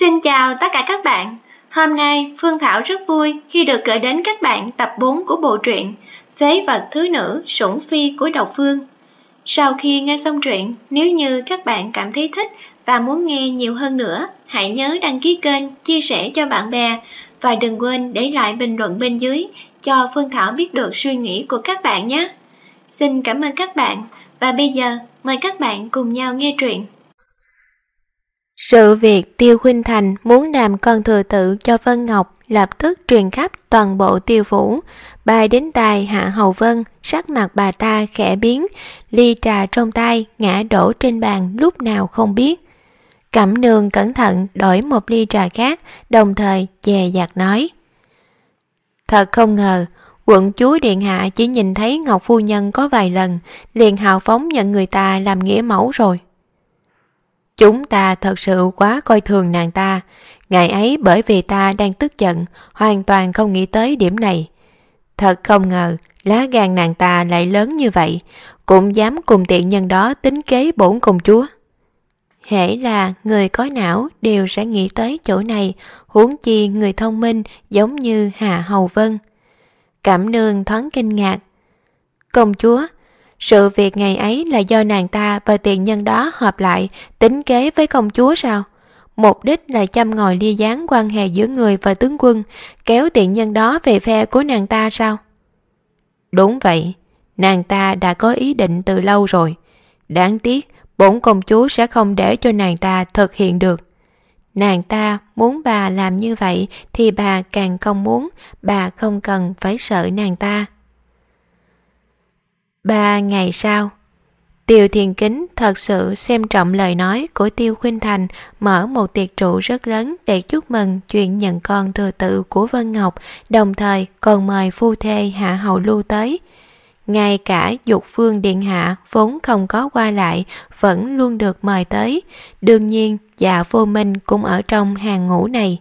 Xin chào tất cả các bạn. Hôm nay Phương Thảo rất vui khi được gửi đến các bạn tập 4 của bộ truyện Phế vật thứ nữ sủng phi của độc phương. Sau khi nghe xong truyện, nếu như các bạn cảm thấy thích và muốn nghe nhiều hơn nữa, hãy nhớ đăng ký kênh, chia sẻ cho bạn bè và đừng quên để lại bình luận bên dưới cho Phương Thảo biết được suy nghĩ của các bạn nhé. Xin cảm ơn các bạn và bây giờ mời các bạn cùng nhau nghe truyện. Sự việc Tiêu Khuynh Thành muốn làm con thừa tự cho Vân Ngọc lập tức truyền khắp toàn bộ tiêu phủ. Bài đến tài Hạ Hầu Vân, sắc mặt bà ta khẽ biến, ly trà trong tay ngã đổ trên bàn lúc nào không biết. Cẩm nương cẩn thận đổi một ly trà khác, đồng thời dè dặt nói. Thật không ngờ, quận chúa Điện Hạ chỉ nhìn thấy Ngọc Phu Nhân có vài lần, liền hào phóng nhận người ta làm nghĩa mẫu rồi. Chúng ta thật sự quá coi thường nàng ta. Ngày ấy bởi vì ta đang tức giận, hoàn toàn không nghĩ tới điểm này. Thật không ngờ, lá gan nàng ta lại lớn như vậy, cũng dám cùng tiện nhân đó tính kế bổn công chúa. Hễ là người có não đều sẽ nghĩ tới chỗ này, huống chi người thông minh giống như Hà Hầu Vân. Cảm nương thoáng kinh ngạc. Công chúa, sự việc ngày ấy là do nàng ta và tiền nhân đó hợp lại tính kế với công chúa sao? Mục đích là chăm ngòi ly gián quan hệ giữa người và tướng quân, kéo tiện nhân đó về phe của nàng ta sao? Đúng vậy, nàng ta đã có ý định từ lâu rồi. Đáng tiếc, bổn công chúa sẽ không để cho nàng ta thực hiện được. Nàng ta muốn bà làm như vậy thì bà càng không muốn, bà không cần phải sợ nàng ta. Ba ngày sau, Tiêu Thiền Kính thật sự xem trọng lời nói của Tiêu Khuynh Thành mở một tiệc trụ rất lớn để chúc mừng chuyện nhận con thừa tự của Vân Ngọc, đồng thời còn mời phu thê Hạ Hầu Lưu tới. Ngay cả dục phương điện hạ vốn không có qua lại vẫn luôn được mời tới. Đương nhiên, dạ vô minh cũng ở trong hàng ngũ này.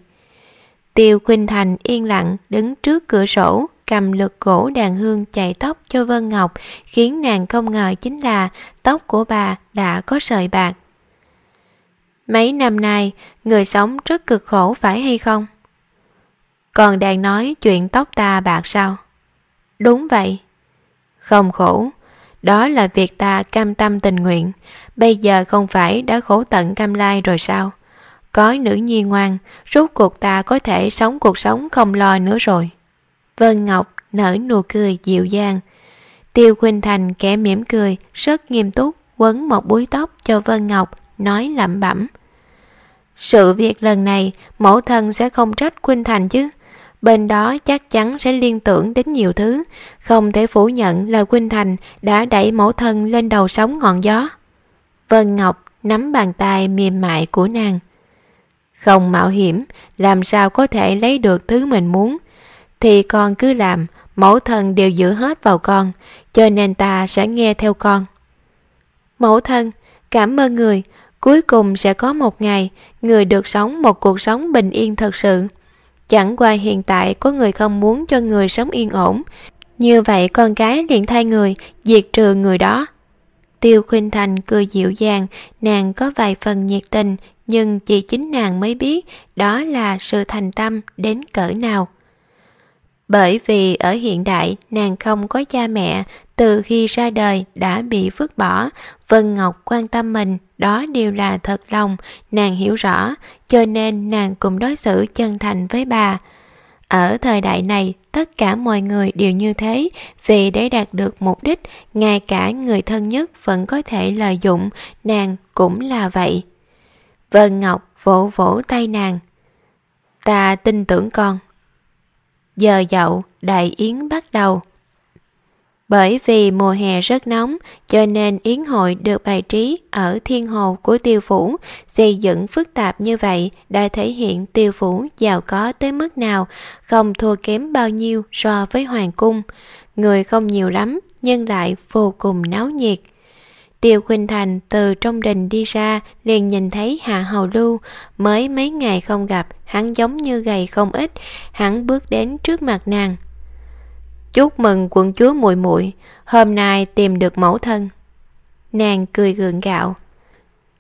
Tiêu Khuynh Thành yên lặng đứng trước cửa sổ, cầm lực gỗ đàn hương chạy tóc cho Vân Ngọc, khiến nàng không ngờ chính là tóc của bà đã có sợi bạc. Mấy năm nay, người sống rất cực khổ phải hay không? Còn đang nói chuyện tóc ta bạc sao? Đúng vậy. Không khổ, đó là việc ta cam tâm tình nguyện, bây giờ không phải đã khổ tận cam lai rồi sao? Có nữ nhi ngoan, rốt cuộc ta có thể sống cuộc sống không lo nữa rồi. Vân Ngọc nở nụ cười dịu dàng. Tiêu Khuynh Thành kẻ mỉm cười, rất nghiêm túc, quấn một búi tóc cho Vân Ngọc, nói lẩm bẩm. Sự việc lần này, mẫu thân sẽ không trách Khuynh Thành chứ. Bên đó chắc chắn sẽ liên tưởng đến nhiều thứ, không thể phủ nhận là Khuynh Thành đã đẩy mẫu thân lên đầu sóng ngọn gió. Vân Ngọc nắm bàn tay mềm mại của nàng. Không mạo hiểm, làm sao có thể lấy được thứ mình muốn, thì con cứ làm, mẫu thân đều giữ hết vào con, cho nên ta sẽ nghe theo con. Mẫu thân, cảm ơn người, cuối cùng sẽ có một ngày người được sống một cuộc sống bình yên thật sự. Chẳng qua hiện tại có người không muốn cho người sống yên ổn, như vậy con cái liền thay người, diệt trừ người đó. Tiêu Khuynh Thành cười dịu dàng, nàng có vài phần nhiệt tình, nhưng chỉ chính nàng mới biết đó là sự thành tâm đến cỡ nào. Bởi vì ở hiện đại nàng không có cha mẹ, từ khi ra đời đã bị vứt bỏ, Vân Ngọc quan tâm mình, đó đều là thật lòng, nàng hiểu rõ, cho nên nàng cũng đối xử chân thành với bà. Ở thời đại này, tất cả mọi người đều như thế, vì để đạt được mục đích, ngay cả người thân nhất vẫn có thể lợi dụng, nàng cũng là vậy. Vân Ngọc vỗ vỗ tay nàng. Ta tin tưởng con. Giờ dậu, đại yến bắt đầu. Bởi vì mùa hè rất nóng, cho nên yến hội được bài trí ở thiên hồ của tiêu phủ, xây dựng phức tạp như vậy đã thể hiện tiêu phủ giàu có tới mức nào, không thua kém bao nhiêu so với hoàng cung. Người không nhiều lắm, nhưng lại vô cùng náo nhiệt. Tiêu Khuynh Thành từ trong đình đi ra liền nhìn thấy Hạ Hầu Lưu mới mấy ngày không gặp hắn giống như gầy không ít hắn bước đến trước mặt nàng chúc mừng quận chúa muội muội hôm nay tìm được mẫu thân nàng cười gượng gạo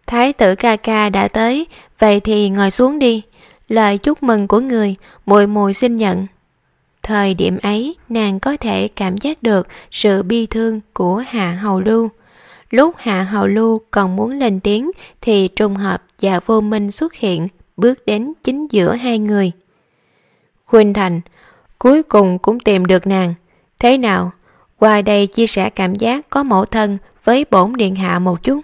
Thái tử ca ca đã tới, vậy thì ngồi xuống đi. Lời chúc mừng của người, muội muội xin nhận. Thời điểm ấy, nàng có thể cảm giác được sự bi thương của Hạ Hầu Lưu. Lúc Hạ Hầu Lưu còn muốn lên tiếng thì trùng hợp và vô minh xuất hiện, bước đến chính giữa hai người. Khuynh Thành, cuối cùng cũng tìm được nàng. Thế nào, qua đây chia sẻ cảm giác có mẫu thân với bổn điện hạ một chút.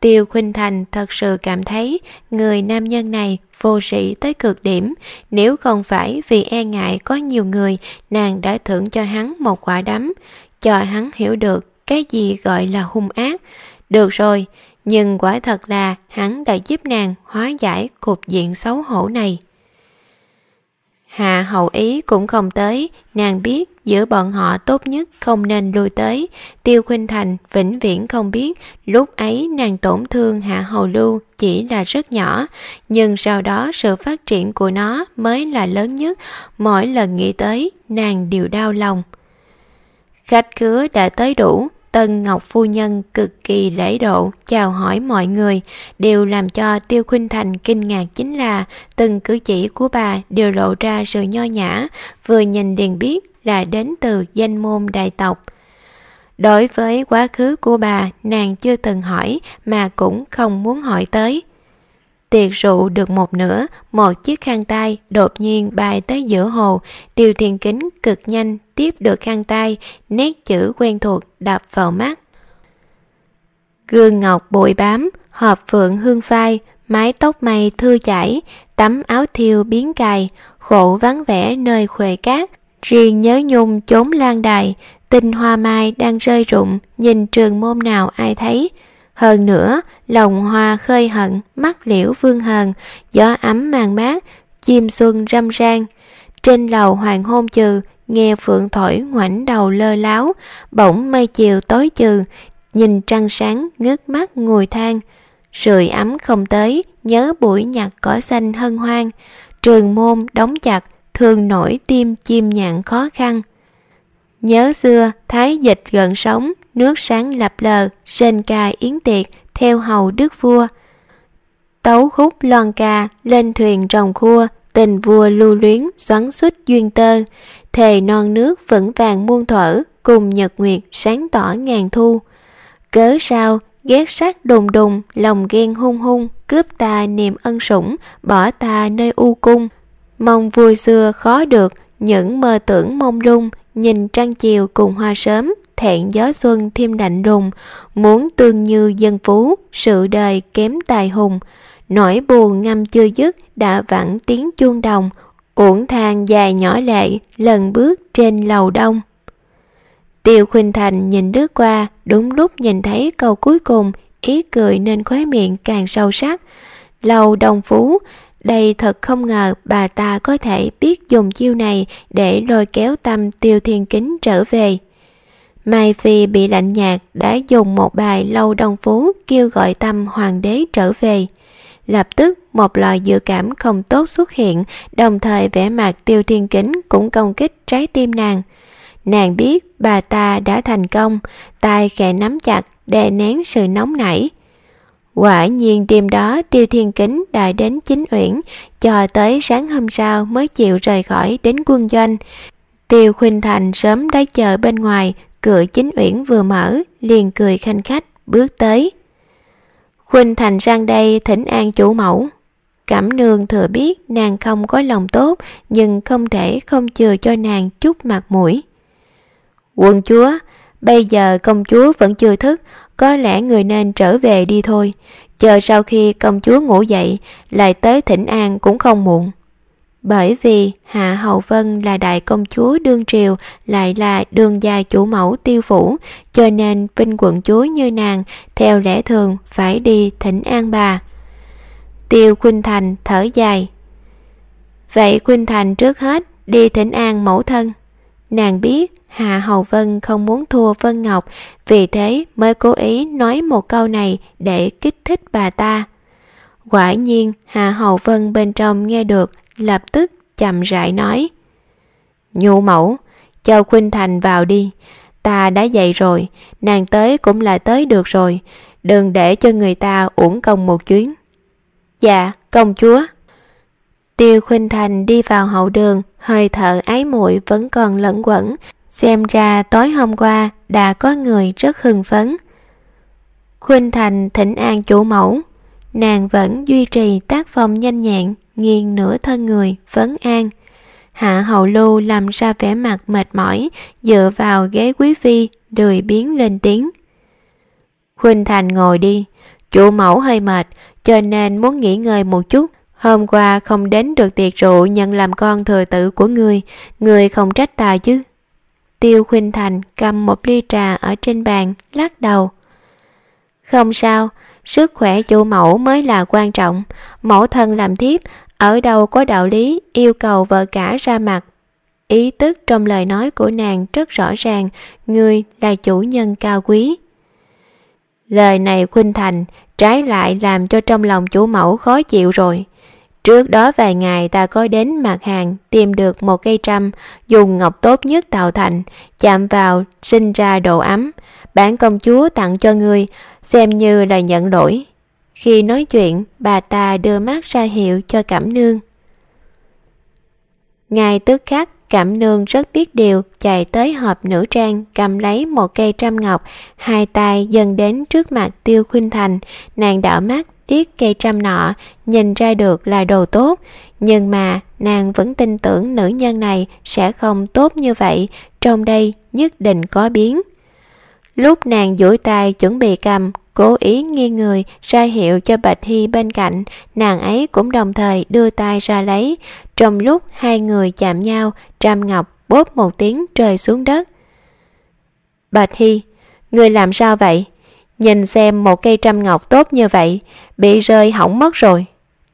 Tiêu Khuynh Thành thật sự cảm thấy người nam nhân này vô sĩ tới cực điểm. Nếu không phải vì e ngại có nhiều người, nàng đã thưởng cho hắn một quả đấm, cho hắn hiểu được cái gì gọi là hung ác. Được rồi, nhưng quả thật là hắn đã giúp nàng hóa giải cục diện xấu hổ này. Hạ hậu ý cũng không tới, nàng biết giữa bọn họ tốt nhất không nên lui tới. Tiêu Khuynh Thành vĩnh viễn không biết lúc ấy nàng tổn thương Hạ hầu lưu chỉ là rất nhỏ, nhưng sau đó sự phát triển của nó mới là lớn nhất. Mỗi lần nghĩ tới, nàng đều đau lòng. Khách khứa đã tới đủ, Tân Ngọc Phu Nhân cực kỳ lễ độ chào hỏi mọi người, đều làm cho Tiêu Khuynh Thành kinh ngạc chính là từng cử chỉ của bà đều lộ ra sự nho nhã, vừa nhìn liền biết là đến từ danh môn đại tộc. Đối với quá khứ của bà, nàng chưa từng hỏi mà cũng không muốn hỏi tới. Tiệc rượu được một nửa, một chiếc khăn tay đột nhiên bay tới giữa hồ, tiêu thiên kính cực nhanh tiếp được khăn tay, nét chữ quen thuộc đập vào mắt. Gương ngọc bụi bám, hộp phượng hương phai, mái tóc mây thưa chảy, tấm áo thiêu biến cài, khổ vắng vẻ nơi khuề cát, riêng nhớ nhung chốn lan đài, tình hoa mai đang rơi rụng, nhìn trường môn nào ai thấy, hơn nữa, lòng hoa khơi hận, mắt liễu vương hờn, gió ấm màng mát, chim xuân râm ran. Trên lầu hoàng hôn trừ, nghe phượng thổi ngoảnh đầu lơ láo, bỗng mây chiều tối trừ, nhìn trăng sáng ngước mắt ngồi than. Sưởi ấm không tới, nhớ buổi nhặt cỏ xanh hân hoan, trường môn đóng chặt, thường nổi tim chim nhạn khó khăn. Nhớ xưa, thái dịch gần sống, nước sáng lập lờ, rền ca yến tiệc, theo hầu đức vua. Tấu khúc loan ca, lên thuyền rồng khua, tình vua lưu luyến, xoắn xuất duyên tơ, thề non nước vững vàng muôn thuở, cùng nhật nguyệt sáng tỏ ngàn thu. Cớ sao, ghét sát đùng đùng, lòng ghen hung hung, cướp ta niềm ân sủng, bỏ ta nơi u cung. Mong vui xưa khó được, những mơ tưởng mông lung, nhìn trăng chiều cùng hoa sớm, thẹn gió xuân thêm lạnh đùng, muốn tương như dân phú, sự đời kém tài hùng. Nỗi buồn ngâm chưa dứt đã vẳng tiếng chuông đồng, uổng thang dài nhỏ lệ, lần bước trên lầu đông. Tiêu Khuynh Thành nhìn đứa qua, đúng lúc nhìn thấy câu cuối cùng, ý cười nên khóe miệng càng sâu sắc. Lầu đồng phú, đây thật không ngờ bà ta có thể biết dùng chiêu này để lôi kéo tâm tiêu thiên kính trở về. Mai Phi bị lạnh nhạt đã dùng một bài lâu đông phú kêu gọi tâm hoàng đế trở về. Lập tức một loại dự cảm không tốt xuất hiện, đồng thời vẻ mặt tiêu thiên kính cũng công kích trái tim nàng. Nàng biết bà ta đã thành công, tay khẽ nắm chặt, đè nén sự nóng nảy. Quả nhiên đêm đó tiêu thiên kính đã đến chính uyển, cho tới sáng hôm sau mới chịu rời khỏi đến quân doanh. Tiêu Khuynh Thành sớm đã chờ bên ngoài, cửa chính uyển vừa mở, liền cười khanh khách, bước tới. Khuynh Thành sang đây thỉnh an chủ mẫu. Cẩm nương thừa biết nàng không có lòng tốt, nhưng không thể không chừa cho nàng chút mặt mũi. Quân chúa, bây giờ công chúa vẫn chưa thức, có lẽ người nên trở về đi thôi. Chờ sau khi công chúa ngủ dậy, lại tới thỉnh an cũng không muộn. Bởi vì Hạ Hậu Vân là đại công chúa đương triều lại là đường gia chủ mẫu tiêu phủ cho nên vinh quận chúa như nàng theo lẽ thường phải đi thỉnh an bà. Tiêu Khuynh Thành thở dài. Vậy Khuynh Thành trước hết đi thỉnh an mẫu thân. Nàng biết Hạ Hầu Vân không muốn thua Vân Ngọc, vì thế mới cố ý nói một câu này để kích thích bà ta. Quả nhiên Hạ Hầu Vân bên trong nghe được lập tức chậm rãi nói Nhu mẫu, cho Khuynh Thành vào đi, ta đã dậy rồi, nàng tới cũng là tới được rồi, đừng để cho người ta uổng công một chuyến. Dạ, công chúa. Tiêu Khuynh Thành đi vào hậu đường, hơi thở ái muội vẫn còn lẫn quẩn, xem ra tối hôm qua đã có người rất hưng phấn. Khuynh Thành thỉnh an chủ mẫu, nàng vẫn duy trì tác phong nhanh nhẹn, nghiêng nửa thân người, vấn an. Hạ hậu lưu làm ra vẻ mặt mệt mỏi, dựa vào ghế quý phi, đười biến lên tiếng. Khuynh Thành ngồi đi, chủ mẫu hơi mệt, cho nên muốn nghỉ ngơi một chút. Hôm qua không đến được tiệc rượu nhận làm con thừa tử của người, người không trách ta chứ. Tiêu Khuynh Thành cầm một ly trà ở trên bàn, lắc đầu. Không sao, sức khỏe chủ mẫu mới là quan trọng. Mẫu thân làm thiếp, ở đâu có đạo lý yêu cầu vợ cả ra mặt. Ý tức trong lời nói của nàng rất rõ ràng, người là chủ nhân cao quý. Lời này khuynh thành, trái lại làm cho trong lòng chủ mẫu khó chịu rồi. Trước đó vài ngày ta có đến mặt hàng tìm được một cây trăm dùng ngọc tốt nhất tạo thành, chạm vào sinh ra độ ấm. Bản công chúa tặng cho ngươi, xem như là nhận lỗi Khi nói chuyện, bà ta đưa mắt ra hiệu cho Cẩm Nương. Ngài tức khắc, Cẩm Nương rất biết điều, chạy tới hộp nữ trang, cầm lấy một cây trăm ngọc, hai tay dần đến trước mặt Tiêu Khuynh Thành, nàng đảo mắt tiếc cây trăm nọ, nhìn ra được là đồ tốt, nhưng mà nàng vẫn tin tưởng nữ nhân này sẽ không tốt như vậy, trong đây nhất định có biến. Lúc nàng duỗi tay chuẩn bị cầm, cố ý nghiêng người ra hiệu cho Bạch Hy bên cạnh, nàng ấy cũng đồng thời đưa tay ra lấy. Trong lúc hai người chạm nhau, Trăm Ngọc bóp một tiếng rơi xuống đất. Bạch Hy, người làm sao vậy? Nhìn xem một cây trăm ngọc tốt như vậy, bị rơi hỏng mất rồi.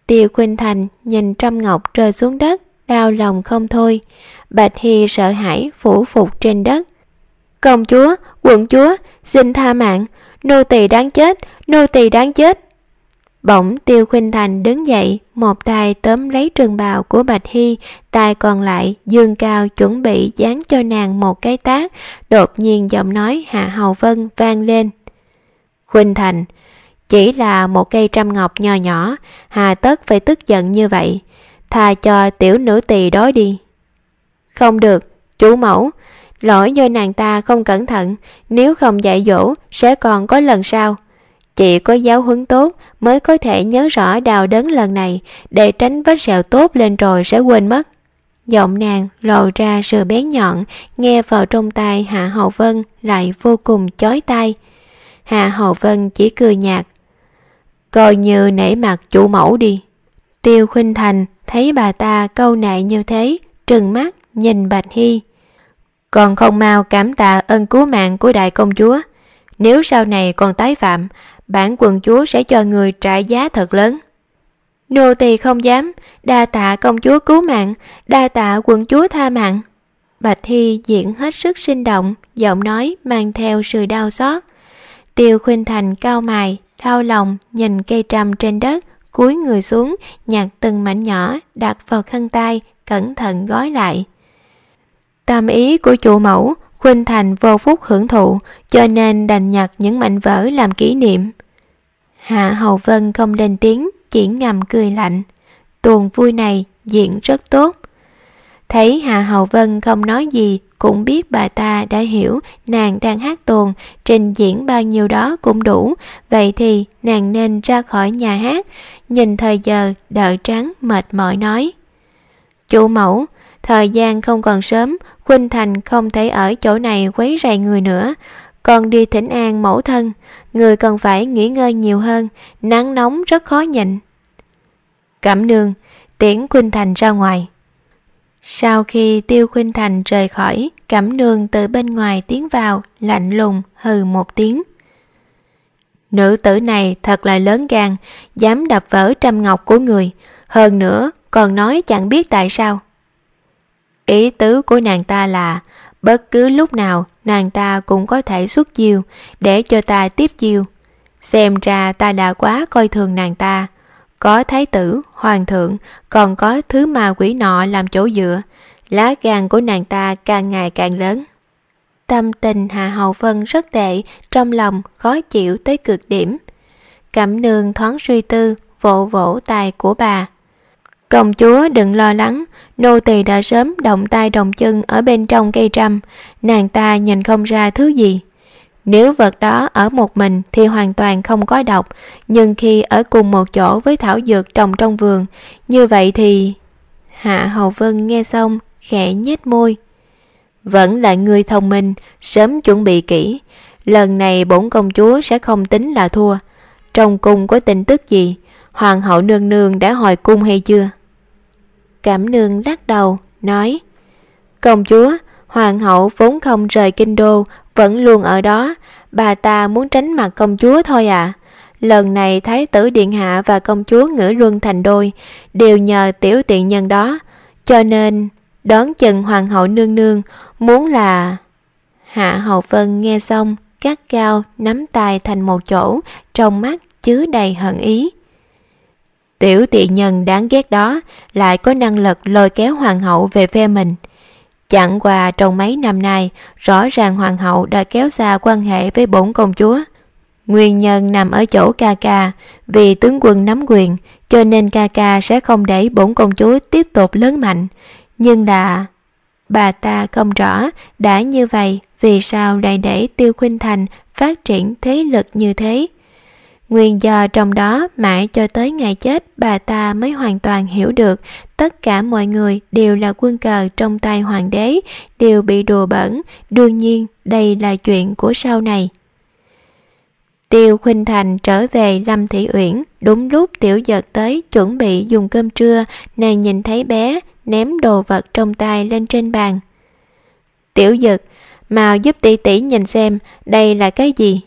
Tiêu Khuynh Thành nhìn trăm ngọc rơi xuống đất, đau lòng không thôi. Bạch Hy sợ hãi phủ phục trên đất. Công chúa, quận chúa, xin tha mạng, nô tỳ đáng chết, nô tỳ đáng chết. Bỗng Tiêu Khuynh Thành đứng dậy, một tay tóm lấy trường bào của Bạch Hy, tay còn lại dương cao chuẩn bị dán cho nàng một cái tác. Đột nhiên giọng nói Hạ Hầu Vân vang lên. Khuynh Thành, chỉ là một cây trăm ngọc nho nhỏ, hà tất phải tức giận như vậy, thà cho tiểu nữ tỳ đói đi. Không được, chủ mẫu, lỗi do nàng ta không cẩn thận, nếu không dạy dỗ sẽ còn có lần sau. Chị có giáo huấn tốt mới có thể nhớ rõ đào đớn lần này để tránh vết sẹo tốt lên rồi sẽ quên mất. Giọng nàng lộ ra sự bén nhọn, nghe vào trong tai Hạ Hậu Vân lại vô cùng chói tai. Hạ Hậu Vân chỉ cười nhạt. Coi như nể mặt chủ mẫu đi. Tiêu Khuynh Thành thấy bà ta câu nại như thế, trừng mắt nhìn Bạch Hy. Còn không mau cảm tạ ân cứu mạng của đại công chúa. Nếu sau này còn tái phạm, bản quần chúa sẽ cho người trả giá thật lớn. Nô tỳ không dám, đa tạ công chúa cứu mạng, đa tạ quần chúa tha mạng. Bạch Hy diễn hết sức sinh động, giọng nói mang theo sự đau xót. Tiêu Khuynh Thành cao mài đau lòng nhìn cây trăm trên đất, cúi người xuống, nhặt từng mảnh nhỏ, đặt vào khăn tay, cẩn thận gói lại. Tâm ý của chủ mẫu, Khuynh Thành vô phúc hưởng thụ, cho nên đành nhặt những mảnh vỡ làm kỷ niệm. Hạ Hầu Vân không lên tiếng, chỉ ngầm cười lạnh. Tuồng vui này diễn rất tốt. Thấy Hạ Hầu Vân không nói gì, cũng biết bà ta đã hiểu nàng đang hát tuồng, trình diễn bao nhiêu đó cũng đủ, vậy thì nàng nên ra khỏi nhà hát, nhìn thời giờ đợi trắng mệt mỏi nói. Chủ mẫu, thời gian không còn sớm, Khuynh Thành không thể ở chỗ này quấy rầy người nữa, còn đi thỉnh an mẫu thân, người cần phải nghỉ ngơi nhiều hơn, nắng nóng rất khó nhịn. Cẩm nương, tiễn Khuynh Thành ra ngoài. Sau khi Tiêu Khuynh Thành rời khỏi, Cẩm Nương từ bên ngoài tiến vào, lạnh lùng hừ một tiếng. Nữ tử này thật là lớn gan, dám đập vỡ trăm ngọc của người, hơn nữa còn nói chẳng biết tại sao. Ý tứ của nàng ta là bất cứ lúc nào nàng ta cũng có thể xuất chiêu để cho ta tiếp chiêu. Xem ra ta đã quá coi thường nàng ta, có thái tử, hoàng thượng, còn có thứ ma quỷ nọ làm chỗ dựa. Lá gan của nàng ta càng ngày càng lớn. Tâm tình Hạ Hậu Vân rất tệ, trong lòng khó chịu tới cực điểm. cẩm nương thoáng suy tư vỗ vỗ tay của bà công chúa đừng lo lắng, nô tỳ đã sớm động tay động chân ở bên trong cây trăm nàng ta nhìn không ra thứ gì. Nếu vật đó ở một mình thì hoàn toàn không có độc, nhưng khi ở cùng một chỗ với thảo dược trồng trong vườn, như vậy thì hạ hầu vân nghe xong, khẽ nhếch môi. Vẫn là người thông minh, sớm chuẩn bị kỹ. Lần này bổn công chúa sẽ không tính là thua trong cung có tin tức gì? Hoàng hậu nương nương đã hồi cung hay chưa? Cảm nương lắc đầu, nói, công chúa, hoàng hậu vốn không rời kinh đô, vẫn luôn ở đó. Bà ta muốn tránh mặt công chúa thôi à lần này thái tử điện hạ và công chúa ngữ luân thành đôi, đều nhờ tiểu tiện nhân đó. Cho nên, đón chừng hoàng hậu nương nương muốn là hạ hậu vân nghe xong cắt cao, nắm tay thành một chỗ, trong mắt chứa đầy hận ý. Tiểu tiện nhân đáng ghét đó lại có năng lực lôi kéo hoàng hậu về phe mình. Chẳng qua trong mấy năm nay, rõ ràng hoàng hậu đã kéo xa quan hệ với bổn công chúa. Nguyên nhân nằm ở chỗ ca ca, vì tướng quân nắm quyền, cho nên ca ca sẽ không để bổn công chúa tiếp tục lớn mạnh. Nhưng là, bà ta không rõ đã như vậy vì sao lại để tiêu khuynh thành phát triển thế lực như thế? Nguyên do trong đó mãi cho tới ngày chết, bà ta mới hoàn toàn hiểu được tất cả mọi người đều là quân cờ trong tay hoàng đế, đều bị đùa bẩn. Đương nhiên, đây là chuyện của sau này. Tiêu khuynh thành trở về lâm thị uyển, đúng lúc tiểu giật tới chuẩn bị dùng cơm trưa, nàng nhìn thấy bé ném đồ vật trong tay lên trên bàn. Tiểu giật mau giúp tỷ tỷ nhìn xem, đây là cái gì?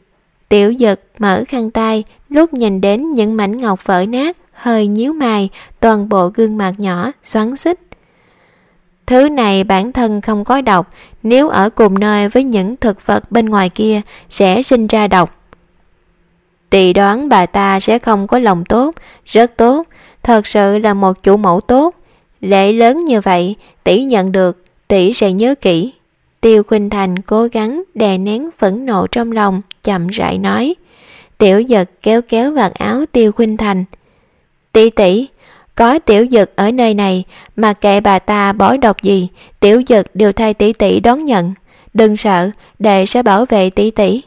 Tiểu giật mở khăn tay, lúc nhìn đến những mảnh ngọc vỡ nát, hơi nhíu mày, toàn bộ gương mặt nhỏ, xoắn xích. Thứ này bản thân không có độc nếu ở cùng nơi với những thực vật bên ngoài kia, sẽ sinh ra độc. Tỷ đoán bà ta sẽ không có lòng tốt, rất tốt, thật sự là một chủ mẫu tốt. Lễ lớn như vậy, tỷ nhận được, tỷ sẽ nhớ kỹ tiêu khuynh thành cố gắng đè nén phẫn nộ trong lòng, chậm rãi nói. Tiểu giật kéo kéo vạt áo tiêu khuynh thành. Tỷ tỷ, có tiểu giật ở nơi này mà kệ bà ta bỏ độc gì, tiểu giật đều thay tỷ tỷ đón nhận. Đừng sợ, đệ sẽ bảo vệ tỷ tỷ.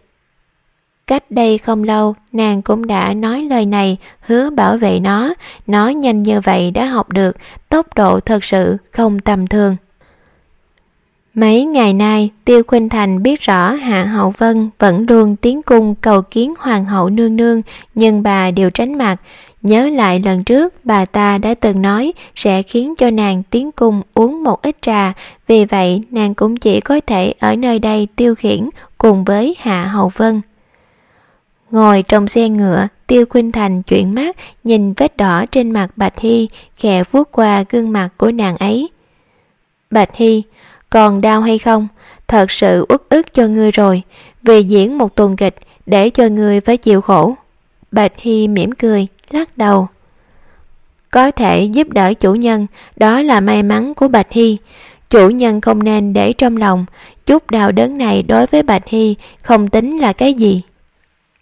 Cách đây không lâu, nàng cũng đã nói lời này, hứa bảo vệ nó. Nó nhanh như vậy đã học được tốc độ thật sự không tầm thường. Mấy ngày nay, Tiêu Khuynh Thành biết rõ Hạ Hậu Vân vẫn luôn tiến cung cầu kiến Hoàng hậu nương nương, nhưng bà đều tránh mặt. Nhớ lại lần trước, bà ta đã từng nói sẽ khiến cho nàng tiến cung uống một ít trà, vì vậy nàng cũng chỉ có thể ở nơi đây tiêu khiển cùng với Hạ Hậu Vân. Ngồi trong xe ngựa, Tiêu Khuynh Thành chuyển mắt, nhìn vết đỏ trên mặt Bạch Hy, khẽ vuốt qua gương mặt của nàng ấy. Bạch Hy, còn đau hay không? Thật sự uất ức cho ngươi rồi. Vì diễn một tuần kịch để cho ngươi phải chịu khổ. Bạch hy mỉm cười, lắc đầu. Có thể giúp đỡ chủ nhân, đó là may mắn của bạch hy. Chủ nhân không nên để trong lòng. Chút đau đớn này đối với bạch hy không tính là cái gì.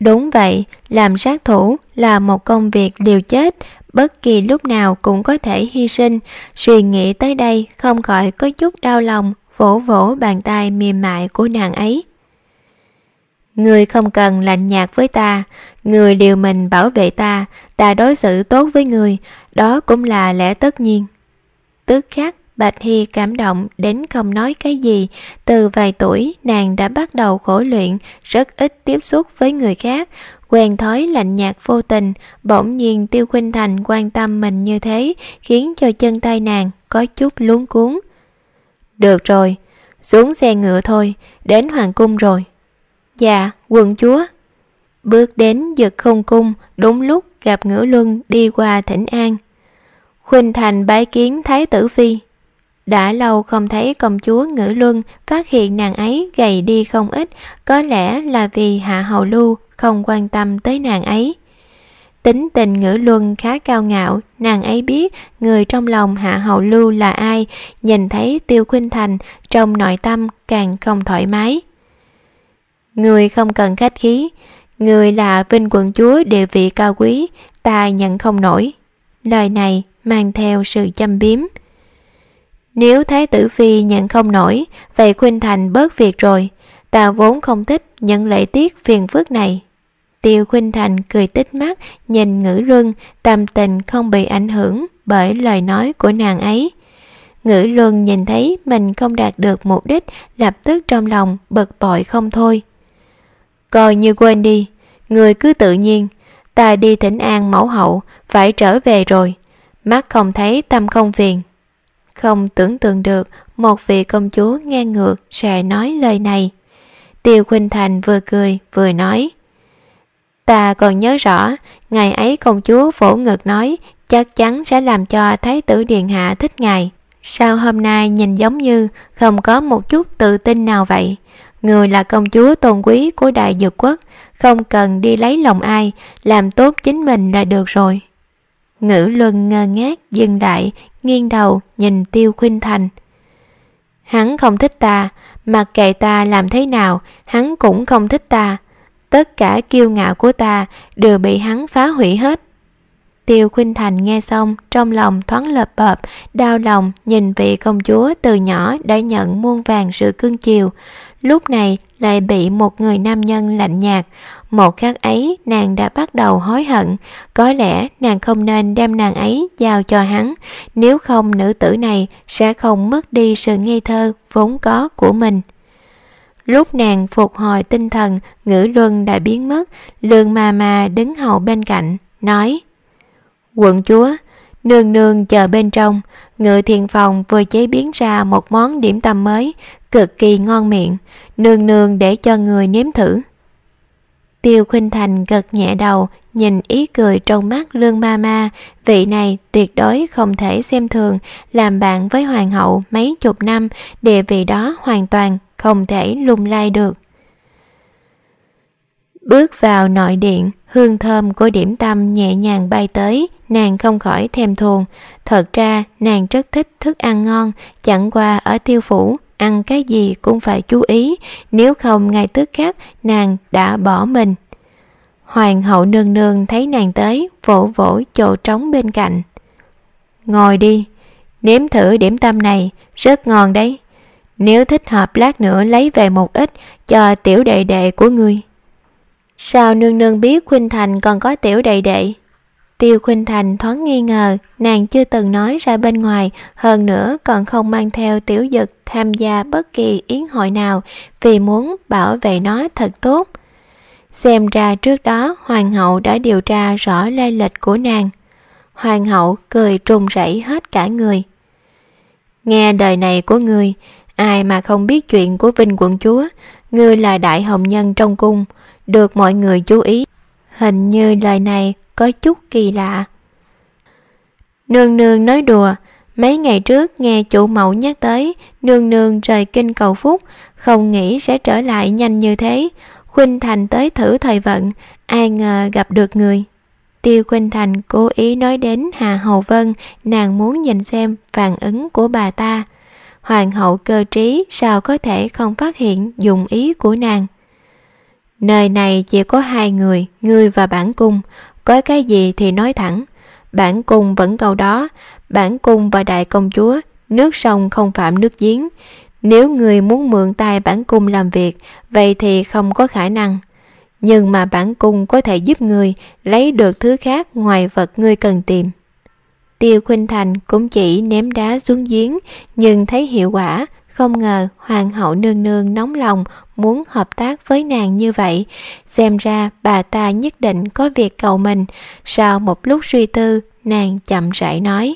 Đúng vậy, làm sát thủ là một công việc liều chết. Bất kỳ lúc nào cũng có thể hy sinh. Suy nghĩ tới đây không khỏi có chút đau lòng vỗ vỗ bàn tay mềm mại của nàng ấy. Người không cần lạnh nhạt với ta, người điều mình bảo vệ ta ta đối xử tốt với người, đó cũng là lẽ tất nhiên. Tức khắc, bạch hy cảm động đến không nói cái gì, từ vài tuổi nàng đã bắt đầu khổ luyện, rất ít tiếp xúc với người khác, quen thói lạnh nhạt vô tình, bỗng nhiên tiêu khuynh thành quan tâm mình như thế, khiến cho chân tay nàng có chút luống cuốn được rồi, xuống xe ngựa thôi, đến hoàng cung rồi. Dạ quận chúa. Bước đến giật không cung, đúng lúc gặp ngữ luân đi qua thỉnh an. Khuynh thành bái kiến thái tử phi. Đã lâu không thấy công chúa ngữ luân phát hiện nàng ấy gầy đi không ít, có lẽ là vì hạ hầu lưu không quan tâm tới nàng ấy tính tình ngữ luân khá cao ngạo, nàng ấy biết người trong lòng hạ hậu lưu là ai, nhìn thấy tiêu khuynh thành, trong nội tâm càng không thoải mái. Người không cần khách khí, người là vinh quận chúa, địa vị cao quý, ta nhận không nổi. Lời này mang theo sự châm biếm. Nếu thái tử phi nhận không nổi, vậy khuynh thành bớt việc rồi. Ta vốn không thích nhận lệ tiết phiền phức này tiêu khuynh thành cười tích mắt nhìn ngữ luân, tâm tình không bị ảnh hưởng bởi lời nói của nàng ấy. Ngữ luân nhìn thấy mình không đạt được mục đích, lập tức trong lòng bực bội không thôi. Coi như quên đi, người cứ tự nhiên, ta đi thỉnh an mẫu hậu, phải trở về rồi. Mắt không thấy, tâm không phiền. Không tưởng tượng được, một vị công chúa nghe ngược sẽ nói lời này. Tiêu khuynh thành vừa cười, vừa nói ta còn nhớ rõ, ngày ấy công chúa phổ ngực nói, chắc chắn sẽ làm cho thái tử điện hạ thích ngài. Sao hôm nay nhìn giống như không có một chút tự tin nào vậy? Người là công chúa tôn quý của đại dược quốc, không cần đi lấy lòng ai, làm tốt chính mình là được rồi. Ngữ luân ngơ ngác, dừng lại, nghiêng đầu nhìn tiêu khuynh thành. Hắn không thích ta, mặc kệ ta làm thế nào, hắn cũng không thích ta tất cả kiêu ngạo của ta đều bị hắn phá hủy hết. Tiêu khuynh thành nghe xong, trong lòng thoáng lợp bợp đau lòng nhìn vị công chúa từ nhỏ đã nhận muôn vàng sự cưng chiều. Lúc này lại bị một người nam nhân lạnh nhạt, một khắc ấy nàng đã bắt đầu hối hận. Có lẽ nàng không nên đem nàng ấy giao cho hắn, nếu không nữ tử này sẽ không mất đi sự ngây thơ vốn có của mình lúc nàng phục hồi tinh thần, ngữ luân đã biến mất lương ma ma đứng hầu bên cạnh, nói, quận chúa, nương nương chờ bên trong. Ngự thiền phòng vừa chế biến ra một món điểm tâm mới, cực kỳ ngon miệng, nương nương để cho người nếm thử. Tiêu khuynh thành gật nhẹ đầu, nhìn ý cười trong mắt lương ma ma, vị này tuyệt đối không thể xem thường, làm bạn với hoàng hậu mấy chục năm, địa vị đó hoàn toàn không thể lung lay được. Bước vào nội điện, hương thơm của điểm tâm nhẹ nhàng bay tới, nàng không khỏi thèm thuồng. Thật ra, nàng rất thích thức ăn ngon, chẳng qua ở tiêu phủ, ăn cái gì cũng phải chú ý, nếu không ngay tức khắc, nàng đã bỏ mình. Hoàng hậu nương nương thấy nàng tới, vỗ vỗ chỗ trống bên cạnh. Ngồi đi, nếm thử điểm tâm này, rất ngon đấy nếu thích hợp lát nữa lấy về một ít cho tiểu đệ đệ của ngươi. Sao nương nương biết khuynh thành còn có tiểu đệ đệ? Tiêu khuynh thành thoáng nghi ngờ, nàng chưa từng nói ra bên ngoài, hơn nữa còn không mang theo tiểu dực tham gia bất kỳ yến hội nào vì muốn bảo vệ nó thật tốt. Xem ra trước đó hoàng hậu đã điều tra rõ lai lịch của nàng. Hoàng hậu cười trùng rẩy hết cả người. Nghe đời này của người ai mà không biết chuyện của vinh quận chúa, ngươi là đại hồng nhân trong cung, được mọi người chú ý. Hình như lời này có chút kỳ lạ. Nương nương nói đùa, mấy ngày trước nghe chủ mẫu nhắc tới, nương nương rời kinh cầu phúc, không nghĩ sẽ trở lại nhanh như thế. Khuynh thành tới thử thời vận, ai ngờ gặp được người. Tiêu khuynh thành cố ý nói đến hà hầu vân, nàng muốn nhìn xem phản ứng của bà ta hoàng hậu cơ trí sao có thể không phát hiện dùng ý của nàng? Nơi này chỉ có hai người, ngươi và bản cung. Có cái gì thì nói thẳng. Bản cung vẫn câu đó. Bản cung và đại công chúa, nước sông không phạm nước giếng. Nếu người muốn mượn tay bản cung làm việc, vậy thì không có khả năng. Nhưng mà bản cung có thể giúp người lấy được thứ khác ngoài vật ngươi cần tìm tiêu khuynh thành cũng chỉ ném đá xuống giếng, nhưng thấy hiệu quả, không ngờ hoàng hậu nương nương nóng lòng muốn hợp tác với nàng như vậy. Xem ra bà ta nhất định có việc cầu mình. Sau một lúc suy tư, nàng chậm rãi nói,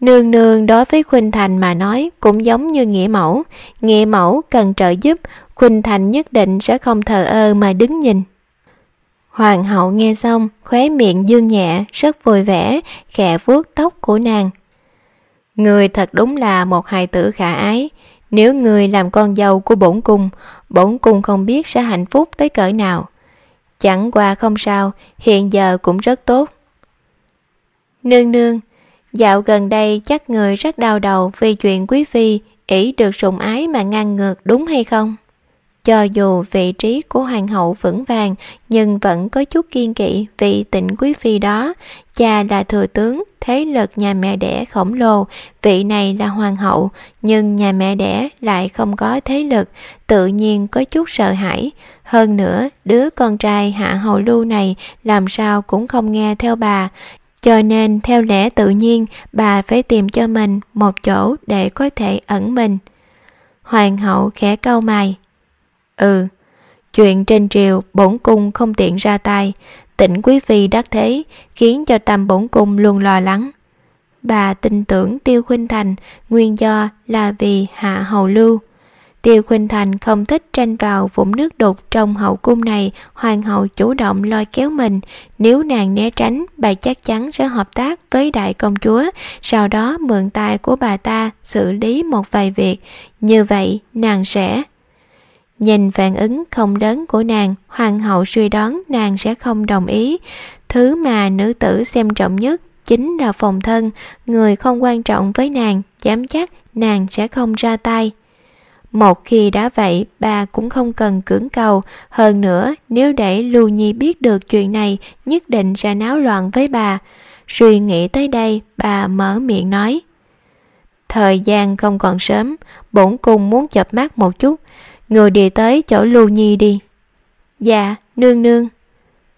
nương nương đối với khuynh thành mà nói cũng giống như nghĩa mẫu. Nghĩa mẫu cần trợ giúp, khuynh thành nhất định sẽ không thờ ơ mà đứng nhìn hoàng hậu nghe xong, khóe miệng dương nhẹ, rất vui vẻ, khẽ vuốt tóc của nàng. Người thật đúng là một hài tử khả ái. Nếu người làm con dâu của bổn cung bổn cung không biết sẽ hạnh phúc tới cỡ nào. Chẳng qua không sao, hiện giờ cũng rất tốt. Nương nương, dạo gần đây chắc người rất đau đầu vì chuyện quý phi, ỷ được sủng ái mà ngang ngược đúng hay không? Cho dù vị trí của hoàng hậu vững vàng, nhưng vẫn có chút kiên kỵ vì tịnh quý phi đó. Cha là thừa tướng, thế lực nhà mẹ đẻ khổng lồ. Vị này là hoàng hậu, nhưng nhà mẹ đẻ lại không có thế lực, tự nhiên có chút sợ hãi. Hơn nữa, đứa con trai hạ hầu lưu này làm sao cũng không nghe theo bà. Cho nên theo lẽ tự nhiên, bà phải tìm cho mình một chỗ để có thể ẩn mình. Hoàng hậu khẽ cau mày ừ. Chuyện trên triều bổn cung không tiện ra tay, tỉnh quý phi đắc thế, khiến cho tam bổn cung luôn lo lắng. Bà tin tưởng tiêu khuynh thành, nguyên do là vì hạ hầu lưu. Tiêu khuynh thành không thích tranh vào vũng nước đục trong hậu cung này, hoàng hậu chủ động lôi kéo mình. Nếu nàng né tránh, bà chắc chắn sẽ hợp tác với đại công chúa, sau đó mượn tài của bà ta xử lý một vài việc. Như vậy, nàng sẽ nhìn phản ứng không đớn của nàng, hoàng hậu suy đoán nàng sẽ không đồng ý. Thứ mà nữ tử xem trọng nhất chính là phòng thân, người không quan trọng với nàng, dám chắc nàng sẽ không ra tay. Một khi đã vậy, bà cũng không cần cưỡng cầu. Hơn nữa, nếu để lưu nhi biết được chuyện này, nhất định sẽ náo loạn với bà. Suy nghĩ tới đây, bà mở miệng nói, thời gian không còn sớm, bổn cung muốn chập mắt một chút người đi tới chỗ lưu nhi đi. Dạ nương nương.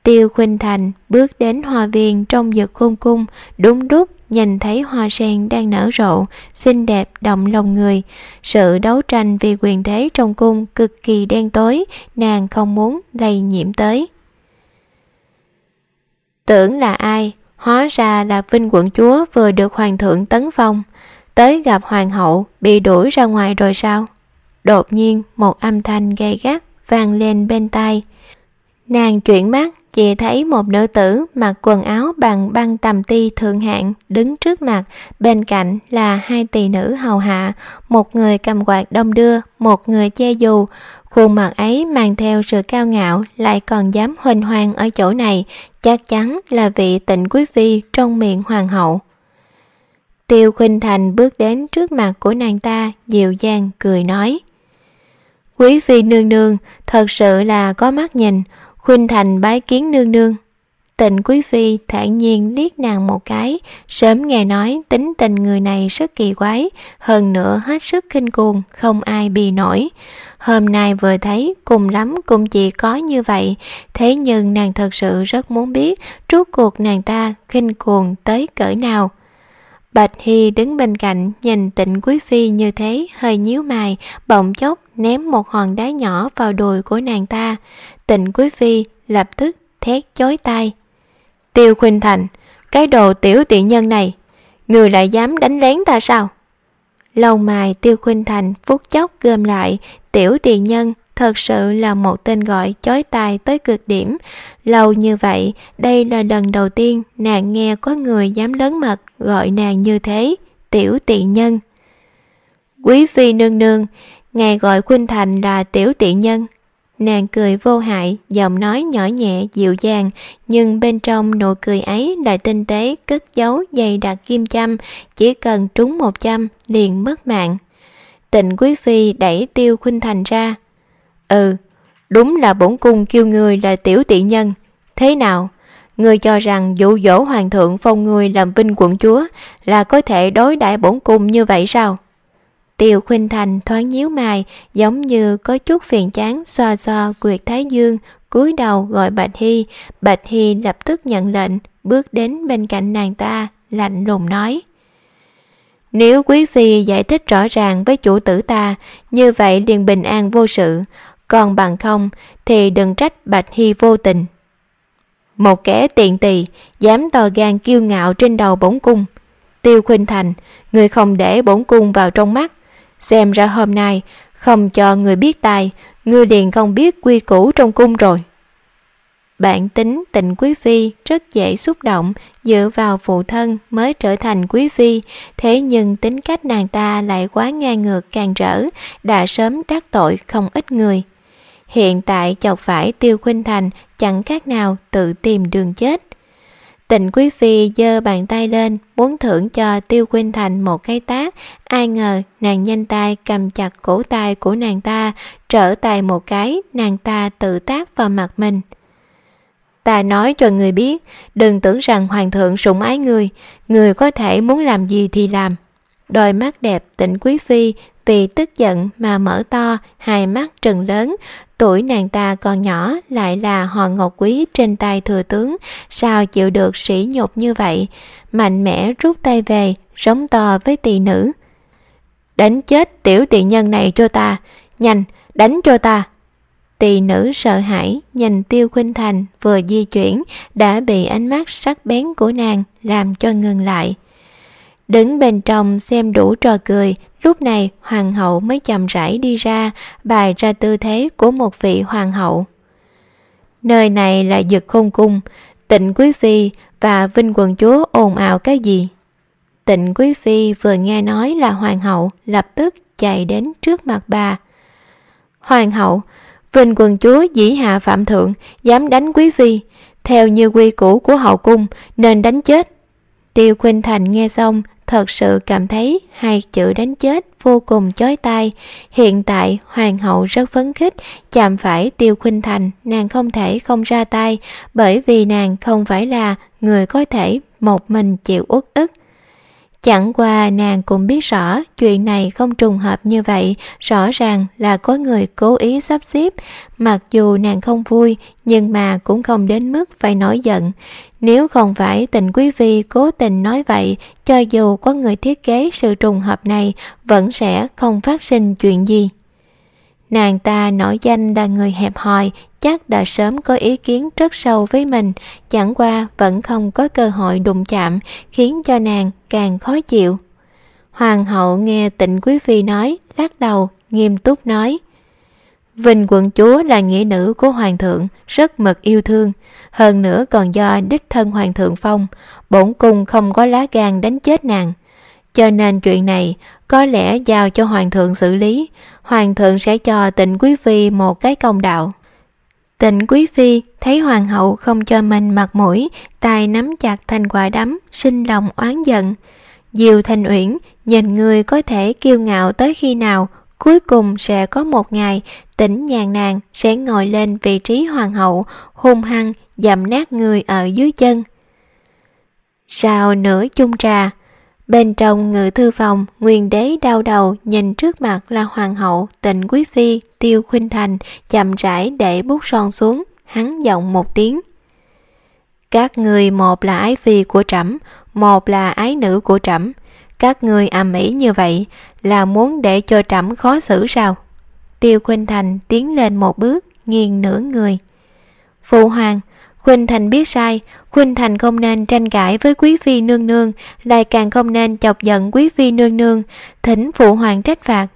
Tiêu khuynh thành bước đến hoa viên trong giật khôn cung, đúng đúc nhìn thấy hoa sen đang nở rộ, xinh đẹp, động lòng người. Sự đấu tranh vì quyền thế trong cung cực kỳ đen tối, nàng không muốn lây nhiễm tới. Tưởng là ai? Hóa ra là vinh quận chúa vừa được hoàng thượng tấn phong. Tới gặp hoàng hậu, bị đuổi ra ngoài rồi sao? Đột nhiên, một âm thanh gay gắt vang lên bên tai. Nàng chuyển mắt, chỉ thấy một nữ tử mặc quần áo bằng băng tầm ti thượng hạng đứng trước mặt. Bên cạnh là hai tỳ nữ hầu hạ, một người cầm quạt đông đưa, một người che dù. Khuôn mặt ấy mang theo sự cao ngạo, lại còn dám huỳnh hoang ở chỗ này, chắc chắn là vị tịnh quý phi trong miệng hoàng hậu. Tiêu khuynh thành bước đến trước mặt của nàng ta, dịu dàng cười nói quý phi nương nương, thật sự là có mắt nhìn, khuynh thành bái kiến nương nương. Tịnh quý phi thản nhiên liếc nàng một cái, sớm nghe nói tính tình người này rất kỳ quái, hơn nữa hết sức kinh cuồng, không ai bì nổi. Hôm nay vừa thấy, cùng lắm cũng chỉ có như vậy, thế nhưng nàng thật sự rất muốn biết, rốt cuộc nàng ta kinh cuồng tới cỡ nào. Bạch Hy đứng bên cạnh nhìn tịnh quý phi như thế hơi nhíu mày, bỗng chốc ném một hòn đá nhỏ vào đùi của nàng ta. Tịnh quý phi lập tức thét chói tai. Tiêu Khuynh Thành, cái đồ tiểu tiện nhân này, người lại dám đánh lén ta sao? Lâu mài Tiêu Khuynh Thành phút chốc gom lại, tiểu tiện nhân thật sự là một tên gọi chói tai tới cực điểm. Lâu như vậy, đây là lần đầu tiên nàng nghe có người dám lớn mật gọi nàng như thế, tiểu tiện nhân. Quý phi nương nương, ngài gọi Khuynh Thành là tiểu tiện nhân. Nàng cười vô hại, giọng nói nhỏ nhẹ, dịu dàng, nhưng bên trong nụ cười ấy lại tinh tế, cất giấu dày đặc kim châm, chỉ cần trúng một châm liền mất mạng. Tịnh Quý Phi đẩy Tiêu Khuynh Thành ra, Ừ, đúng là bổn cung kêu người là tiểu tiện nhân. Thế nào? Người cho rằng dụ dỗ hoàng thượng phong người làm vinh quận chúa là có thể đối đãi bổn cung như vậy sao? Tiêu Khuynh Thành thoáng nhíu mày, giống như có chút phiền chán xoa xoa quyệt thái dương, cúi đầu gọi Bạch Hy. Bạch Hy lập tức nhận lệnh, bước đến bên cạnh nàng ta, lạnh lùng nói. Nếu quý phi giải thích rõ ràng với chủ tử ta, như vậy liền bình an vô sự, còn bằng không thì đừng trách Bạch Hy vô tình. Một kẻ tiện tỳ dám to gan kiêu ngạo trên đầu bổn cung. Tiêu Khuynh Thành, người không để bổn cung vào trong mắt. Xem ra hôm nay không cho người biết tài, người liền không biết quy củ trong cung rồi. Bản tính tịnh quý phi rất dễ xúc động, dựa vào phụ thân mới trở thành quý phi, thế nhưng tính cách nàng ta lại quá ngang ngược càng rỡ đã sớm đắc tội không ít người hiện tại chọc phải tiêu khuynh thành chẳng khác nào tự tìm đường chết Tịnh Quý Phi giơ bàn tay lên muốn thưởng cho Tiêu Khuynh Thành một cái tác, ai ngờ nàng nhanh tay cầm chặt cổ tay của nàng ta, trở tay một cái, nàng ta tự tác vào mặt mình. Ta nói cho người biết, đừng tưởng rằng hoàng thượng sủng ái người, người có thể muốn làm gì thì làm. Đôi mắt đẹp tịnh quý phi vì tức giận mà mở to, hai mắt trừng lớn, tuổi nàng ta còn nhỏ lại là hòn ngọc quý trên tay thừa tướng, sao chịu được sỉ nhục như vậy, mạnh mẽ rút tay về, giống to với tỳ nữ. Đánh chết tiểu tỳ nhân này cho ta, nhanh, đánh cho ta. Tỳ nữ sợ hãi nhìn Tiêu Khuynh Thành vừa di chuyển đã bị ánh mắt sắc bén của nàng làm cho ngừng lại. Đứng bên trong xem đủ trò cười, lúc này hoàng hậu mới chậm rãi đi ra, bài ra tư thế của một vị hoàng hậu. Nơi này là giật khôn cung, tịnh quý phi và vinh quần chúa ồn ào cái gì? Tịnh quý phi vừa nghe nói là hoàng hậu lập tức chạy đến trước mặt bà. Hoàng hậu, Vinh quần chúa dĩ hạ phạm thượng, dám đánh quý phi, theo như quy củ của hậu cung nên đánh chết. Tiêu Khuynh Thành nghe xong thật sự cảm thấy hai chữ đánh chết vô cùng chói tai. Hiện tại hoàng hậu rất phấn khích, chạm phải Tiêu Khuynh Thành, nàng không thể không ra tay, bởi vì nàng không phải là người có thể một mình chịu uất ức. Chẳng qua nàng cũng biết rõ chuyện này không trùng hợp như vậy, rõ ràng là có người cố ý sắp xếp. Mặc dù nàng không vui, nhưng mà cũng không đến mức phải nổi giận. Nếu không phải tình quý phi cố tình nói vậy, cho dù có người thiết kế sự trùng hợp này, vẫn sẽ không phát sinh chuyện gì. Nàng ta nổi danh là người hẹp hòi, chắc đã sớm có ý kiến rất sâu với mình, chẳng qua vẫn không có cơ hội đụng chạm, khiến cho nàng càng khó chịu. Hoàng hậu nghe tịnh quý phi nói, lắc đầu, nghiêm túc nói. Vinh quận chúa là nghĩa nữ của hoàng thượng, rất mực yêu thương, hơn nữa còn do đích thân hoàng thượng phong, bổn cung không có lá gan đánh chết nàng. Cho nên chuyện này có lẽ giao cho hoàng thượng xử lý, hoàng thượng sẽ cho tịnh quý phi một cái công đạo. Tịnh quý phi thấy hoàng hậu không cho mình mặt mũi, tay nắm chặt thành quả đấm, sinh lòng oán giận. Diều Thanh Uyển nhìn người có thể kiêu ngạo tới khi nào, cuối cùng sẽ có một ngày tỉnh nhàn nàng sẽ ngồi lên vị trí hoàng hậu, hung hăng dầm nát người ở dưới chân. Sau nửa chung trà, Bên trong ngự thư phòng, nguyên đế đau đầu nhìn trước mặt là hoàng hậu, tịnh quý phi, tiêu khuynh thành, chậm rãi để bút son xuống, hắn giọng một tiếng. Các người một là ái phi của trẫm, một là ái nữ của trẫm. Các người ầm ĩ như vậy là muốn để cho trẫm khó xử sao? Tiêu khuynh thành tiến lên một bước, nghiêng nửa người. Phụ hoàng, Khuynh Thành biết sai, Khuynh Thành không nên tranh cãi với Quý Phi nương nương, lại càng không nên chọc giận Quý Phi nương nương, thỉnh phụ hoàng trách phạt.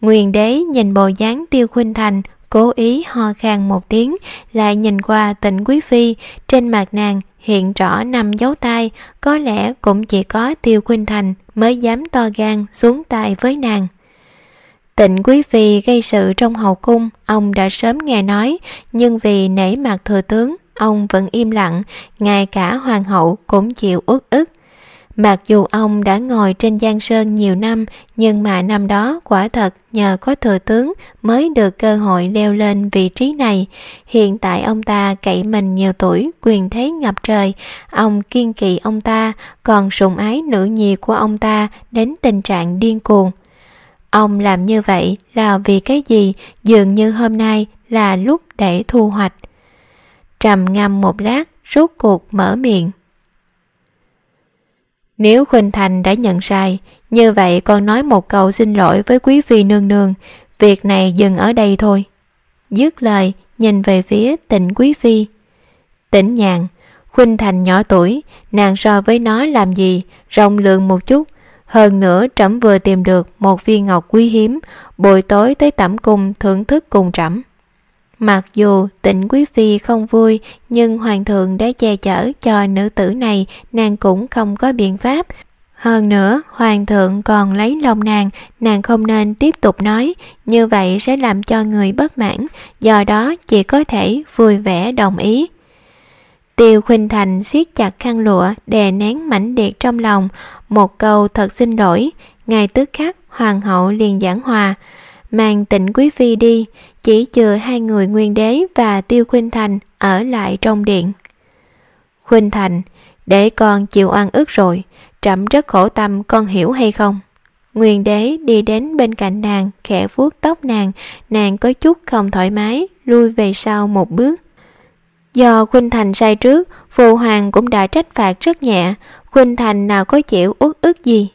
Nguyên đế nhìn bộ dáng tiêu Khuynh Thành, cố ý ho khan một tiếng, lại nhìn qua tịnh Quý Phi, trên mặt nàng hiện rõ năm dấu tay, có lẽ cũng chỉ có tiêu Khuynh Thành mới dám to gan xuống tay với nàng. Tịnh Quý Phi gây sự trong hậu cung, ông đã sớm nghe nói, nhưng vì nể mặt thừa tướng, ông vẫn im lặng, ngay cả hoàng hậu cũng chịu uất ức. Mặc dù ông đã ngồi trên giang sơn nhiều năm, nhưng mà năm đó quả thật nhờ có thừa tướng mới được cơ hội leo lên vị trí này. Hiện tại ông ta cậy mình nhiều tuổi, quyền thế ngập trời. Ông kiên kỵ ông ta, còn sùng ái nữ nhi của ông ta đến tình trạng điên cuồng. Ông làm như vậy là vì cái gì? Dường như hôm nay là lúc để thu hoạch trầm ngâm một lát, rốt cuộc mở miệng. Nếu Khuynh Thành đã nhận sai, như vậy con nói một câu xin lỗi với quý phi nương nương, việc này dừng ở đây thôi. Dứt lời, nhìn về phía tịnh quý phi. Tĩnh nhàn, Khuynh Thành nhỏ tuổi, nàng so với nó làm gì, rộng lượng một chút. Hơn nữa trẫm vừa tìm được một viên ngọc quý hiếm, buổi tối tới tẩm cung thưởng thức cùng trẫm. Mặc dù tịnh quý phi không vui, nhưng hoàng thượng đã che chở cho nữ tử này, nàng cũng không có biện pháp. Hơn nữa, hoàng thượng còn lấy lòng nàng, nàng không nên tiếp tục nói, như vậy sẽ làm cho người bất mãn, do đó chỉ có thể vui vẻ đồng ý. Tiêu Khuynh Thành siết chặt khăn lụa, đè nén mãnh liệt trong lòng, một câu thật xin lỗi, ngay tức khắc hoàng hậu liền giảng hòa, mang tịnh quý phi đi, chỉ chừa hai người nguyên đế và Tiêu Khuynh Thành ở lại trong điện. Khuynh Thành, để con chịu oan ức rồi, trẫm rất khổ tâm con hiểu hay không? Nguyên đế đi đến bên cạnh nàng, khẽ vuốt tóc nàng, nàng có chút không thoải mái, lui về sau một bước. Do Khuynh Thành sai trước, Phụ Hoàng cũng đã trách phạt rất nhẹ, Khuynh Thành nào có chịu uất ức gì.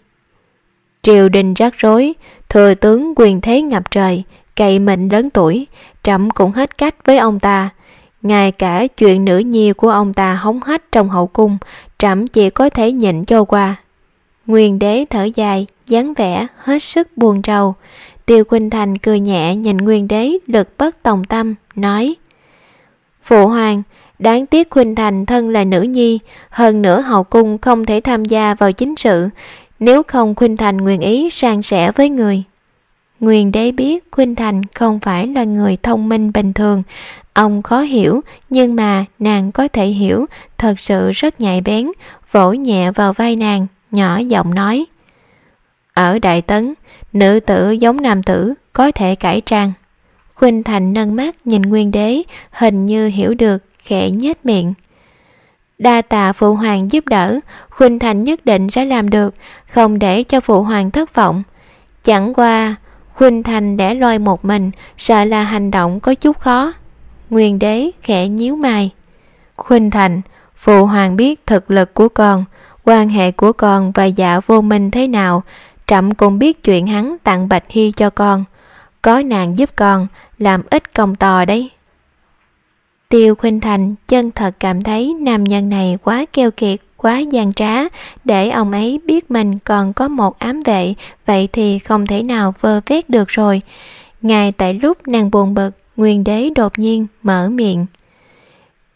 Triều đình rắc rối, thừa tướng quyền thế ngập trời, cậy mình lớn tuổi, trẫm cũng hết cách với ông ta. Ngay cả chuyện nữ nhi của ông ta hống hách trong hậu cung, trẫm chỉ có thể nhịn cho qua. Nguyên đế thở dài, dáng vẻ hết sức buồn rầu. Tiêu Khuynh Thành cười nhẹ nhìn Nguyên đế lực bất tòng tâm, nói Phụ hoàng, đáng tiếc Khuynh Thành thân là nữ nhi, hơn nữa hậu cung không thể tham gia vào chính sự, nếu không Khuynh Thành nguyện ý sang sẻ với người. Nguyên đế biết Khuynh Thành không phải là người thông minh bình thường, ông khó hiểu nhưng mà nàng có thể hiểu thật sự rất nhạy bén, vỗ nhẹ vào vai nàng, nhỏ giọng nói. Ở Đại Tấn, nữ tử giống nam tử, có thể cải trang. Khuynh Thành nâng mắt nhìn Nguyên đế, hình như hiểu được, khẽ nhếch miệng. Đa tạ Phụ Hoàng giúp đỡ, Khuynh Thành nhất định sẽ làm được, không để cho Phụ Hoàng thất vọng. Chẳng qua, Khuynh Thành để loi một mình, sợ là hành động có chút khó. Nguyên đế khẽ nhíu mày. Khuynh Thành, Phụ Hoàng biết thực lực của con, quan hệ của con và dạ vô minh thế nào, trẫm cũng biết chuyện hắn tặng Bạch Hy cho con. Có nàng giúp con, làm ít công to đấy. Tiêu Khuynh Thành chân thật cảm thấy nam nhân này quá keo kiệt, quá gian trá, để ông ấy biết mình còn có một ám vệ, vậy thì không thể nào vơ vét được rồi. Ngay tại lúc nàng buồn bực, Nguyên đế đột nhiên mở miệng.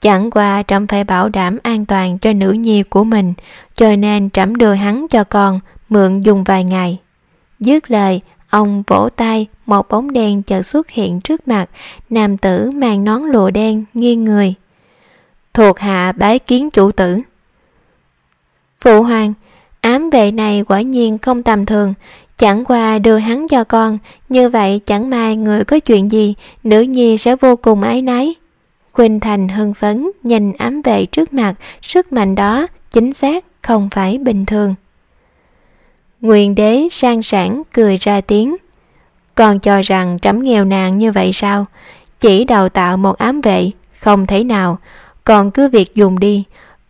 Chẳng qua trẫm phải bảo đảm an toàn cho nữ nhi của mình, cho nên trẫm đưa hắn cho con, mượn dùng vài ngày. Dứt lời, Ông vỗ tay, một bóng đen chợt xuất hiện trước mặt, nam tử mang nón lụa đen, nghiêng người. Thuộc hạ bái kiến chủ tử. Phụ hoàng, ám vệ này quả nhiên không tầm thường, chẳng qua đưa hắn cho con, như vậy chẳng may người có chuyện gì, nữ nhi sẽ vô cùng ái náy. Khuynh Thành hưng phấn nhìn ám vệ trước mặt, sức mạnh đó chính xác không phải bình thường. Nguyên đế sang sản cười ra tiếng. Còn cho rằng trẫm nghèo nàn như vậy sao? Chỉ đào tạo một ám vệ, không thể nào. Còn cứ việc dùng đi,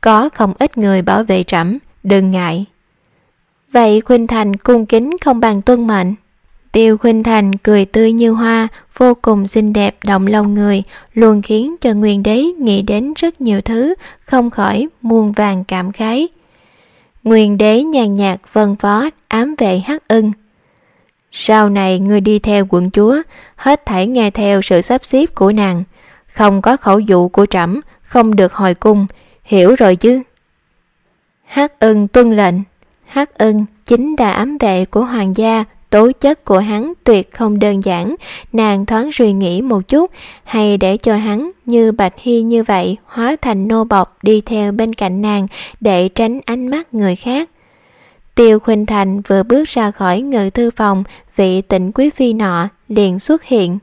có không ít người bảo vệ trẫm, đừng ngại. Vậy Khuynh Thành cung kính không bằng tuân mệnh. Tiêu Khuynh Thành cười tươi như hoa, vô cùng xinh đẹp động lòng người, luôn khiến cho Nguyên Đế nghĩ đến rất nhiều thứ, không khỏi muôn vàng cảm khái. Nguyên đế nhàn nhạt vân phó ám vệ hắc ưng. Sau này ngươi đi theo quận chúa, hết thảy nghe theo sự sắp xếp của nàng. Không có khẩu dụ của trẫm, không được hồi cung, hiểu rồi chứ? Hắc ưng tuân lệnh. Hắc ưng chính là ám vệ của hoàng gia, tố chất của hắn tuyệt không đơn giản, nàng thoáng suy nghĩ một chút, hay để cho hắn như Bạch Hy như vậy hóa thành nô bọc đi theo bên cạnh nàng để tránh ánh mắt người khác. Tiêu Khuynh Thành vừa bước ra khỏi ngự thư phòng, vị tịnh quý phi nọ liền xuất hiện.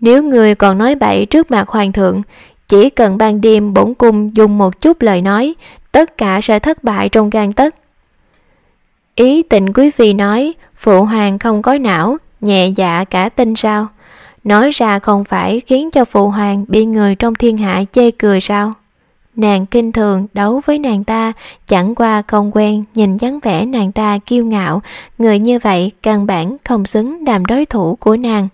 Nếu người còn nói bậy trước mặt hoàng thượng, chỉ cần ban đêm bổn cung dùng một chút lời nói, tất cả sẽ thất bại trong gan tất. Ý tịnh quý phi nói, phụ hoàng không có não, nhẹ dạ cả tin sao? Nói ra không phải khiến cho phụ hoàng bị người trong thiên hạ chê cười sao? Nàng kinh thường đấu với nàng ta, chẳng qua không quen nhìn dáng vẻ nàng ta kiêu ngạo, người như vậy căn bản không xứng làm đối thủ của nàng.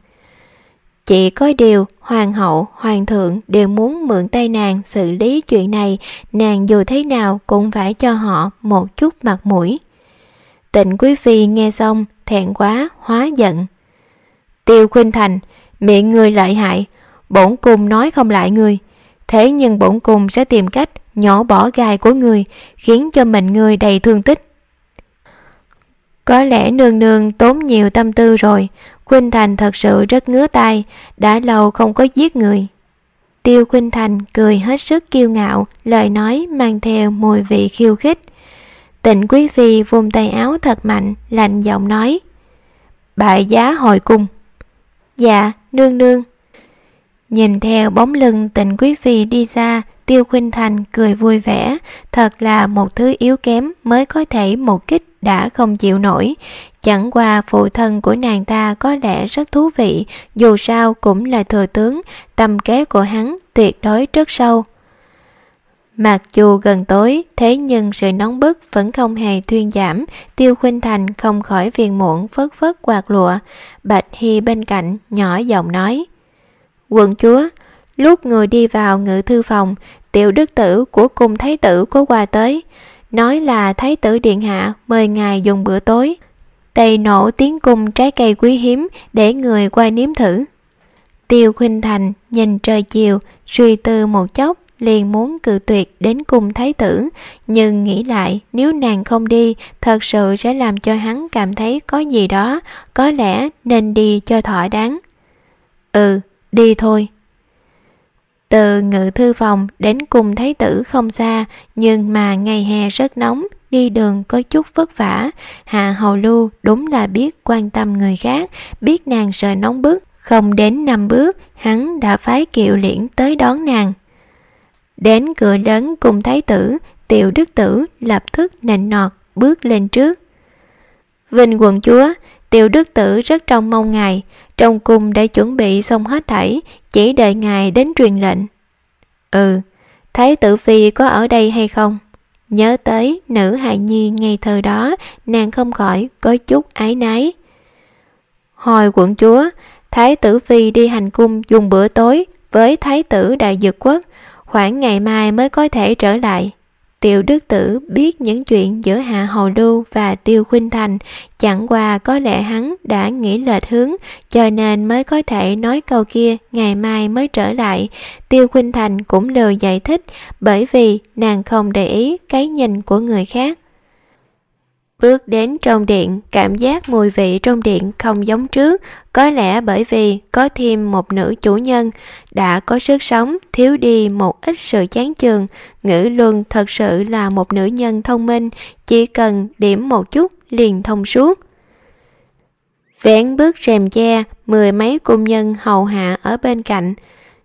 Chỉ có điều, hoàng hậu, hoàng thượng đều muốn mượn tay nàng xử lý chuyện này, nàng dù thế nào cũng phải cho họ một chút mặt mũi. Tịnh quý phi nghe xong, thẹn quá, hóa giận. Tiêu khuynh thành, miệng người lợi hại, bổn cung nói không lại người. Thế nhưng bổn cung sẽ tìm cách nhổ bỏ gai của người, khiến cho mình người đầy thương tích. Có lẽ nương nương tốn nhiều tâm tư rồi, Khuynh Thành thật sự rất ngứa tay, đã lâu không có giết người. Tiêu Khuynh Thành cười hết sức kiêu ngạo, lời nói mang theo mùi vị khiêu khích. Tịnh Quý Phi vùng tay áo thật mạnh, lạnh giọng nói. Bại giá hồi cung. Dạ, nương nương. Nhìn theo bóng lưng tịnh Quý Phi đi xa, Tiêu Khuynh Thành cười vui vẻ, thật là một thứ yếu kém mới có thể một kích đã không chịu nổi. Chẳng qua phụ thân của nàng ta có lẽ rất thú vị, dù sao cũng là thừa tướng, tâm kế của hắn tuyệt đối rất sâu. Mặc dù gần tối, thế nhưng sự nóng bức vẫn không hề thuyên giảm, Tiêu Khuynh Thành không khỏi phiền muộn phất phất quạt lụa. Bạch Hy bên cạnh, nhỏ giọng nói. Quận chúa, lúc người đi vào ngự thư phòng, tiểu đức tử của cung thái tử có qua tới, nói là thái tử điện hạ mời ngài dùng bữa tối. Tây nổ tiếng cung trái cây quý hiếm để người qua nếm thử. Tiêu Khuynh Thành nhìn trời chiều, suy tư một chốc, liền muốn cự tuyệt đến cùng thái tử, nhưng nghĩ lại nếu nàng không đi, thật sự sẽ làm cho hắn cảm thấy có gì đó, có lẽ nên đi cho thỏa đáng. Ừ, đi thôi. Từ ngự thư phòng đến cùng thái tử không xa, nhưng mà ngày hè rất nóng, đi đường có chút vất vả. Hạ Hầu Lưu đúng là biết quan tâm người khác, biết nàng sợ nóng bức. Không đến năm bước, hắn đã phái kiệu liễn tới đón nàng. Đến cửa lớn cùng thái tử, tiểu đức tử lập tức nịnh nọt bước lên trước. Vinh quận chúa, tiểu đức tử rất trông mong ngài, trong cung đã chuẩn bị xong hết thảy, chỉ đợi ngài đến truyền lệnh. Ừ, thái tử phi có ở đây hay không? Nhớ tới nữ hài nhi ngày thơ đó, nàng không khỏi có chút ái nái. Hồi quận chúa, thái tử phi đi hành cung dùng bữa tối với thái tử đại dược quốc, khoảng ngày mai mới có thể trở lại. Tiểu Đức Tử biết những chuyện giữa Hạ Hầu Lưu và Tiêu Khuynh Thành, chẳng qua có lẽ hắn đã nghĩ lệch hướng, cho nên mới có thể nói câu kia ngày mai mới trở lại. Tiêu Khuynh Thành cũng lừa giải thích, bởi vì nàng không để ý cái nhìn của người khác. Bước đến trong điện, cảm giác mùi vị trong điện không giống trước, có lẽ bởi vì có thêm một nữ chủ nhân, đã có sức sống, thiếu đi một ít sự chán chường. Ngữ luân thật sự là một nữ nhân thông minh, chỉ cần điểm một chút liền thông suốt. Vén bước rèm che, mười mấy cung nhân hầu hạ ở bên cạnh,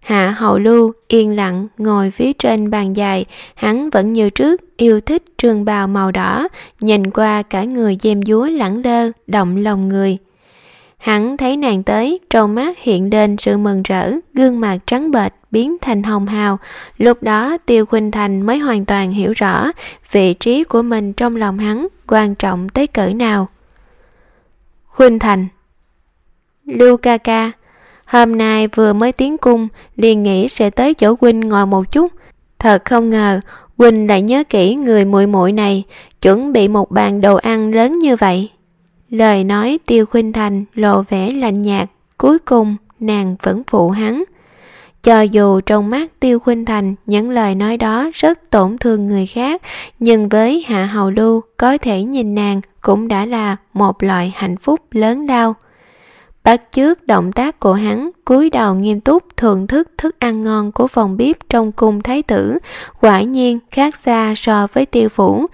Hạ hậu lưu yên lặng ngồi phía trên bàn dài, hắn vẫn như trước yêu thích trường bào màu đỏ, nhìn qua cả người dêm dúa lẳng lơ, động lòng người. Hắn thấy nàng tới, trong mắt hiện lên sự mừng rỡ, gương mặt trắng bệch biến thành hồng hào. Lúc đó Tiêu Khuynh Thành mới hoàn toàn hiểu rõ vị trí của mình trong lòng hắn quan trọng tới cỡ nào. Khuynh Thành Lưu ca ca Hôm nay vừa mới tiến cung, liền nghĩ sẽ tới chỗ huynh ngồi một chút. Thật không ngờ, huynh lại nhớ kỹ người muội muội này, chuẩn bị một bàn đồ ăn lớn như vậy. Lời nói tiêu khuynh thành lộ vẻ lạnh nhạt, cuối cùng nàng vẫn phụ hắn. Cho dù trong mắt Tiêu Khuynh Thành những lời nói đó rất tổn thương người khác, nhưng với Hạ Hầu Lưu có thể nhìn nàng cũng đã là một loại hạnh phúc lớn lao bắt chước, động tác của hắn, cúi đầu nghiêm túc, thưởng thức thức ăn ngon của phòng bếp trong cung thái tử. Quả nhiên, khác xa so với tiêu phủ.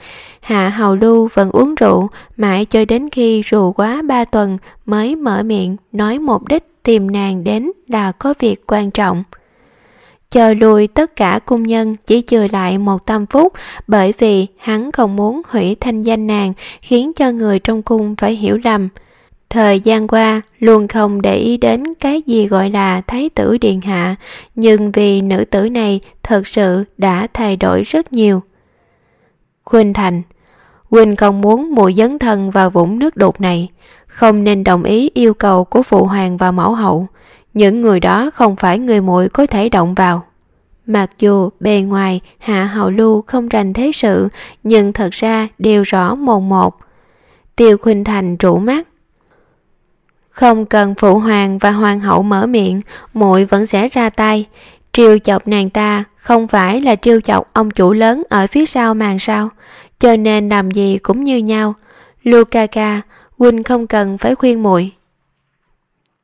Hạ hầu lưu vẫn uống rượu, mãi cho đến khi rượu quá ba tuần mới mở miệng, nói mục đích tìm nàng đến là có việc quan trọng. Chờ lùi tất cả cung nhân, chỉ chừa lại một tâm phúc, bởi vì hắn không muốn hủy thanh danh nàng, khiến cho người trong cung phải hiểu lầm. Thời gian qua luôn không để ý đến cái gì gọi là thái tử điện hạ, nhưng vì nữ tử này thật sự đã thay đổi rất nhiều. Khuynh Thành Huynh không muốn mùi dấn thân vào vũng nước đục này, không nên đồng ý yêu cầu của phụ hoàng và mẫu hậu. Những người đó không phải người muội có thể động vào. Mặc dù bề ngoài Hạ Hậu Lưu không rành thế sự, nhưng thật ra đều rõ mồn một. Tiêu Khuynh Thành rủ mắt, không cần phụ hoàng và hoàng hậu mở miệng, muội vẫn sẽ ra tay. Triều chọc nàng ta không phải là triều chọc ông chủ lớn ở phía sau màn sao, cho nên làm gì cũng như nhau. Lukaka, huynh không cần phải khuyên muội.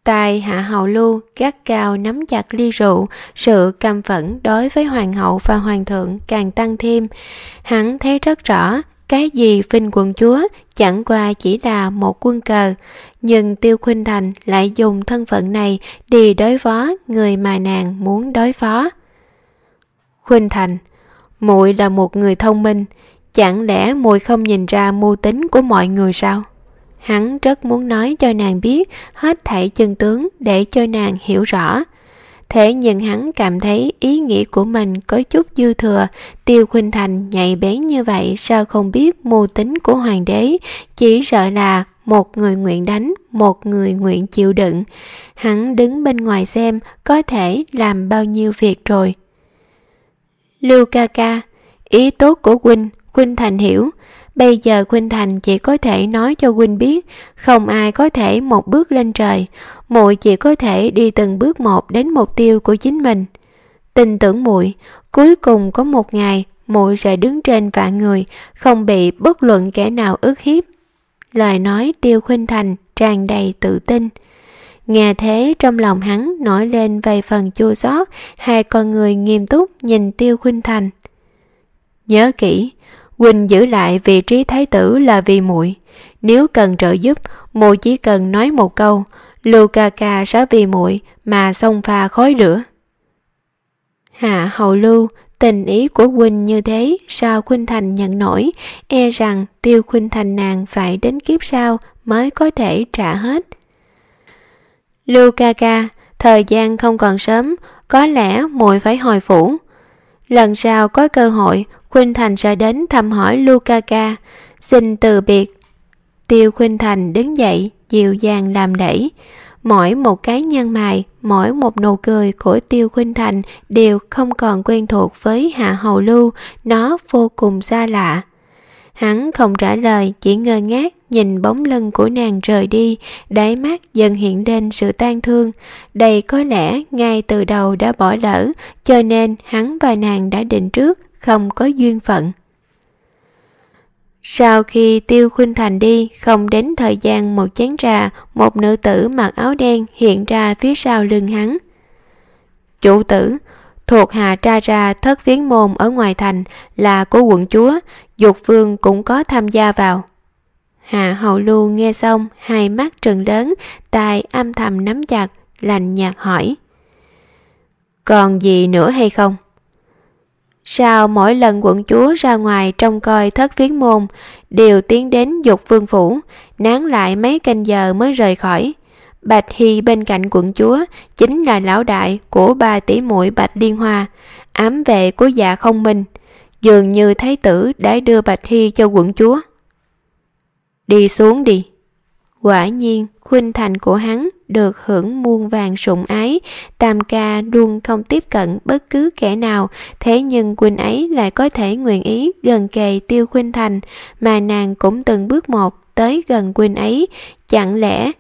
tay hạ hầu lưu gắt cao nắm chặt ly rượu sự căm phẫn đối với hoàng hậu và hoàng thượng càng tăng thêm hắn thấy rất rõ cái gì vinh quận chúa chẳng qua chỉ là một quân cờ. Nhưng tiêu khuynh thành lại dùng thân phận này đi đối phó người mà nàng muốn đối phó. Khuynh thành, muội là một người thông minh. Chẳng lẽ muội không nhìn ra mưu tính của mọi người sao? Hắn rất muốn nói cho nàng biết hết thảy chân tướng để cho nàng hiểu rõ thế nhưng hắn cảm thấy ý nghĩ của mình có chút dư thừa. Tiêu khuynh thành nhạy bén như vậy, sao không biết mưu tính của hoàng đế? Chỉ sợ là một người nguyện đánh, một người nguyện chịu đựng. Hắn đứng bên ngoài xem, có thể làm bao nhiêu việc rồi. Lưu ca ca, ý tốt của huynh huynh thành hiểu bây giờ Khuynh thành chỉ có thể nói cho huynh biết, không ai có thể một bước lên trời. Muội chỉ có thể đi từng bước một đến mục tiêu của chính mình. Tin tưởng muội, cuối cùng có một ngày, muội sẽ đứng trên vạn người, không bị bất luận kẻ nào ức hiếp. Lời nói tiêu khuynh thành tràn đầy tự tin. Nghe thế, trong lòng hắn nổi lên vài phần chua xót, hai con người nghiêm túc nhìn tiêu khuynh thành. Nhớ kỹ Quỳnh giữ lại vị trí thái tử là vì muội. Nếu cần trợ giúp, muội chỉ cần nói một câu, lưu ca ca sẽ vì muội mà xông pha khói lửa. Hạ hậu lưu, tình ý của Quỳnh như thế, sao khuynh thành nhận nổi? E rằng tiêu khuynh thành nàng phải đến kiếp sau mới có thể trả hết. Lưu ca ca, thời gian không còn sớm, có lẽ muội phải hồi phủ. Lần sau có cơ hội khuynh thành sẽ đến thăm hỏi Lukaka, xin từ biệt. Tiêu khuynh thành đứng dậy, dịu dàng làm lễ. Mỗi một cái nhăn mày, mỗi một nụ cười của Tiêu Khuynh Thành đều không còn quen thuộc với Hạ Hầu Lưu, nó vô cùng xa lạ. Hắn không trả lời, chỉ ngơ ngác nhìn bóng lưng của nàng rời đi, đáy mắt dần hiện lên sự tan thương. Đây có lẽ ngay từ đầu đã bỏ lỡ, cho nên hắn và nàng đã định trước không có duyên phận. Sau khi Tiêu Khuynh Thành đi, không đến thời gian một chén trà, một nữ tử mặc áo đen hiện ra phía sau lưng hắn. Chủ tử, thuộc hạ tra ra thất viếng môn ở ngoài thành là của quận chúa, dục vương cũng có tham gia vào. Hạ hậu lưu nghe xong, hai mắt trừng lớn, tai âm thầm nắm chặt, lành nhạt hỏi. Còn gì nữa hay không? Sao mỗi lần quận chúa ra ngoài trông coi thất phiến môn, đều tiến đến dục vương phủ, nán lại mấy canh giờ mới rời khỏi. Bạch Hy bên cạnh quận chúa chính là lão đại của ba tỷ muội Bạch Liên Hoa, ám vệ của dạ không minh. Dường như thái tử đã đưa Bạch Hy cho quận chúa. Đi xuống đi. Quả nhiên, khuynh thành của hắn được hưởng muôn vàng sủng ái, Tam ca luôn không tiếp cận bất cứ kẻ nào, thế nhưng Quỳnh ấy lại có thể nguyện ý gần kề tiêu khuynh thành, mà nàng cũng từng bước một tới gần Quỳnh ấy, chẳng lẽ...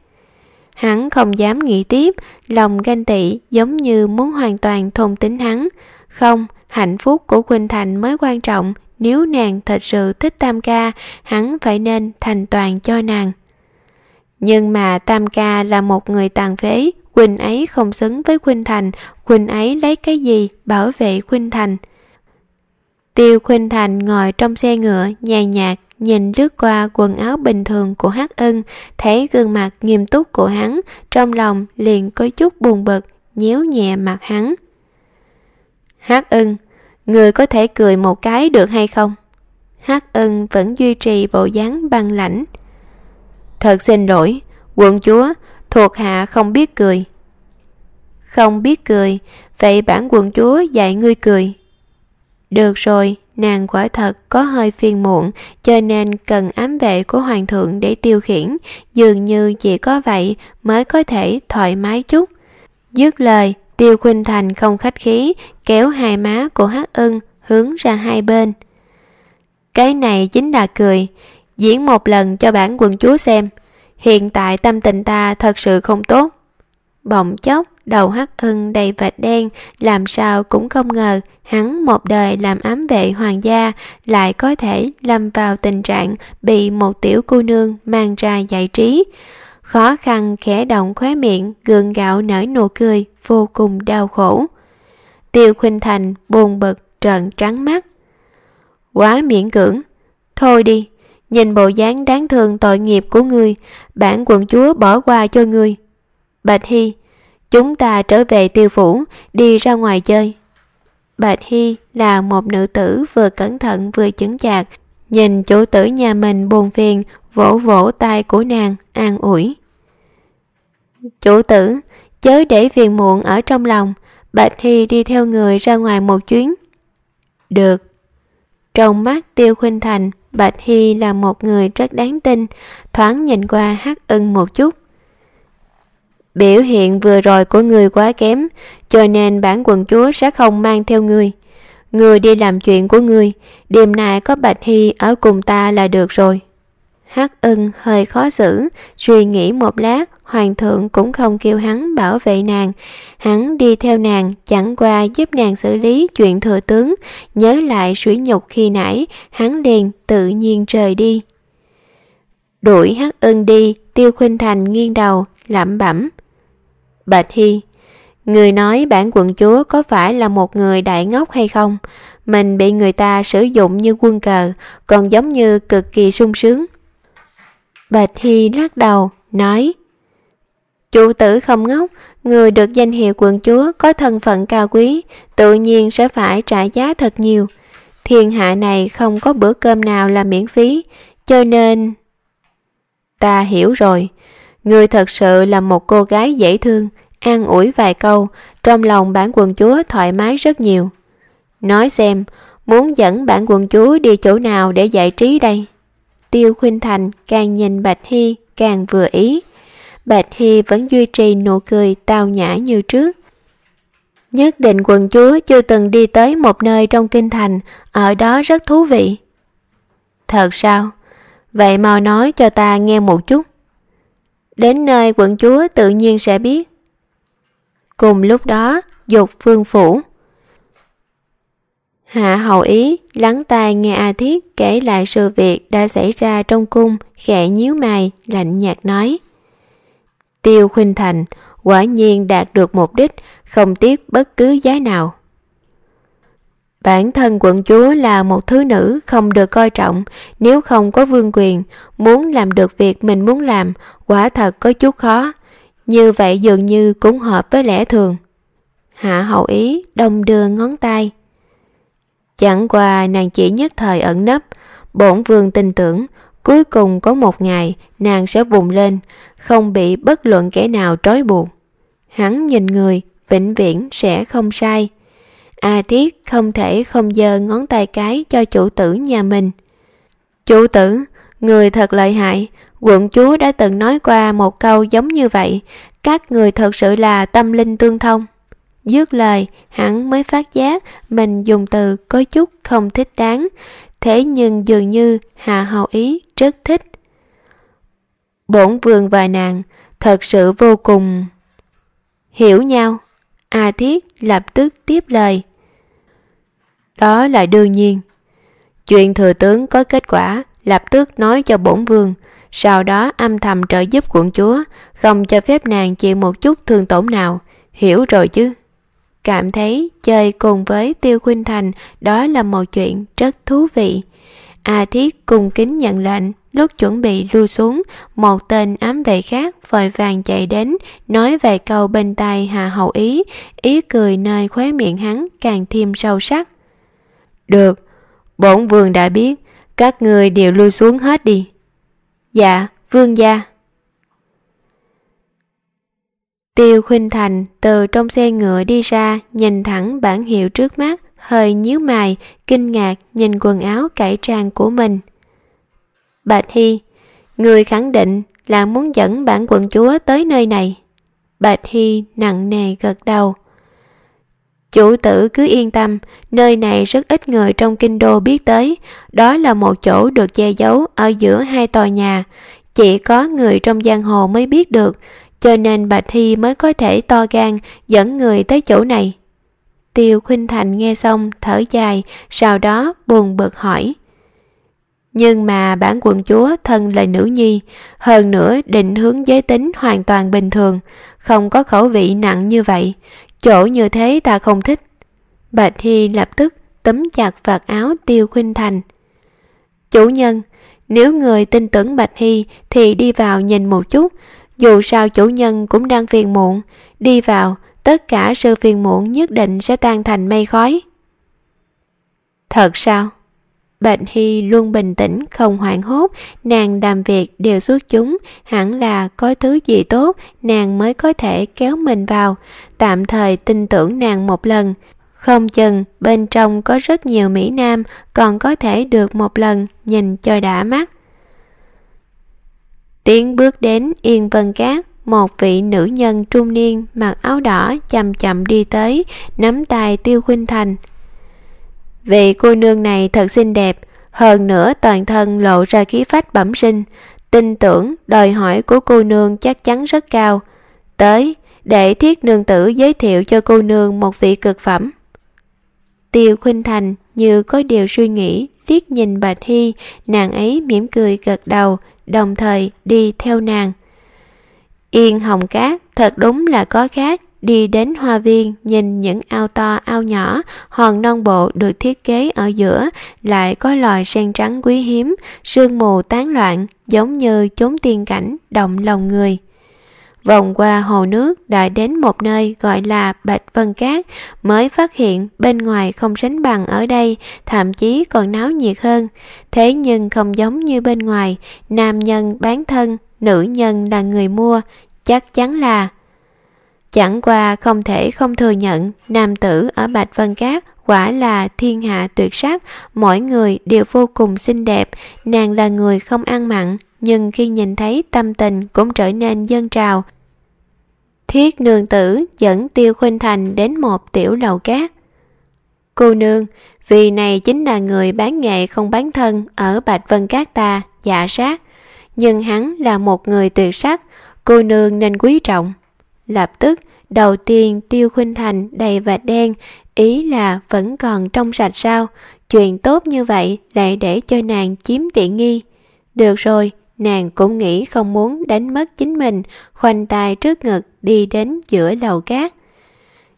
Hắn không dám nghĩ tiếp, lòng ganh tị giống như muốn hoàn toàn thôn tính hắn. Không, hạnh phúc của Quỳnh Thành mới quan trọng, nếu nàng thật sự thích Tam ca, hắn phải nên thành toàn cho nàng. Nhưng mà Tam ca là một người tàn phế, Quỳnh ấy không xứng với Khuynh Thành, Quỳnh ấy lấy cái gì bảo vệ Khuynh Thành. Tiêu Khuynh Thành ngồi trong xe ngựa, nhàn nhạt, nhìn lướt qua quần áo bình thường của Hắc Ân, thấy gương mặt nghiêm túc của hắn, trong lòng liền có chút buồn bực, nhéo nhẹ mặt hắn. Hắc Ân, người có thể cười một cái được hay không? Hắc Ân vẫn duy trì bộ dáng băng lãnh. Thật xin lỗi, quận chúa, thuộc hạ không biết cười. Không biết cười, vậy bản quận chúa dạy ngươi cười. Được rồi, nàng quả thật có hơi phiền muộn, cho nên cần ám vệ của hoàng thượng để tiêu khiển, dường như chỉ có vậy mới có thể thoải mái chút. Dứt lời, tiêu khuynh thành không khách khí, kéo hai má của hắc ưng hướng ra hai bên. Cái này chính là cười, diễn một lần cho bản quần chúa xem. Hiện tại tâm tình ta thật sự không tốt. Bỗng chốc, đầu hắc ưng đầy vệt đen, làm sao cũng không ngờ hắn một đời làm ám vệ hoàng gia lại có thể lâm vào tình trạng bị một tiểu cô nương mang ra giải trí. khó khăn khẽ động khóe miệng gượng gạo nở nụ cười vô cùng đau khổ tiêu khuynh thành buồn bực trợn trắng mắt quá miễn cưỡng thôi đi nhìn bộ dáng đáng thương tội nghiệp của ngươi, bản quận chúa bỏ qua cho ngươi. Bạch hy, chúng ta trở về tiêu phủ, đi ra ngoài chơi. Bạch hy là một nữ tử vừa cẩn thận vừa chững chạc, nhìn chủ tử nhà mình buồn phiền, vỗ vỗ tay của nàng, an ủi. Chủ tử, chớ để phiền muộn ở trong lòng, bạch hy đi theo người ra ngoài một chuyến. Được. Trong mắt tiêu khuynh thành bạch hy là một người rất đáng tin, thoáng nhìn qua hắc ưng một chút. Biểu hiện vừa rồi của người quá kém, cho nên bản quần chúa sẽ không mang theo người. Người đi làm chuyện của người, đêm nay có bạch hy ở cùng ta là được rồi. Hắc ưng hơi khó xử, suy nghĩ một lát hoàng thượng cũng không kêu hắn bảo vệ nàng. Hắn đi theo nàng, chẳng qua giúp nàng xử lý chuyện thừa tướng. Nhớ lại sủi nhục khi nãy, hắn liền tự nhiên rời đi. Đuổi hắc ưng đi, tiêu khuynh thành nghiêng đầu, lẩm bẩm. Bạch hy, người nói bản quận chúa có phải là một người đại ngốc hay không? Mình bị người ta sử dụng như quân cờ, còn giống như cực kỳ sung sướng. Bạch hy lắc đầu, nói chủ tử không ngốc, người được danh hiệu quận chúa có thân phận cao quý, tự nhiên sẽ phải trả giá thật nhiều. Thiên hạ này không có bữa cơm nào là miễn phí, cho nên ta hiểu rồi. Người thật sự là một cô gái dễ thương, an ủi vài câu, trong lòng bản quần chúa thoải mái rất nhiều. Nói xem, muốn dẫn bản quần chúa đi chỗ nào để giải trí đây? Tiêu khuynh thành càng nhìn bạch hy càng vừa ý bạch hy vẫn duy trì nụ cười tao nhã như trước. Nhất định quần chúa chưa từng đi tới một nơi trong kinh thành, ở đó rất thú vị. Thật sao? Vậy mau nói cho ta nghe một chút. Đến nơi quận chúa tự nhiên sẽ biết. Cùng lúc đó, dục Phương phủ. Hạ hầu ý, lắng tai nghe a thiết kể lại sự việc đã xảy ra trong cung, khẽ nhíu mày, lạnh nhạt nói tiêu khuynh thành quả nhiên đạt được mục đích không tiếc bất cứ giá nào. Bản thân quận chúa là một thứ nữ không được coi trọng, nếu không có vương quyền, muốn làm được việc mình muốn làm, quả thật có chút khó. Như vậy dường như cũng hợp với lẽ thường. Hạ hậu ý, đông đưa ngón tay. Chẳng qua nàng chỉ nhất thời ẩn nấp, bổn vương tin tưởng, cuối cùng có một ngày nàng sẽ vùng lên không bị bất luận kẻ nào trói buộc. Hắn nhìn người, vĩnh viễn sẽ không sai. A thiết không thể không giơ ngón tay cái cho chủ tử nhà mình. Chủ tử, người thật lợi hại. Quận chúa đã từng nói qua một câu giống như vậy. Các người thật sự là tâm linh tương thông. Dứt lời, hắn mới phát giác mình dùng từ có chút không thích đáng. Thế nhưng dường như hạ hầu ý rất thích bổn vương và nàng thật sự vô cùng hiểu nhau. A thiết lập tức tiếp lời. Đó là đương nhiên. Chuyện thừa tướng có kết quả, lập tức nói cho bổn vương, sau đó âm thầm trợ giúp quận chúa, không cho phép nàng chịu một chút thương tổn nào. Hiểu rồi chứ? Cảm thấy chơi cùng với tiêu khuynh thành đó là một chuyện rất thú vị. A thiết cung kính nhận lệnh lúc chuẩn bị lưu xuống một tên ám vệ khác vội vàng chạy đến nói vài câu bên tai hà hậu ý. Ý cười nơi khóe miệng hắn càng thêm sâu sắc. Được bổn vương đã biết các người đều lui xuống hết đi. Dạ vương gia. Tiêu khuynh thành từ trong xe ngựa đi ra nhìn thẳng bản hiệu trước mắt hơi nhíu mày kinh ngạc nhìn quần áo cải trang của mình bạch Thi. người khẳng định là muốn dẫn bản quận chúa tới nơi này. Bạch Thi nặng nề gật đầu. Chủ tử cứ yên tâm, nơi này rất ít người trong kinh đô biết tới. Đó là một chỗ được che giấu ở giữa hai tòa nhà. Chỉ có người trong giang hồ mới biết được, cho nên bạch Thi mới có thể to gan dẫn người tới chỗ này. Tiêu khuynh thành nghe xong thở dài, sau đó buồn bực hỏi nhưng mà bản quận chúa thân là nữ nhi, hơn nữa định hướng giới tính hoàn toàn bình thường, không có khẩu vị nặng như vậy, chỗ như thế ta không thích. Bạch Hy lập tức tấm chặt vạt áo Tiêu Khuynh Thành. Chủ nhân, nếu người tin tưởng Bạch Hy thì đi vào nhìn một chút, dù sao chủ nhân cũng đang phiền muộn, đi vào, tất cả sự phiền muộn nhất định sẽ tan thành mây khói. Thật sao? Bạch Hy luôn bình tĩnh, không hoảng hốt, nàng làm việc đều suốt chúng, hẳn là có thứ gì tốt, nàng mới có thể kéo mình vào, tạm thời tin tưởng nàng một lần. Không chừng bên trong có rất nhiều Mỹ Nam còn có thể được một lần nhìn cho đã mắt. Tiến bước đến Yên Vân Cát, một vị nữ nhân trung niên mặc áo đỏ chậm chậm đi tới, nắm tay Tiêu Khuynh Thành. Vị cô nương này thật xinh đẹp, hơn nữa toàn thân lộ ra khí phách bẩm sinh, tin tưởng đòi hỏi của cô nương chắc chắn rất cao. Tới, để thiết nương tử giới thiệu cho cô nương một vị cực phẩm. Tiêu Khuynh Thành như có điều suy nghĩ, liếc nhìn Bạch Hy, nàng ấy mỉm cười gật đầu, đồng thời đi theo nàng. Yên Hồng Cát thật đúng là có khác, đi đến hoa viên nhìn những ao to ao nhỏ, hòn non bộ được thiết kế ở giữa, lại có loài sen trắng quý hiếm, sương mù tán loạn, giống như chốn tiên cảnh, động lòng người. Vòng qua hồ nước đã đến một nơi gọi là Bạch Vân Cát, mới phát hiện bên ngoài không sánh bằng ở đây, thậm chí còn náo nhiệt hơn. Thế nhưng không giống như bên ngoài, nam nhân bán thân, nữ nhân là người mua, chắc chắn là Chẳng qua không thể không thừa nhận nam tử ở Bạch Vân Cát quả là thiên hạ tuyệt sắc, mỗi người đều vô cùng xinh đẹp, nàng là người không ăn mặn, nhưng khi nhìn thấy tâm tình cũng trở nên dân trào. Thiết nương tử dẫn Tiêu Khuynh Thành đến một tiểu lầu cát. Cô nương, vì này chính là người bán nghệ không bán thân ở Bạch Vân Cát ta, dạ sát. Nhưng hắn là một người tuyệt sắc, cô nương nên quý trọng. Lập tức, đầu tiên Tiêu Khuynh Thành đầy và đen, ý là vẫn còn trong sạch sao, chuyện tốt như vậy lại để cho nàng chiếm tiện nghi. Được rồi, nàng cũng nghĩ không muốn đánh mất chính mình, khoanh tay trước ngực đi đến giữa lầu cát.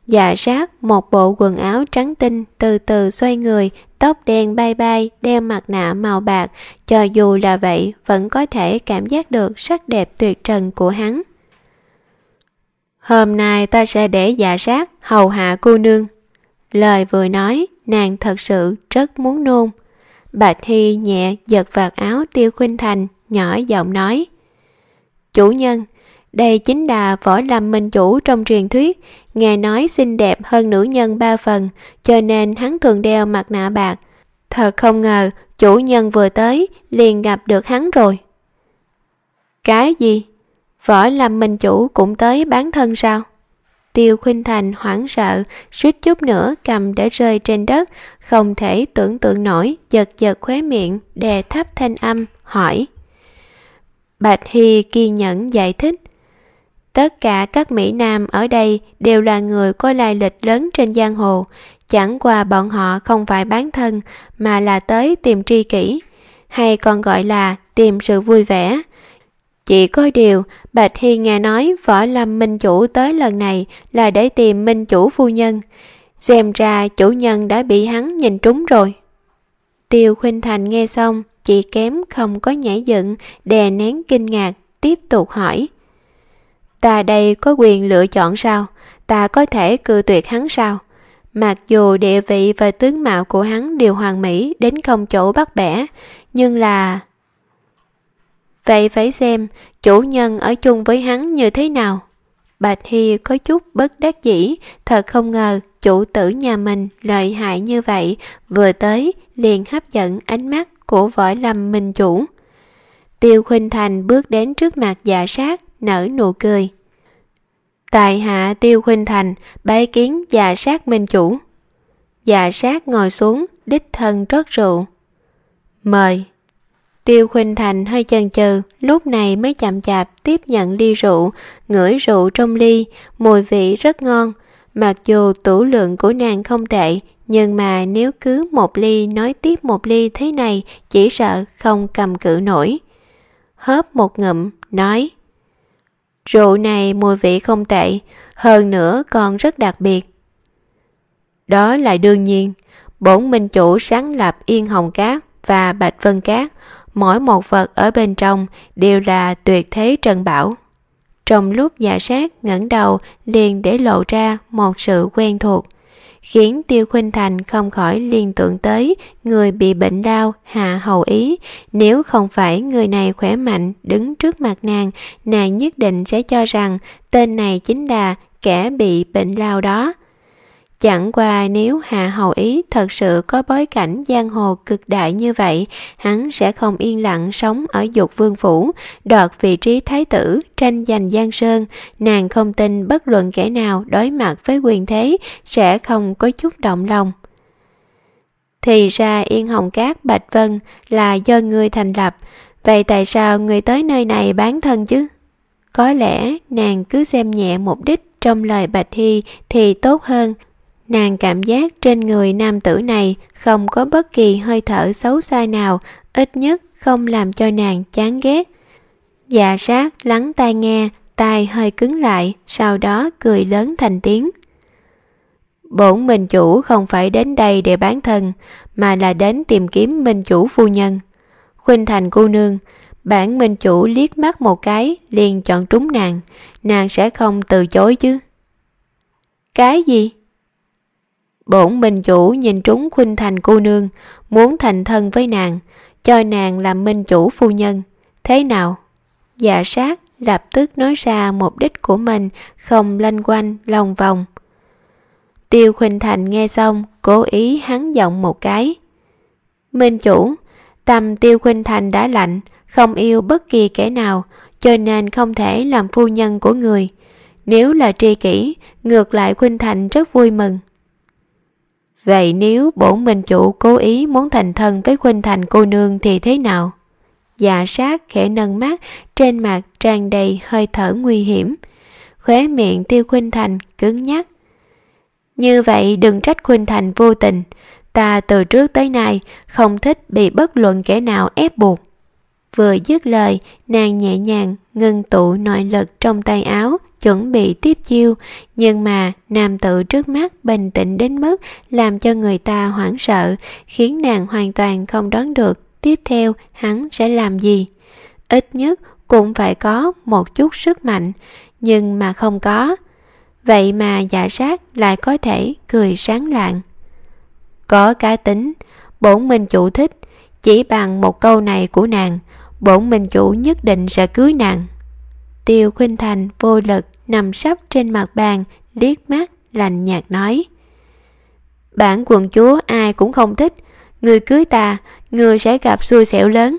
Dạ sát một bộ quần áo trắng tinh từ từ xoay người, tóc đen bay bay, đeo mặt nạ màu bạc, cho dù là vậy vẫn có thể cảm giác được sắc đẹp tuyệt trần của hắn. Hôm nay ta sẽ để dạ sát hầu hạ cô nương. Lời vừa nói, nàng thật sự rất muốn nôn. Bạch Hy nhẹ giật vạt áo tiêu khuynh thành, nhỏ giọng nói. Chủ nhân, đây chính là võ lâm minh chủ trong truyền thuyết, nghe nói xinh đẹp hơn nữ nhân ba phần, cho nên hắn thường đeo mặt nạ bạc. Thật không ngờ, chủ nhân vừa tới, liền gặp được hắn rồi. Cái gì? Võ lâm minh chủ cũng tới bán thân sao? Tiêu Khuynh Thành hoảng sợ, suýt chút nữa cầm để rơi trên đất, không thể tưởng tượng nổi, giật giật khóe miệng, đè thấp thanh âm, hỏi. Bạch Hy kiên nhẫn giải thích. Tất cả các Mỹ Nam ở đây đều là người có lai lịch lớn trên giang hồ, chẳng qua bọn họ không phải bán thân mà là tới tìm tri kỷ, hay còn gọi là tìm sự vui vẻ. Chỉ có điều, Bạch Hy nghe nói võ lâm minh chủ tới lần này là để tìm minh chủ phu nhân. Xem ra chủ nhân đã bị hắn nhìn trúng rồi. Tiêu Khuynh Thành nghe xong, chỉ kém không có nhảy dựng, đè nén kinh ngạc, tiếp tục hỏi. Ta đây có quyền lựa chọn sao? Ta có thể cự tuyệt hắn sao? Mặc dù địa vị và tướng mạo của hắn đều hoàn mỹ đến không chỗ bắt bẻ, nhưng là... Vậy phải xem chủ nhân ở chung với hắn như thế nào. Bạch Hy có chút bất đắc dĩ, thật không ngờ chủ tử nhà mình lợi hại như vậy, vừa tới liền hấp dẫn ánh mắt của võ lâm minh chủ. Tiêu Khuynh Thành bước đến trước mặt dạ sát, nở nụ cười. Tại hạ Tiêu Khuynh Thành, bái kiến dạ sát minh chủ. Dạ sát ngồi xuống, đích thân rót rượu. Mời. Tiêu Khuynh Thành hơi chần chừ, lúc này mới chậm chạp tiếp nhận ly rượu, ngửi rượu trong ly, mùi vị rất ngon. Mặc dù tủ lượng của nàng không tệ, nhưng mà nếu cứ một ly nói tiếp một ly thế này chỉ sợ không cầm cự nổi hớp một ngụm nói rượu này mùi vị không tệ hơn nữa còn rất đặc biệt đó là đương nhiên bổn minh chủ sáng lập yên hồng cát và bạch vân cát mỗi một vật ở bên trong đều là tuyệt thế trần bảo. Trong lúc giả sát ngẩng đầu liền để lộ ra một sự quen thuộc, khiến tiêu khuynh thành không khỏi liên tưởng tới người bị bệnh đau hạ hầu ý. Nếu không phải người này khỏe mạnh, đứng trước mặt nàng nàng nhất định sẽ cho rằng tên này chính là kẻ bị bệnh lao đó. Chẳng qua nếu Hạ Hầu Ý thật sự có bối cảnh giang hồ cực đại như vậy, hắn sẽ không yên lặng sống ở dục vương phủ, đoạt vị trí thái tử, tranh giành giang sơn. Nàng không tin bất luận kẻ nào đối mặt với quyền thế sẽ không có chút động lòng. Thì ra Yên Hồng Cát Bạch Vân là do người thành lập, vậy tại sao người tới nơi này bán thân chứ? Có lẽ nàng cứ xem nhẹ mục đích trong lời Bạch Hy thì tốt hơn, Nàng cảm giác trên người nam tử này không có bất kỳ hơi thở xấu xa nào, ít nhất không làm cho nàng chán ghét. Dạ sát lắng tai nghe, tai hơi cứng lại, sau đó cười lớn thành tiếng. Bổn minh chủ không phải đến đây để bán thân, mà là đến tìm kiếm minh chủ phu nhân. Khuynh thành cô nương, bản minh chủ liếc mắt một cái liền chọn trúng nàng, nàng sẽ không từ chối chứ. Cái gì? Bổn minh chủ nhìn trúng khuynh thành cô nương, muốn thành thân với nàng, cho nàng làm minh chủ phu nhân. Thế nào? Dạ sát lập tức nói ra mục đích của mình, không lanh quanh, lòng vòng. Tiêu Khuynh Thành nghe xong, cố ý hắn giọng một cái. Minh chủ, tâm Tiêu Khuynh Thành đã lạnh, không yêu bất kỳ kẻ nào, cho nên không thể làm phu nhân của người. Nếu là tri kỷ, ngược lại Khuynh Thành rất vui mừng. Vậy nếu bổn minh chủ cố ý muốn thành thân với Khuynh Thành cô nương thì thế nào? Dạ sát khẽ nâng mắt, trên mặt tràn đầy hơi thở nguy hiểm. Khóe miệng tiêu Khuynh Thành cứng nhắc. Như vậy đừng trách Khuynh Thành vô tình. Ta từ trước tới nay không thích bị bất luận kẻ nào ép buộc. Vừa dứt lời, nàng nhẹ nhàng ngưng tụ nội lực trong tay áo, chuẩn bị tiếp chiêu, nhưng mà nam tự trước mắt bình tĩnh đến mức làm cho người ta hoảng sợ, khiến nàng hoàn toàn không đoán được tiếp theo hắn sẽ làm gì. Ít nhất cũng phải có một chút sức mạnh, nhưng mà không có. Vậy mà giả sát lại có thể cười sáng lạng. Có cá tính, bổn minh chủ thích, chỉ bằng một câu này của nàng, bổn minh chủ nhất định sẽ cưới nàng. Tiêu Khuynh Thành vô lực nằm sấp trên mặt bàn, liếc mắt, lạnh nhạt nói. Bản quần chúa ai cũng không thích, người cưới ta, người sẽ gặp xui xẻo lớn.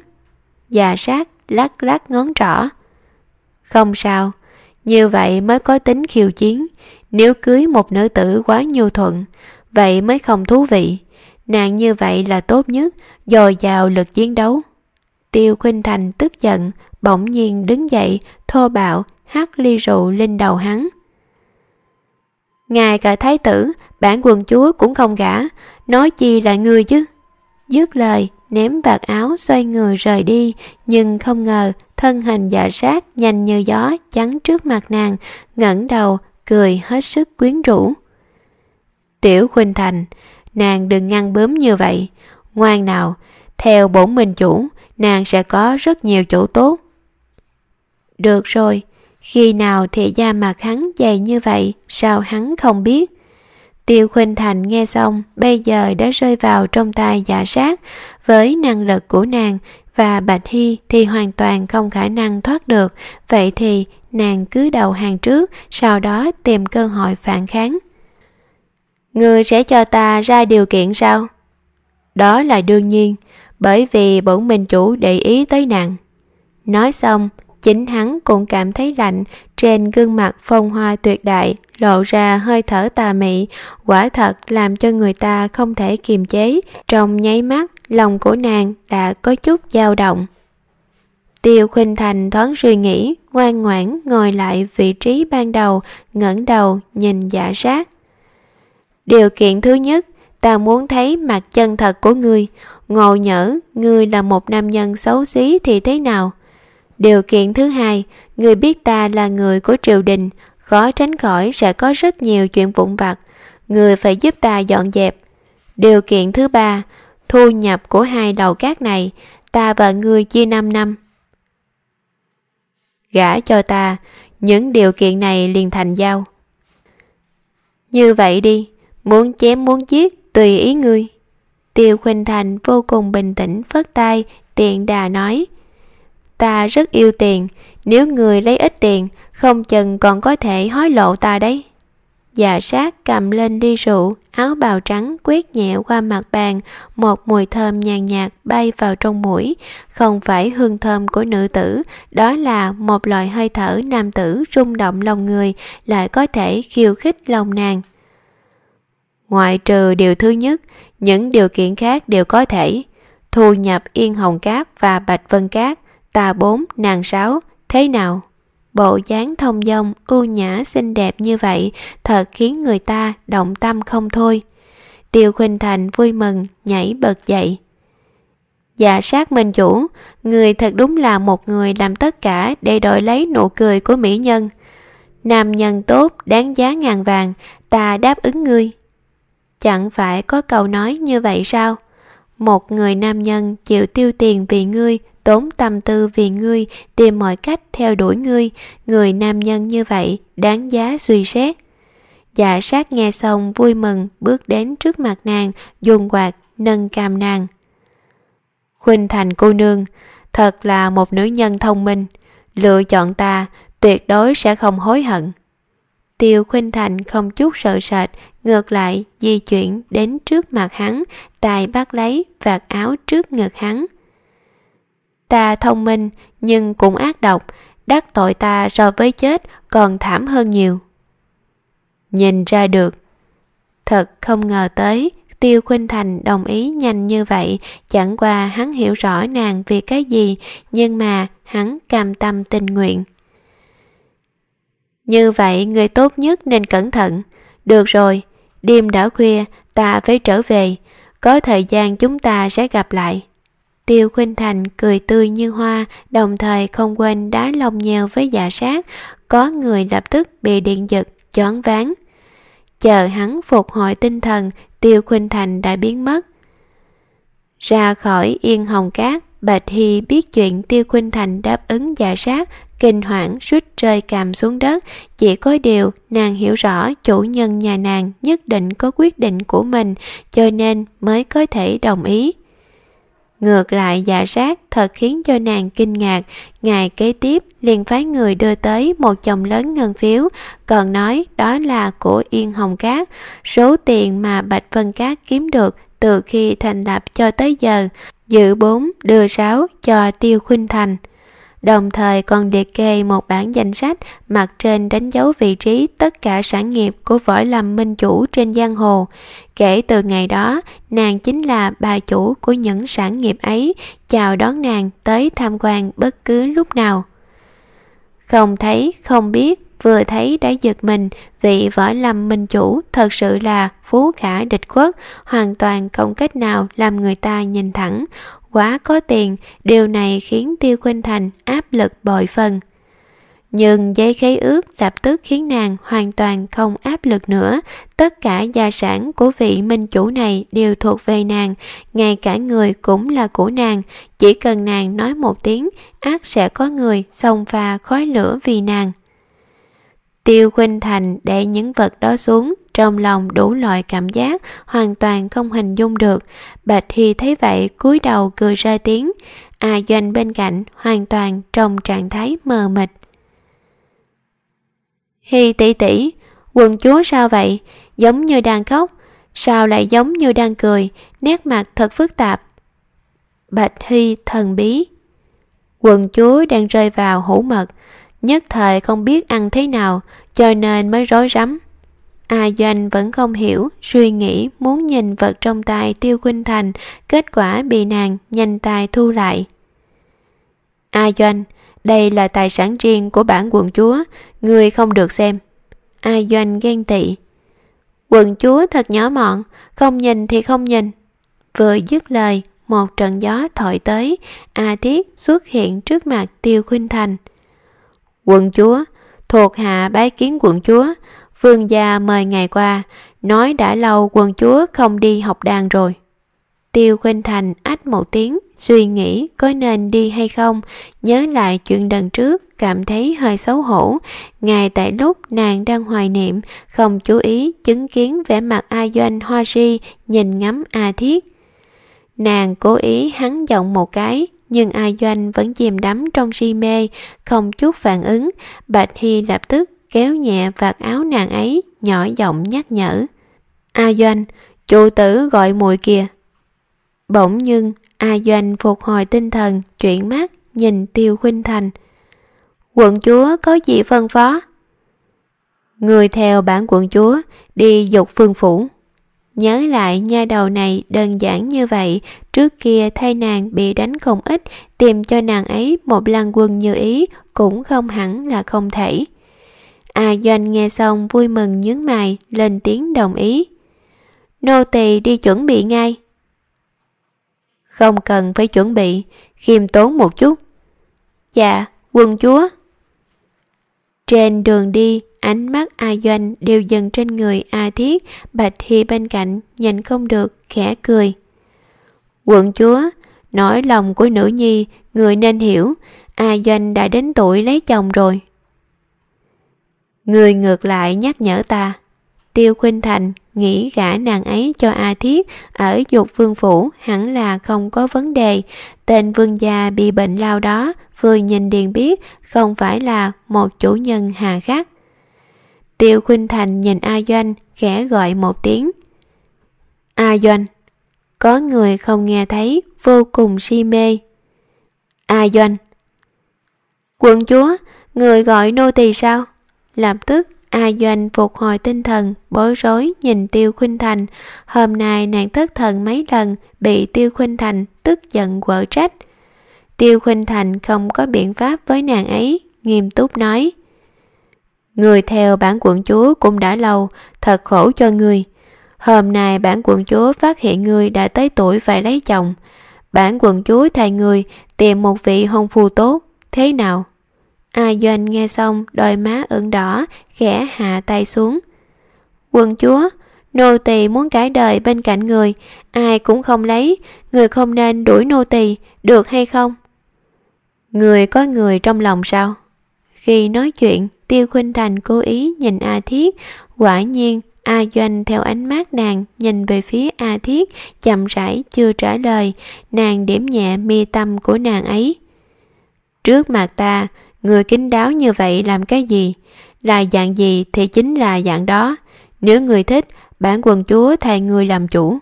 Già sát lắc lắc ngón trỏ. Không sao, như vậy mới có tính khiêu chiến. Nếu cưới một nữ tử quá nhu thuận, vậy mới không thú vị. Nàng như vậy là tốt nhất, dồi dào lực chiến đấu. Tiêu Khuynh Thành tức giận, bỗng nhiên đứng dậy, thô bạo, hắt ly rượu lên đầu hắn. Ngài cả thái tử, bản quần chúa cũng không gả, nói chi là ngươi chứ. Dứt lời, ném vạt áo xoay người rời đi, nhưng không ngờ thân hình dạ sát nhanh như gió chắn trước mặt nàng, ngẩng đầu, cười hết sức quyến rũ. Tiểu Khuynh Thành, nàng đừng ngăn bướm như vậy, ngoan nào, theo bổn minh chủ, nàng sẽ có rất nhiều chỗ tốt. Được rồi, khi nào thì da mặt hắn dày như vậy, sao hắn không biết? Tiêu Khuynh Thành nghe xong, bây giờ đã rơi vào trong tay giả sát. Với năng lực của nàng và Bạch Hy thì hoàn toàn không khả năng thoát được. Vậy thì nàng cứ đầu hàng trước, sau đó tìm cơ hội phản kháng. Ngươi sẽ cho ta ra điều kiện sao? Đó là đương nhiên, bởi vì bổn minh chủ để ý tới nàng. Nói xong, chính hắn cũng cảm thấy lạnh, trên gương mặt phong hoa tuyệt đại, lộ ra hơi thở tà mị. Quả thật làm cho người ta không thể kiềm chế. Trong nháy mắt, lòng của nàng đã có chút dao động. Tiêu khuynh thành thoáng suy nghĩ, ngoan ngoãn ngồi lại vị trí ban đầu, ngẩng đầu nhìn giả sát. Điều kiện thứ nhất, ta muốn thấy mặt chân thật của ngươi. Ngộ nhỡ ngươi là một nam nhân xấu xí thì thế nào? Điều kiện thứ hai, người biết ta là người của triều đình, khó tránh khỏi sẽ có rất nhiều chuyện vụn vặt. Người phải giúp ta dọn dẹp. Điều kiện thứ ba, thu nhập của hai đầu cát này, ta và ngươi chia 5 năm. Gả cho ta, những điều kiện này liền thành giao. Như vậy đi, muốn chém muốn giết, tùy ý ngươi. Tiêu khuynh thành vô cùng bình tĩnh, phất tay, tiện đà nói ta rất yêu tiền nếu người lấy ít tiền không chừng còn có thể hối lộ ta đấy Dạ sát cầm lên đi rượu, áo bào trắng quét nhẹ qua mặt bàn, một mùi thơm nhàn nhạt bay vào trong mũi, không phải hương thơm của nữ tử, đó là một loại hơi thở nam tử rung động lòng người, lại có thể khiêu khích lòng nàng. Ngoại trừ điều thứ nhất, những điều kiện khác đều có thể. Thu nhập Yên Hồng Cát và Bạch Vân Cát, ta bốn, nàng sáu, thế nào? Bộ dáng thông dong, ưu nhã, xinh đẹp như vậy thật khiến người ta động tâm không thôi. Tiêu Khuynh Thành vui mừng, nhảy bật dậy. Dạ sát minh chủ, người thật đúng là một người làm tất cả để đổi lấy nụ cười của mỹ nhân. Nam nhân tốt, đáng giá ngàn vàng, ta đáp ứng ngươi. Chẳng phải có câu nói như vậy sao? Một người nam nhân chịu tiêu tiền vì ngươi tốn tâm tư vì ngươi, tìm mọi cách theo đuổi ngươi, người nam nhân như vậy đáng giá suy xét. Dạ sát nghe xong vui mừng bước đến trước mặt nàng, dùng quạt, nâng cam nàng. Khuynh thành cô nương, thật là một nữ nhân thông minh, lựa chọn ta tuyệt đối sẽ không hối hận. Tiêu Khuynh Thành không chút sợ sệt, ngược lại di chuyển đến trước mặt hắn, tài bắt lấy vạt áo trước ngực hắn. Ta thông minh nhưng cũng ác độc, đắc tội ta so với chết còn thảm hơn nhiều. Nhìn ra được. Thật không ngờ tới, Tiêu Khuynh Thành đồng ý nhanh như vậy, chẳng qua hắn hiểu rõ nàng vì cái gì, nhưng mà hắn cam tâm tình nguyện. Như vậy người tốt nhất nên cẩn thận. Được rồi, đêm đã khuya, ta phải trở về, có thời gian chúng ta sẽ gặp lại. Tiêu Khuynh Thành cười tươi như hoa, đồng thời không quên đá lông nheo với dạ sát, có người lập tức bị điện giật, choáng váng. Chờ hắn phục hồi tinh thần, Tiêu Khuynh Thành đã biến mất. Ra khỏi Yên Hồng Cát, Bạch Hy biết chuyện Tiêu Khuynh Thành đáp ứng giả sát, kinh hoảng suýt rơi cằm xuống đất, chỉ có điều nàng hiểu rõ chủ nhân nhà nàng nhất định có quyết định của mình, cho nên mới có thể đồng ý. Ngược lại dạ sát thật khiến cho nàng kinh ngạc, ngày kế tiếp liền phái người đưa tới một chồng lớn ngân phiếu, còn nói đó là của Yên Hồng Cát, số tiền mà Bạch Vân Cát kiếm được từ khi thành lập cho tới giờ, giữ bốn đưa sáu cho Tiêu Khuynh Thành đồng thời còn liệt kê một bản danh sách mặt trên đánh dấu vị trí tất cả sản nghiệp của võ lâm minh chủ trên giang hồ. Kể từ ngày đó, nàng chính là bà chủ của những sản nghiệp ấy, chào đón nàng tới tham quan bất cứ lúc nào. Không thấy, không biết, vừa thấy đã giật mình vị võ lâm minh chủ thật sự là phú khả địch quốc hoàn toàn không cách nào làm người ta nhìn thẳng quá có tiền, điều này khiến Tiêu Khuynh Thành áp lực bội phần. Nhưng giấy khế ước lập tức khiến nàng hoàn toàn không áp lực nữa. Tất cả gia sản của vị minh chủ này đều thuộc về nàng, ngay cả người cũng là của nàng. Chỉ cần nàng nói một tiếng, ác sẽ có người xông pha khói lửa vì nàng. Tiêu Khuynh Thành để những vật đó xuống, trong lòng đủ loại cảm giác hoàn toàn không hình dung được. Bạch Hy thấy vậy cúi đầu cười ra tiếng, A Doanh bên cạnh hoàn toàn trong trạng thái mờ mịt. Hy tỷ tỷ, quần chúa sao vậy? Giống như đang khóc, sao lại giống như đang cười, nét mặt thật phức tạp. Bạch Hy thần bí. Quần chúa đang rơi vào hủ mật, nhất thời không biết ăn thế nào, cho nên mới rối rắm. A Doanh vẫn không hiểu, suy nghĩ muốn nhìn vật trong tay Tiêu Khuynh Thành, kết quả bị nàng nhanh tay thu lại. A Doanh, đây là tài sản riêng của bản quận chúa, người không được xem. A Doanh ghen tị. quận chúa thật nhỏ mọn không nhìn thì không nhìn vừa dứt lời một trận gió thổi tới a thiết xuất hiện trước mặt tiêu khuynh thành quận chúa, thuộc hạ bái kiến quận chúa, vương gia mời ngày qua, nói đã lâu quận chúa không đi học đàn rồi. Tiêu khuynh thành ách một tiếng, suy nghĩ có nên đi hay không, nhớ lại chuyện đằng trước, cảm thấy hơi xấu hổ. Ngay tại lúc nàng đang hoài niệm, không chú ý chứng kiến vẻ mặt a doanh hoa si nhìn ngắm a thiết. Nàng cố ý hắn giọng một cái nhưng a doanh vẫn chìm đắm trong si mê, không chút phản ứng. Bạch hy lập tức kéo nhẹ vạt áo nàng ấy, nhỏ giọng nhắc nhở. A doanh, chủ tử gọi mùi kìa. Bỗng nhưng a doanh phục hồi tinh thần, chuyển mắt, nhìn tiêu khuynh thành. Quận chúa có gì phân phó? Người theo bản quận chúa đi dục phương phủ nhớ lại nha đầu này đơn giản như vậy, trước kia thay nàng bị đánh không ít, tìm cho nàng ấy một lăng quân như ý cũng không hẳn là không thể. A doanh nghe xong vui mừng nhướng mày, lên tiếng đồng ý. Nô tỳ đi chuẩn bị ngay. Không cần phải chuẩn bị, khiêm tốn một chút. Dạ quân chúa. Trên đường đi ánh mắt a doanh đều dần trên người a thiết. Bạch Hy bên cạnh nhìn không được, khẽ cười. Quận chúa, nỗi lòng của nữ nhi, người nên hiểu. A doanh đã đến tuổi lấy chồng rồi. Người ngược lại nhắc nhở ta. Tiêu khuynh thành nghĩ gả nàng ấy cho a thiết ở dục vương phủ hẳn là không có vấn đề. Tên vương gia bị bệnh lao đó, vừa nhìn điền biết không phải là một chủ nhân hà khắc tiêu khuynh thành nhìn a doanh khẽ gọi một tiếng a doanh có người không nghe thấy vô cùng si mê a doanh quận chúa người gọi nô tỳ sao lập tức A Doanh phục hồi tinh thần, bối rối nhìn Tiêu Khuynh Thành. Hôm nay nàng thất thần mấy lần, bị Tiêu Khuynh Thành tức giận quở trách. Tiêu Khuynh Thành không có biện pháp với nàng ấy, nghiêm túc nói. Người theo bản quận chúa cũng đã lâu, thật khổ cho người. Hôm nay bản quận chúa phát hiện người đã tới tuổi phải lấy chồng. Bản quận chúa thay người tìm một vị hôn phu tốt, thế nào? A Doanh nghe xong đôi má ửng đỏ, khẽ hạ tay xuống. quận chúa, nô tỳ muốn cả đời bên cạnh người, ai cũng không lấy, người không nên đuổi nô tỳ, được hay không? Người có người trong lòng sao? Khi nói chuyện, Tiêu Khuynh Thành cố ý nhìn A Thiết, quả nhiên A Doanh theo ánh mắt nàng nhìn về phía A Thiết, chậm rãi chưa trả lời, nàng điểm nhẹ mi tâm của nàng ấy. Trước mặt ta, người kín đáo như vậy làm cái gì? Là dạng gì thì chính là dạng đó. Nếu người thích bản quần chúa thay người làm chủ.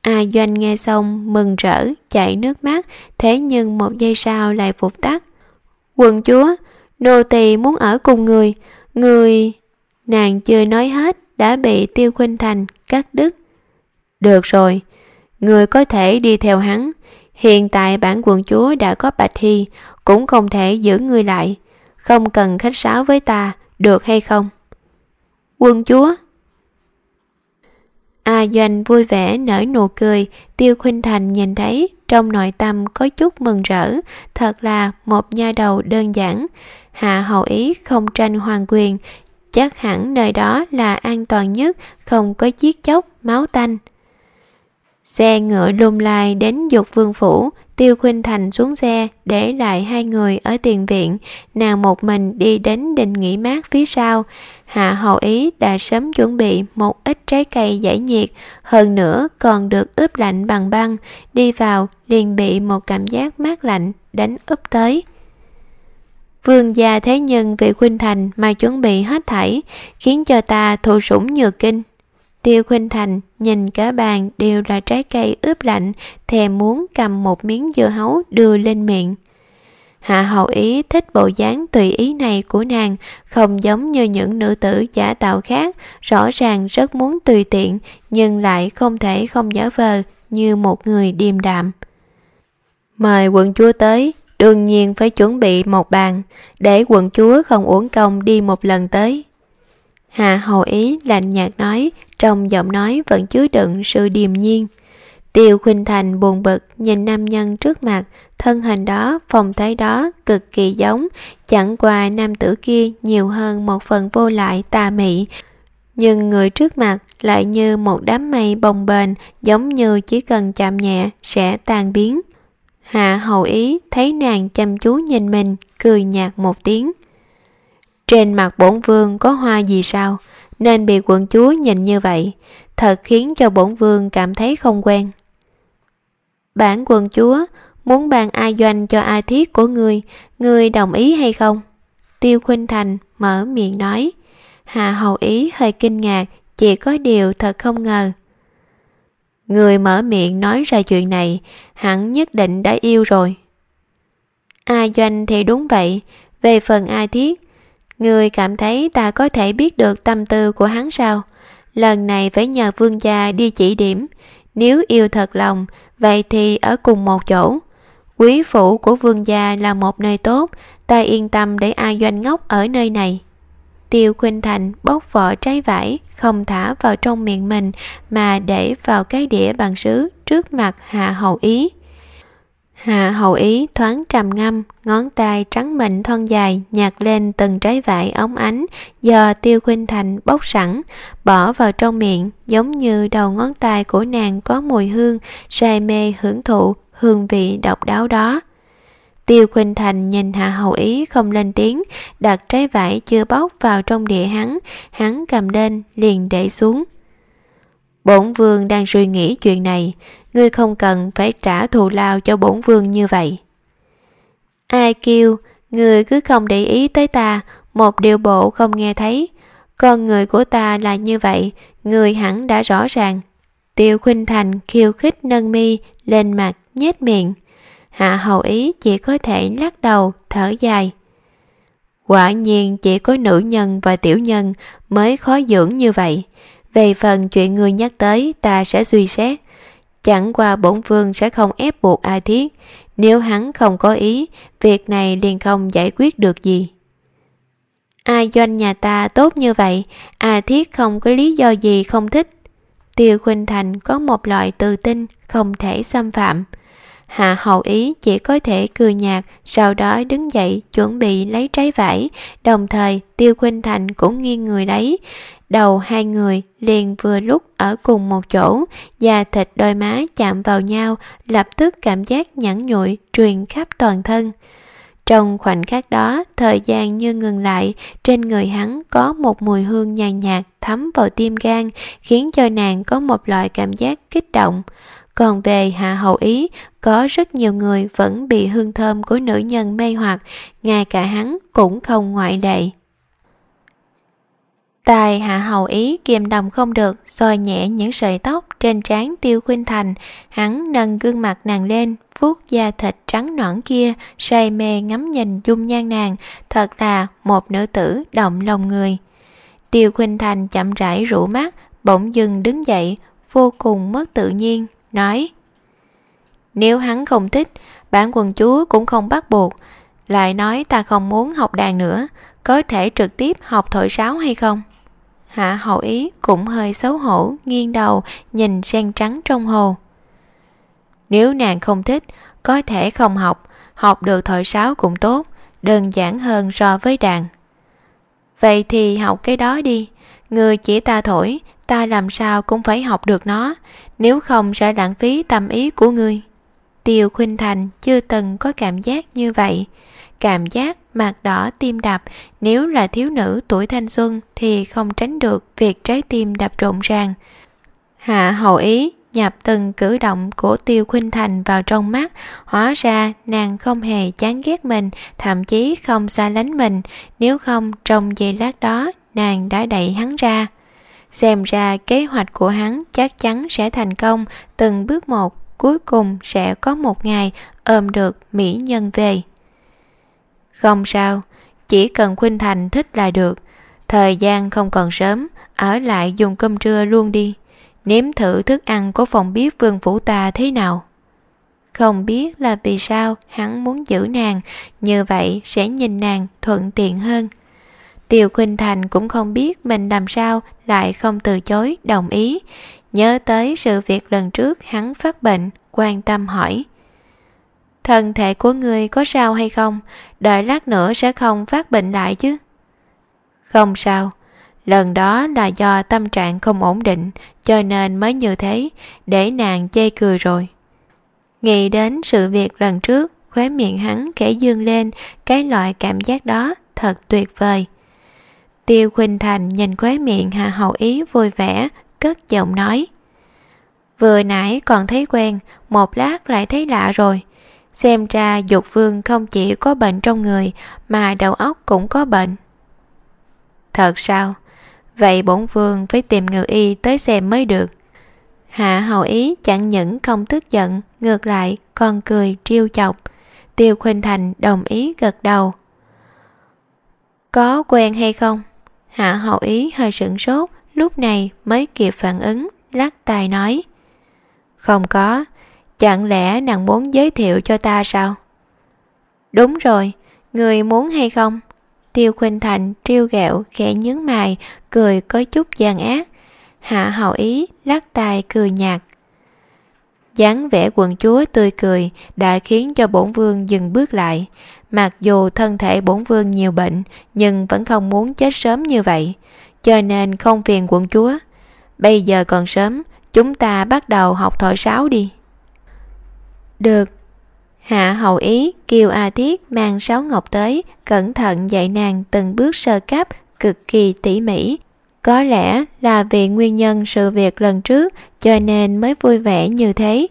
A doanh nghe xong mừng rỡ chảy nước mắt thế nhưng một giây sau lại phục tắt. Quần chúa nô tỳ muốn ở cùng người. Người nàng chưa nói hết đã bị tiêu khuynh thành cắt đứt. Được rồi, người có thể đi theo hắn. Hiện tại bản quận chúa đã có bạch hy, cũng không thể giữ người lại. Không cần khách sáo với ta, được hay không? Quân chúa. A doanh vui vẻ nở nụ cười. Tiêu khuynh thành nhìn thấy, trong nội tâm có chút mừng rỡ. Thật là một nha đầu đơn giản hạ hầu ý không tranh hoàng quyền, chắc hẳn nơi đó là an toàn nhất, không có giết chóc, máu tanh. Xe ngựa lùm lai đến dục vương phủ, tiêu khuynh thành xuống xe, để lại hai người ở tiền viện. Nàng một mình đi đến đình nghỉ mát phía sau. Hạ hậu ý đã sớm chuẩn bị một ít trái cây giải nhiệt, hơn nữa còn được ướp lạnh bằng băng, đi vào liền bị một cảm giác mát lạnh đánh úp tới vương gia thế nhân vì khuynh thành mà chuẩn bị hết thảy khiến cho ta thụ sủng nhược kinh Tiêu Khuynh Thành nhìn cả bàn đều là trái cây ướp lạnh, thèm muốn cầm một miếng dưa hấu đưa lên miệng. Hạ hậu ý thích bộ dáng tùy ý này của nàng, không giống như những nữ tử giả tạo khác, rõ ràng rất muốn tùy tiện, nhưng lại không thể không giả vờ như một người điềm đạm. Mời quận chúa tới, đương nhiên phải chuẩn bị một bàn, để quận chúa không uổng công đi một lần tới. Hà hầu ý lạnh nhạt nói, trong giọng nói vẫn chứa đựng sự điềm nhiên. Tiêu Khuynh Thành buồn bực nhìn nam nhân trước mặt, thân hình đó, phong thái đó cực kỳ giống, chẳng qua nam tử kia nhiều hơn một phần vô lại tà mị. Nhưng người trước mặt lại như một đám mây bồng bềnh, giống như chỉ cần chạm nhẹ sẽ tan biến. Hạ hầu ý thấy nàng chăm chú nhìn mình, cười nhạt một tiếng. Trên mặt bổn vương có hoa gì sao, nên bị quận chúa nhìn như vậy, thật khiến cho bổn vương cảm thấy không quen. Bản quận chúa muốn bàn ai doanh cho ai thiết của người, người đồng ý hay không? Tiêu Khuynh Thành mở miệng nói. Hạ hầu ý hơi kinh ngạc, chỉ có điều thật không ngờ. Người mở miệng nói ra chuyện này, hẳn nhất định đã yêu rồi. Ai doanh thì đúng vậy, về phần ai thiết, người cảm thấy ta có thể biết được tâm tư của hắn sao? Lần này phải nhờ vương gia đi chỉ điểm, nếu yêu thật lòng, vậy thì ở cùng một chỗ. Quý phủ của vương gia là một nơi tốt, ta yên tâm để ai doanh ngốc ở nơi này. Tiêu Khuynh Thành bóc vỏ trái vải, không thả vào trong miệng mình mà để vào cái đĩa bằng sứ trước mặt Hạ Hậu Ý. Hạ Hậu Ý thoáng trầm ngâm, ngón tay trắng mịn thon dài nhặt lên từng trái vải ống ánh do Tiêu Khuynh Thành bóc sẵn, bỏ vào trong miệng giống như đầu ngón tay của nàng có mùi hương, say mê hưởng thụ hương vị độc đáo đó. Tiêu Khuynh Thành nhìn Hạ Hầu Ý không lên tiếng, đặt trái vải chưa bóc vào trong địa hắn, hắn cầm lên liền để xuống. Bổn vương đang suy nghĩ chuyện này, ngươi không cần phải trả thù lao cho bổn vương như vậy. Ai kêu, ngươi cứ không để ý tới ta, một điều bộ không nghe thấy. Con người của ta là như vậy, người hẳn đã rõ ràng. Tiêu Khuynh Thành khiêu khích nâng mi lên mặt nhếch miệng. Hạ hầu ý chỉ có thể lắc đầu, thở dài. Quả nhiên chỉ có nữ nhân và tiểu nhân mới khó dưỡng như vậy. Về phần chuyện người nhắc tới ta sẽ suy xét. Chẳng qua bổn vương sẽ không ép buộc ai thiết. Nếu hắn không có ý, việc này liền không giải quyết được gì. Ai doanh nhà ta tốt như vậy, a thiết không có lý do gì không thích. Tiêu Khuynh Thành có một loại tự tin không thể xâm phạm. Hạ hậu ý chỉ có thể cười nhạt, sau đó đứng dậy chuẩn bị lấy trái vải, đồng thời Tiêu Khuynh Thành cũng nghiêng người đấy. Đầu hai người liền vừa lúc ở cùng một chỗ, da thịt đôi má chạm vào nhau, lập tức cảm giác nhẵn nhụi truyền khắp toàn thân. Trong khoảnh khắc đó, thời gian như ngừng lại, trên người hắn có một mùi hương nhàn nhạt thấm vào tim gan, khiến cho nàng có một loại cảm giác kích động. Còn về Hạ Hậu Ý, có rất nhiều người vẫn bị hương thơm của nữ nhân mê hoặc, ngay cả hắn cũng không ngoại lệ. Tài Hạ Hầu Ý kiềm đồng không được, xoa nhẹ những sợi tóc trên trán Tiêu Khuynh Thành, hắn nâng gương mặt nàng lên, vuốt da thịt trắng nõn kia, say mê ngắm nhìn dung nhan nàng, thật là một nữ tử động lòng người. Tiêu Khuynh Thành chậm rãi rũ mắt, bỗng dừng đứng dậy, vô cùng mất tự nhiên, nói Nếu hắn không thích, bản quần chúa cũng không bắt buộc, lại nói ta không muốn học đàn nữa, có thể trực tiếp học thổi sáo hay không? Hạ hậu ý cũng hơi xấu hổ, nghiêng đầu, nhìn sen trắng trong hồ. Nếu nàng không thích, có thể không học, học được thổi sáo cũng tốt, đơn giản hơn so với đàn. Vậy thì học cái đó đi, người chỉ ta thổi, ta làm sao cũng phải học được nó, nếu không sẽ lãng phí tâm ý của ngươi. Tiêu Khuynh Thành chưa từng có cảm giác như vậy. Cảm giác mặt đỏ tim đập, nếu là thiếu nữ tuổi thanh xuân thì không tránh được việc trái tim đập rộn ràng. Hạ hậu ý nhập từng cử động của Tiêu Khuynh Thành vào trong mắt, hóa ra nàng không hề chán ghét mình, thậm chí không xa lánh mình, nếu không trong giây lát đó nàng đã đẩy hắn ra. Xem ra kế hoạch của hắn chắc chắn sẽ thành công, từng bước một, cuối cùng sẽ có một ngày ôm được mỹ nhân về. Không sao, chỉ cần Khuynh Thành thích là được. Thời gian không còn sớm, ở lại dùng cơm trưa luôn đi. Nếm thử thức ăn của phòng bếp vương phủ ta thế nào. Không biết là vì sao hắn muốn giữ nàng, như vậy sẽ nhìn nàng thuận tiện hơn. Tiêu Khuynh Thành cũng không biết mình làm sao lại không từ chối đồng ý. Nhớ tới sự việc lần trước hắn phát bệnh, quan tâm hỏi. Thân thể của người có sao hay không? Đợi lát nữa sẽ không phát bệnh lại chứ? Không sao. Lần đó là do tâm trạng không ổn định, cho nên mới như thế, để nàng chê cười rồi. Nghĩ đến sự việc lần trước, khóe miệng hắn khẽ dương lên, cái loại cảm giác đó thật tuyệt vời. Tiêu Khuynh Thành nhìn khóe miệng Hạ Hậu Ý vui vẻ, cất giọng nói. Vừa nãy còn thấy quen, một lát lại thấy lạ rồi. Xem ra dục vương không chỉ có bệnh trong người, mà đầu óc cũng có bệnh. Thật sao? Vậy bổn vương phải tìm người y tới xem mới được. Hạ Hậu ý chẳng những không tức giận, ngược lại còn cười trêu chọc. Tiêu Khuynh Thành đồng ý gật đầu. Có quen hay không? Hạ hậu ý hơi sửng sốt, lúc này mới kịp phản ứng, lắc tài nói. Không có, chẳng lẽ nàng muốn giới thiệu cho ta sao? Đúng rồi, người muốn hay không? Tiêu Khuynh Thành trêu ghẹo khẽ nhướng mày, cười có chút gian ác. Hạ hậu ý lắc tài cười nhạt. dáng vẻ quần chúa tươi cười đã khiến cho bổn vương dừng bước lại. Mặc dù thân thể bổn vương nhiều bệnh, nhưng vẫn không muốn chết sớm như vậy, cho nên không phiền quận chúa. Bây giờ còn sớm, chúng ta bắt đầu học thổi sáo đi. Được. Hạ hầu ý kêu A Thiết mang sáo ngọc tới, cẩn thận dạy nàng từng bước sơ cấp, cực kỳ tỉ mỉ. Có lẽ là vì nguyên nhân sự việc lần trước cho nên mới vui vẻ như thế.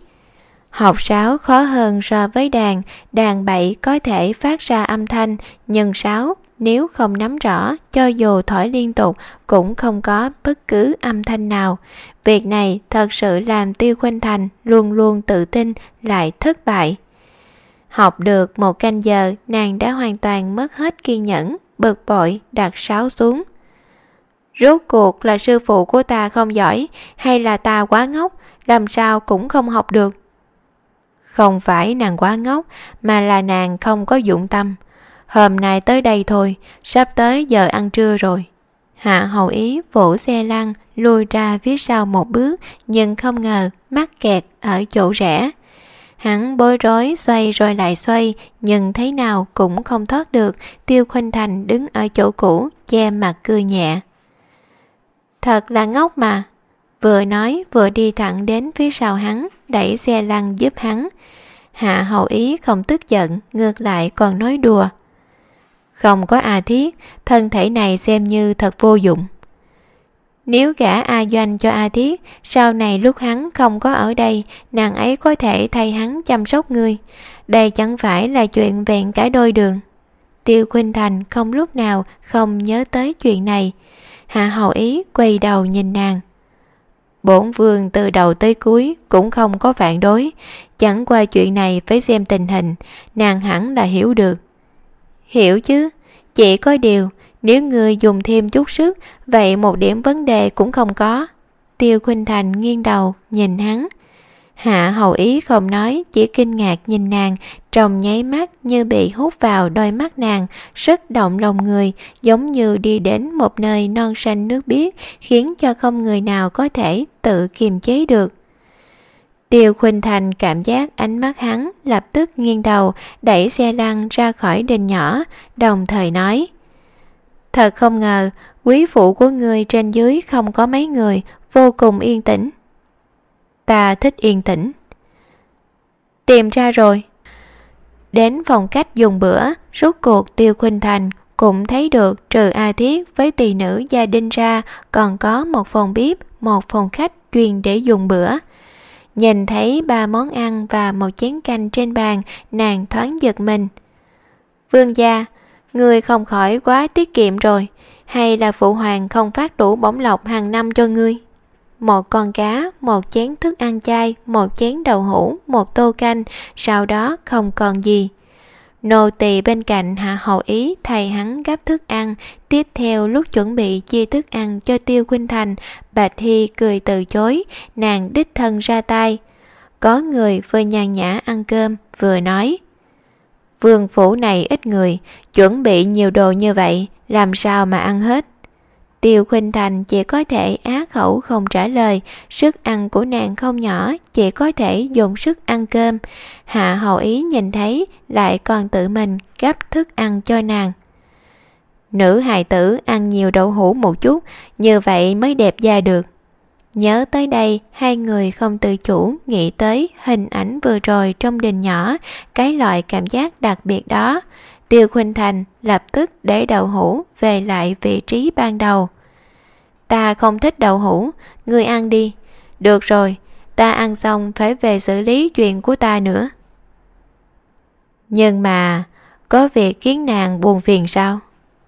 Học sáo khó hơn so với đàn, đàn bậy có thể phát ra âm thanh, nhưng sáo nếu không nắm rõ, cho dù thổi liên tục cũng không có bất cứ âm thanh nào. Việc này thật sự làm Tiêu Khuynh Thành luôn luôn tự tin lại thất bại. Học được một canh giờ, nàng đã hoàn toàn mất hết kiên nhẫn, bực bội đặt sáo xuống. Rốt cuộc là sư phụ của ta không giỏi hay là ta quá ngốc, làm sao cũng không học được. Không phải nàng quá ngốc, mà là nàng không có dụng tâm. Hôm nay tới đây thôi, sắp tới giờ ăn trưa rồi. Hạ hầu ý vỗ xe lăn, lùi ra phía sau một bước, nhưng không ngờ mắc kẹt ở chỗ rẽ. Hắn bối rối xoay rồi lại xoay, nhưng thấy nào cũng không thoát được, tiêu khuynh thành đứng ở chỗ cũ, che mặt cười nhẹ. Thật là ngốc mà. Vừa nói vừa đi thẳng đến phía sau hắn, đẩy xe lăn giúp hắn. Hạ hậu ý không tức giận, ngược lại còn nói đùa. Không có A Thiết, thân thể này xem như thật vô dụng. Nếu gả A Doanh cho A Thiết, sau này lúc hắn không có ở đây, nàng ấy có thể thay hắn chăm sóc ngươi. Đây chẳng phải là chuyện vẹn cả đôi đường. Tiêu Khuynh Thành không lúc nào không nhớ tới chuyện này. Hạ hậu ý quay đầu nhìn nàng. Bổn vương từ đầu tới cuối cũng không có phản đối, chẳng qua chuyện này phải xem tình hình, nàng hẳn là hiểu được. Hiểu chứ, chỉ có điều, nếu người dùng thêm chút sức, vậy một điểm vấn đề cũng không có. Tiêu Khuynh Thành nghiêng đầu, nhìn hắn. Hạ hầu ý không nói, chỉ kinh ngạc nhìn nàng, trong nháy mắt như bị hút vào đôi mắt nàng, rất động lòng người, giống như đi đến một nơi non xanh nước biếc, khiến cho không người nào có thể tự kiềm chế được. Tiêu Khuynh Thành cảm giác ánh mắt hắn lập tức nghiêng đầu, đẩy xe lăn ra khỏi đình nhỏ, đồng thời nói Thật không ngờ, quý phụ của người trên dưới không có mấy người, vô cùng yên tĩnh. Ta thích yên tĩnh. Tìm ra rồi. Đến phòng cách dùng bữa, rút cuộc Tiêu Khuynh Thành cũng thấy được trừ A Thiết với tỳ nữ gia đình ra còn có một phòng bếp, một phòng khách chuyên để dùng bữa. Nhìn thấy ba món ăn và một chén canh trên bàn, nàng thoáng giật mình. Vương gia, người không khỏi quá tiết kiệm rồi, hay là phụ hoàng không phát đủ bổng lộc hàng năm cho ngươi? Một con cá, một chén thức ăn chay, một chén đậu hũ, một tô canh, sau đó không còn gì. Nô tỳ bên cạnh hạ hậu ý thầy hắn gấp thức ăn, tiếp theo lúc chuẩn bị chia thức ăn cho Tiêu Khuynh Thành, Bạch Hy cười từ chối, nàng đích thân ra tay. Có người vừa nhàn nhã ăn cơm, vừa nói. Vương phủ này ít người, chuẩn bị nhiều đồ như vậy, làm sao mà ăn hết. Tiêu Khuynh Thành chỉ có thể á khẩu không trả lời, sức ăn của nàng không nhỏ, chỉ có thể dùng sức ăn cơm. Hạ hậu ý nhìn thấy, lại còn tự mình gấp thức ăn cho nàng. Nữ hài tử ăn nhiều đậu hũ một chút, như vậy mới đẹp da được. Nhớ tới đây, hai người không tự chủ nghĩ tới hình ảnh vừa rồi trong đình nhỏ, cái loại cảm giác đặc biệt đó. Tiêu Khuynh Thành lập tức để đậu hũ về lại vị trí ban đầu. Ta không thích đậu hũ, ngươi ăn đi. Được rồi, ta ăn xong phải về xử lý chuyện của ta nữa. Nhưng mà, có việc khiến nàng buồn phiền sao?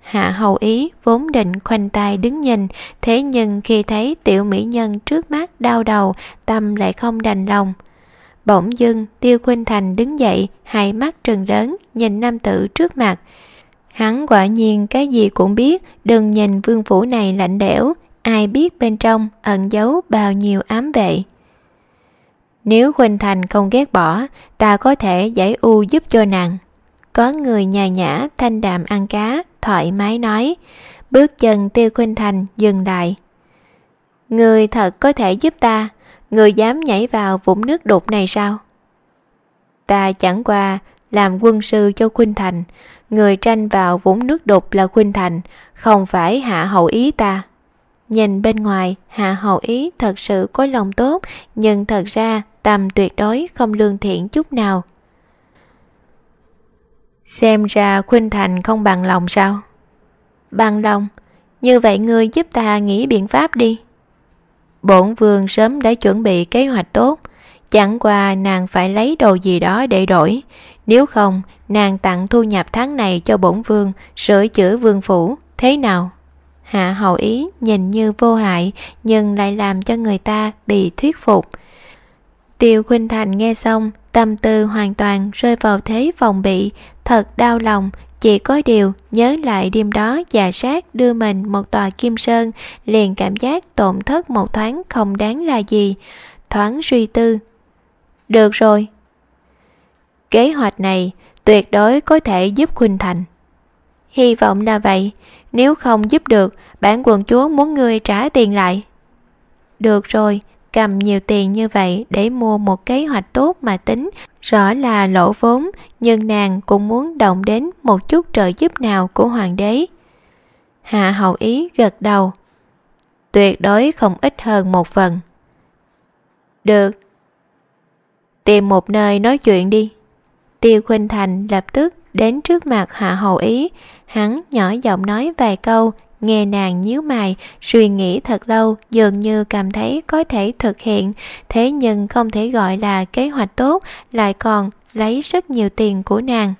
Hạ hầu ý vốn định khoanh tay đứng nhìn, thế nhưng khi thấy tiểu mỹ nhân trước mắt đau đầu, tâm lại không đành lòng. Bỗng dưng, Tiêu Khuynh Thành đứng dậy, hai mắt trừng lớn, nhìn nam tử trước mặt. Hắn quả nhiên cái gì cũng biết, đừng nhìn vương phủ này lạnh đẽo, ai biết bên trong ẩn giấu bao nhiêu ám vệ. Nếu Khuynh Thành không ghét bỏ, ta có thể giải u giúp cho nàng. Có người nhà nhã thanh đạm ăn cá, thoải mái nói. Bước chân Tiêu Khuynh Thành dừng lại. Người thật có thể giúp ta, người dám nhảy vào vũng nước đục này sao? Ta chẳng qua làm quân sư cho Khuynh Thành, người tranh vào vũng nước đục là Khuynh Thành, không phải hạ hậu ý ta. Nhìn bên ngoài, hạ hậu ý thật sự có lòng tốt, nhưng thật ra tâm tuyệt đối không lương thiện chút nào. Xem ra Khuynh Thành không bằng lòng sao? Bằng lòng, như vậy ngươi giúp ta nghĩ biện pháp đi. Bổn vương sớm đã chuẩn bị kế hoạch tốt, chẳng qua nàng phải lấy đồ gì đó để đổi. Nếu không, nàng tặng thu nhập tháng này cho bổn vương, sửa chữa vương phủ, thế nào? Hạ hậu ý nhìn như vô hại nhưng lại làm cho người ta bị thuyết phục. Tiêu Khuynh Thành nghe xong, tâm tư hoàn toàn rơi vào thế phòng bị, thật đau lòng, chỉ có điều nhớ lại đêm đó già sát đưa mình một tòa kim sơn, liền cảm giác tổn thất một thoáng không đáng là gì, thoáng suy tư. Được rồi. Kế hoạch này tuyệt đối có thể giúp Khuynh Thành. Hy vọng là vậy, nếu không giúp được, bản quần chúa muốn ngươi trả tiền lại. Được rồi, cầm nhiều tiền như vậy để mua một kế hoạch tốt mà tính, rõ là lỗ vốn, nhưng nàng cũng muốn động đến một chút trợ giúp nào của hoàng đế. Hạ hậu ý gật đầu. Tuyệt đối không ít hơn một phần. Được. Tìm một nơi nói chuyện đi. Tiêu Khuynh Thành lập tức đến trước mặt Hạ Hầu Ý, hắn nhỏ giọng nói vài câu, nghe nàng nhíu mày, suy nghĩ thật lâu, dường như cảm thấy có thể thực hiện, thế nhưng không thể gọi là kế hoạch tốt, lại còn lấy rất nhiều tiền của nàng.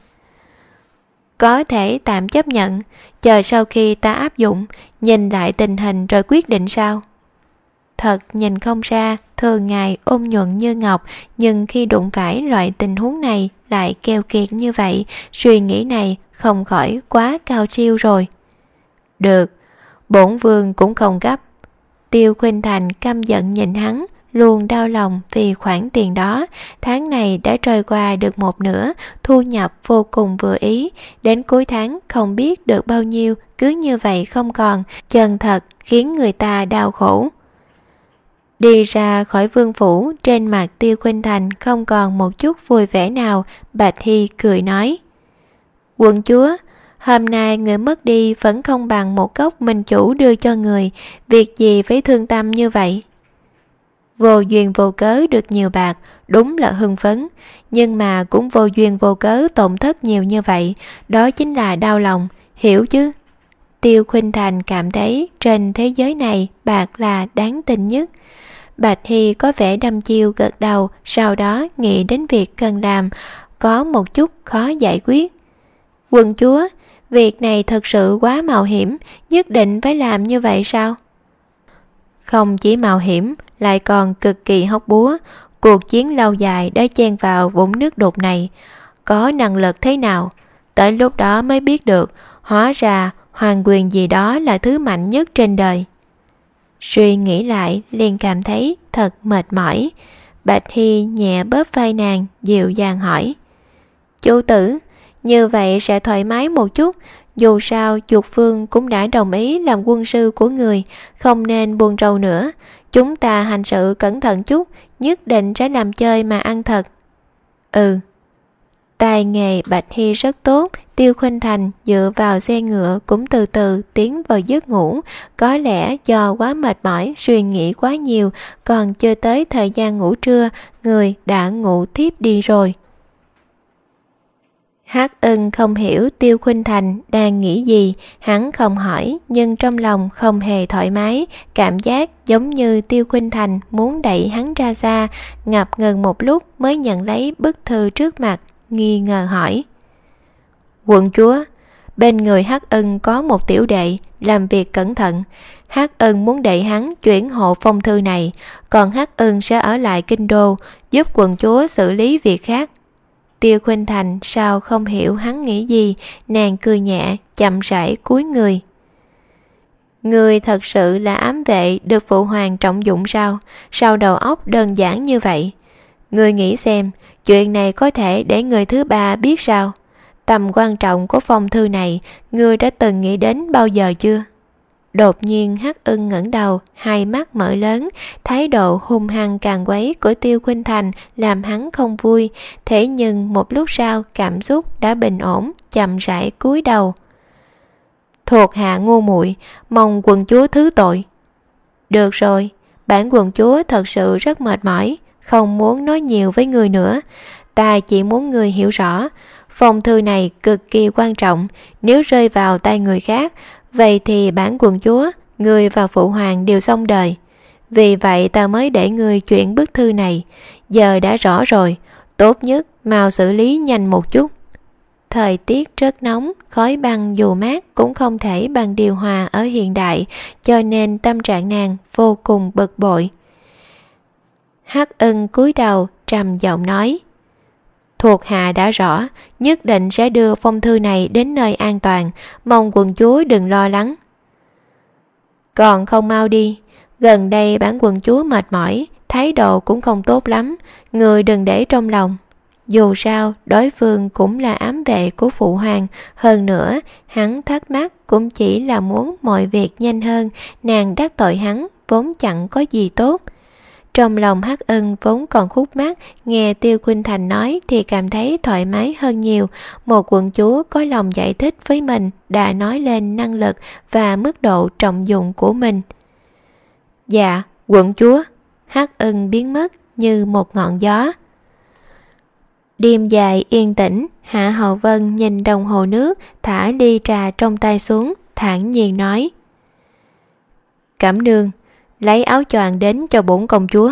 Có thể tạm chấp nhận, chờ sau khi ta áp dụng, nhìn lại tình hình rồi quyết định sao? Thật nhìn không ra, thường ngày ôn nhuận như ngọc, nhưng khi đụng phải loại tình huống này lại keo kiệt như vậy, suy nghĩ này không khỏi quá cao siêu rồi. Được, bổn vương cũng không gấp. Tiêu Khuynh Thành căm giận nhìn hắn, luôn đau lòng vì khoản tiền đó. Tháng này đã trôi qua được một nửa, thu nhập vô cùng vừa ý. Đến cuối tháng không biết được bao nhiêu, cứ như vậy không còn, chân thật khiến người ta đau khổ. Đi ra khỏi vương phủ, trên mặt Tiêu Khuynh Thành không còn một chút vui vẻ nào, Bạch Hy cười nói. Quận chúa, hôm nay người mất đi vẫn không bằng một cốc mình chủ đưa cho người, việc gì phải thương tâm như vậy? Vô duyên vô cớ được nhiều bạc, đúng là hưng phấn, nhưng mà cũng vô duyên vô cớ tổn thất nhiều như vậy, đó chính là đau lòng, hiểu chứ? Tiêu Khuynh Thành cảm thấy trên thế giới này bạc là đáng tin nhất. Bạch Hy có vẻ đâm chiêu gật đầu, sau đó nghĩ đến việc cần làm, có một chút khó giải quyết. Quân chúa, việc này thật sự quá mạo hiểm, nhất định phải làm như vậy sao? Không chỉ mạo hiểm, lại còn cực kỳ hóc búa, cuộc chiến lâu dài đã chen vào vũng nước đục này. Có năng lực thế nào? Tới lúc đó mới biết được, hóa ra hoàng quyền gì đó là thứ mạnh nhất trên đời. Suy nghĩ lại liền cảm thấy thật mệt mỏi. Bạch Hy nhẹ bóp vai nàng, dịu dàng hỏi. Chú tử, như vậy sẽ thoải mái một chút, dù sao chuột phương cũng đã đồng ý làm quân sư của người không nên buồn rầu nữa. Chúng ta hành sự cẩn thận chút nhất định sẽ làm chơi mà ăn thật. Ừ. Tài nghề bạch hy rất tốt tiêu khuynh thành dựa vào xe ngựa cũng từ từ tiến vào giấc ngủ. Có lẽ do quá mệt mỏi suy nghĩ quá nhiều còn chưa tới thời gian ngủ trưa người đã ngủ thiếp đi rồi. Hắc ưng không hiểu Tiêu Khuynh Thành đang nghĩ gì, hắn không hỏi nhưng trong lòng không hề thoải mái, cảm giác giống như Tiêu Khuynh Thành muốn đẩy hắn ra xa, ngập ngừng một lúc mới nhận lấy bức thư trước mặt, nghi ngờ hỏi. Quận chúa, bên người Hắc ưng có một tiểu đệ, làm việc cẩn thận. Hắc ưng muốn đẩy hắn chuyển hộ phong thư này, còn Hắc ưng sẽ ở lại kinh đô, giúp quận chúa xử lý việc khác Tiêu Khuynh Thành sao không hiểu hắn nghĩ gì, nàng cười nhẹ, chậm rãi cúi người. Người thật sự là ám vệ được phụ hoàng trọng dụng sao? Sao đầu óc đơn giản như vậy? Người nghĩ xem, chuyện này có thể để người thứ ba biết sao? Tầm quan trọng của phong thư này, người đã từng nghĩ đến bao giờ chưa? Đột nhiên hắc ưng ngẩng đầu, hai mắt mở lớn, thái độ hung hăng càng quấy của Tiêu Khuynh Thành làm hắn không vui, thế nhưng một lúc sau cảm xúc đã bình ổn, chậm rãi cúi đầu. Thuộc hạ ngu muội mong quần chúa thứ tội. Được rồi, bản quần chúa thật sự rất mệt mỏi, không muốn nói nhiều với người nữa. Ta chỉ muốn người hiểu rõ, phong thư này cực kỳ quan trọng, nếu rơi vào tay người khác, Vậy thì bản quần chúa, người và phụ hoàng đều xong đời. Vì vậy ta mới để người chuyển bức thư này. Giờ đã rõ rồi, tốt nhất mau xử lý nhanh một chút. Thời tiết rất nóng, khói băng dù mát cũng không thể bằng điều hòa ở hiện đại, cho nên tâm trạng nàng vô cùng bực bội. Hắc ưng cúi đầu, trầm giọng nói thuộc hạ đã rõ, nhất định sẽ đưa phong thư này đến nơi an toàn. Mong quần chúa đừng lo lắng. Còn không mau đi. Gần đây bản quần chúa mệt mỏi, thái độ cũng không tốt lắm. Người đừng để trong lòng. Dù sao, đối phương cũng là ám vệ của phụ hoàng. Hơn nữa, hắn thắc mắc cũng chỉ là muốn mọi việc nhanh hơn. Nàng đắc tội hắn, vốn chẳng có gì tốt trong lòng hắc ân vốn còn khúc mắc, nghe Tiêu Khuynh Thành nói thì cảm thấy thoải mái hơn nhiều. Một quận chúa có lòng giải thích với mình đã nói lên năng lực và mức độ trọng dụng của mình. Dạ, quận chúa. Hắc ân biến mất như một ngọn gió. Đêm dài yên tĩnh, Hạ Hậu Vân nhìn đồng hồ nước, thả ly trà trong tay xuống, thản nhiên nói. Cảm nương, lấy áo choàng đến cho bổn công chúa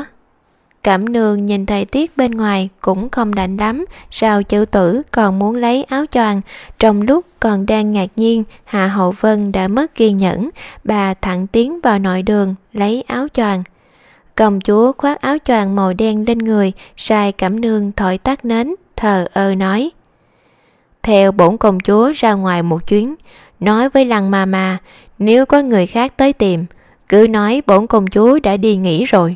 Cẩm nương nhìn thời tiết bên ngoài cũng không lạnh lắm, sao chữ tử còn muốn lấy áo choàng. Trong lúc còn đang ngạc nhiên, Hạ Hậu Vân đã mất kiên nhẫn, bà thẳng tiến vào nội đường, lấy áo choàng. Công chúa khoác áo choàng màu đen lên người, sai cẩm nương thổi tắt nến, thờ ơ nói. Theo bổn công chúa ra ngoài một chuyến, nói với lăng ma ma, nếu có người khác tới tìm, cứ nói bổn công chúa đã đi nghỉ rồi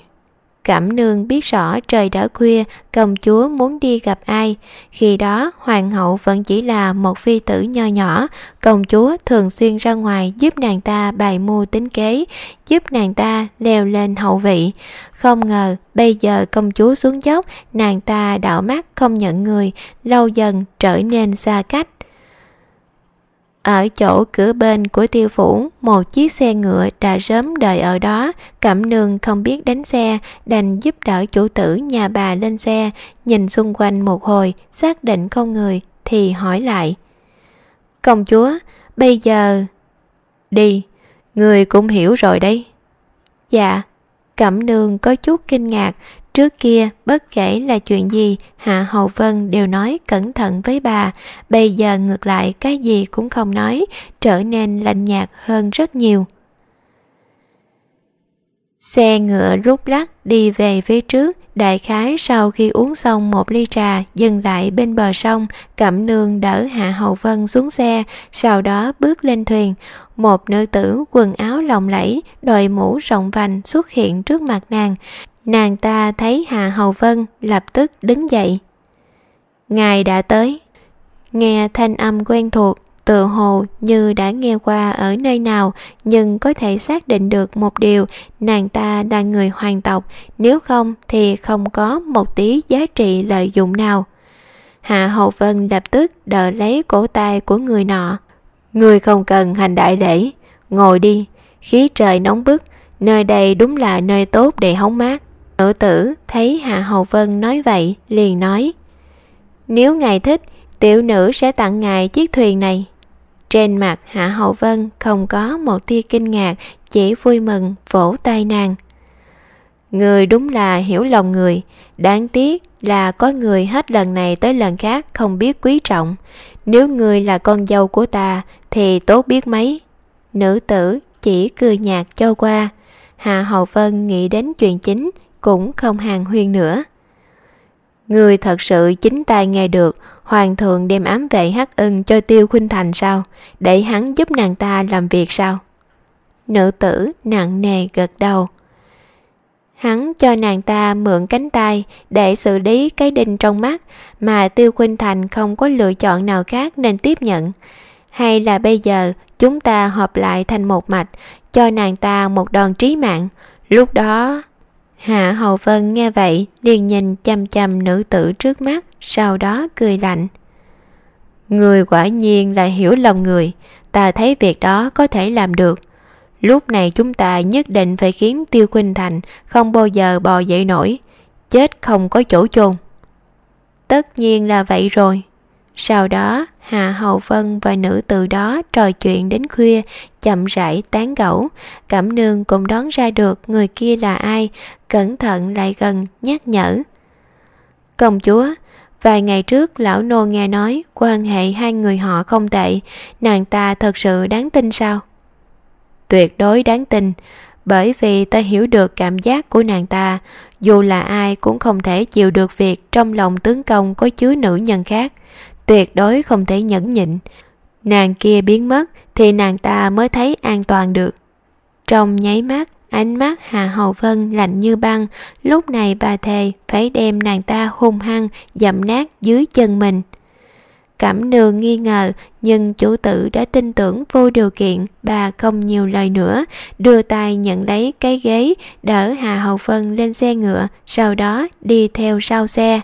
Cẩm nương biết rõ trời đã khuya, công chúa muốn đi gặp ai. Khi đó, hoàng hậu vẫn chỉ là một phi tử nho nhỏ. Công chúa thường xuyên ra ngoài giúp nàng ta bày mưu tính kế, giúp nàng ta leo lên hậu vị. Không ngờ, bây giờ công chúa xuống dốc, nàng ta đảo mắt không nhận người, lâu dần trở nên xa cách. Ở chỗ cửa bên của tiêu phủ, một chiếc xe ngựa đã sớm đợi ở đó, cẩm nương không biết đánh xe, đành giúp đỡ chủ tử nhà bà lên xe, nhìn xung quanh một hồi, xác định không người, thì hỏi lại. Công chúa, bây giờ... Đi, người cũng hiểu rồi đấy. Dạ, cẩm nương có chút kinh ngạc, Trước kia, bất kể là chuyện gì, Hạ Hầu Vân đều nói cẩn thận với bà. Bây giờ ngược lại cái gì cũng không nói, trở nên lạnh nhạt hơn rất nhiều. Xe ngựa rút lắc đi về phía trước, đại khái sau khi uống xong một ly trà, dừng lại bên bờ sông, cẩm nương đỡ Hạ Hầu Vân xuống xe, sau đó bước lên thuyền. Một nữ tử quần áo lộng lẫy, đội mũ rộng vành xuất hiện trước mặt nàng. Nàng ta thấy Hạ Hầu Vân lập tức đứng dậy. Ngài đã tới. Nghe thanh âm quen thuộc, tự hồ như đã nghe qua ở nơi nào nhưng có thể xác định được một điều nàng ta là người hoàng tộc nếu không thì không có một tí giá trị lợi dụng nào hạ hậu vân lập tức đỡ lấy cổ tay của người nọ người không cần hành đại lễ ngồi đi khí trời nóng bức nơi đây đúng là nơi tốt để hóng mát nữ tử thấy hạ hầu vân nói vậy liền nói nếu ngài thích tiểu nữ sẽ tặng ngài chiếc thuyền này trên mặt Hạ Hậu Vân không có một tia kinh ngạc, chỉ vui mừng vỗ tay nàng. Người đúng là hiểu lòng người, đáng tiếc là có người hết lần này tới lần khác không biết quý trọng. Nếu người là con dâu của ta thì tốt biết mấy. Nữ tử chỉ cười nhạt cho qua. Hạ Hậu Vân nghĩ đến chuyện chính cũng không hàng huyên nữa. Người thật sự chính tay nghe được, Hoàng thượng đem ám vệ hắc ưng cho Tiêu Khuynh Thành sao? Để hắn giúp nàng ta làm việc sao? Nữ tử nặng nề gật đầu. Hắn cho nàng ta mượn cánh tay để xử lý cái đinh trong mắt mà Tiêu Khuynh Thành không có lựa chọn nào khác nên tiếp nhận. Hay là bây giờ chúng ta hợp lại thành một mạch, cho nàng ta một đòn trí mạng. Lúc đó... Hạ Hầu Vân nghe vậy, liền nhìn chăm chăm nữ tử trước mắt, sau đó cười lạnh. Người quả nhiên là hiểu lòng người, ta thấy việc đó có thể làm được. Lúc này chúng ta nhất định phải khiến tiêu khuynh thành không bao giờ bò dậy nổi, chết không có chỗ chôn. Tất nhiên là vậy rồi sau đó hà Hầu Vân và nữ từ đó trò chuyện đến khuya, chậm rãi tán gẫu. Cẩm nương cũng đoán ra được người kia là ai, cẩn thận lại gần nhắc nhở. Công chúa, Vài ngày trước lão nô nghe nói quan hệ hai người họ không tệ, nàng ta thật sự đáng tin sao? Tuyệt đối đáng tin, bởi vì ta hiểu được cảm giác của nàng ta, dù là ai cũng không thể chịu được việc trong lòng tướng công có chứa nữ nhân khác, tuyệt đối không thể nhẫn nhịn. Nàng kia biến mất thì nàng ta mới thấy an toàn được. Trong nháy mắt, Ánh mắt Hà Hầu Vân lạnh như băng, lúc này bà thề phải đem nàng ta hung hăng dậm nát dưới chân mình. Cẩm nương nghi ngờ nhưng chủ tử đã tin tưởng vô điều kiện bà không nhiều lời nữa đưa tay nhận lấy cái ghế đỡ Hà Hầu Vân lên xe ngựa sau đó đi theo sau xe.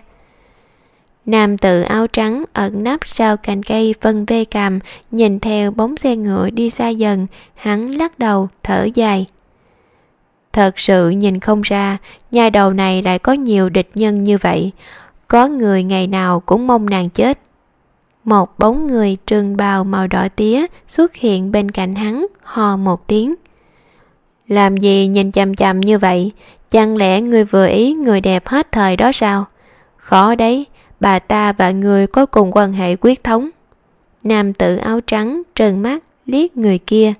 Nam tự áo trắng ẩn nấp sau cành cây vân vê cằm nhìn theo bóng xe ngựa đi xa dần hắn lắc đầu thở dài Thật sự nhìn không ra, nhà đầu này lại có nhiều địch nhân như vậy. Có người ngày nào cũng mong nàng chết. Một bóng người trường bào màu đỏ tía xuất hiện bên cạnh hắn, hò một tiếng. Làm gì nhìn chằm chằm như vậy? Chẳng lẽ người vừa ý người đẹp hết thời đó sao? Khó đấy, bà ta và người có cùng quan hệ quyết thống. Nam tử áo trắng trần mắt liếc người kia.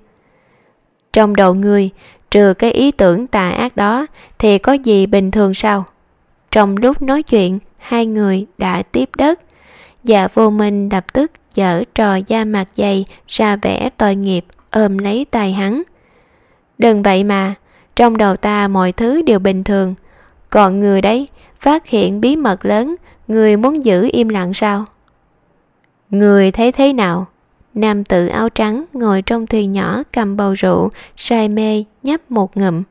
Trong đầu người, trừ cái ý tưởng tà ác đó thì có gì bình thường sao trong lúc nói chuyện hai người đã tiếp đất dạ vô minh lập tức dở trò da mặt dày ra vẻ tội nghiệp ôm lấy tay hắn đừng vậy mà trong đầu ta mọi thứ đều bình thường còn người đấy phát hiện bí mật lớn người muốn giữ im lặng sao người thấy thế nào Nam tử áo trắng ngồi trong thuyền nhỏ cầm bầu rượu, say mê, nhấp một ngụm.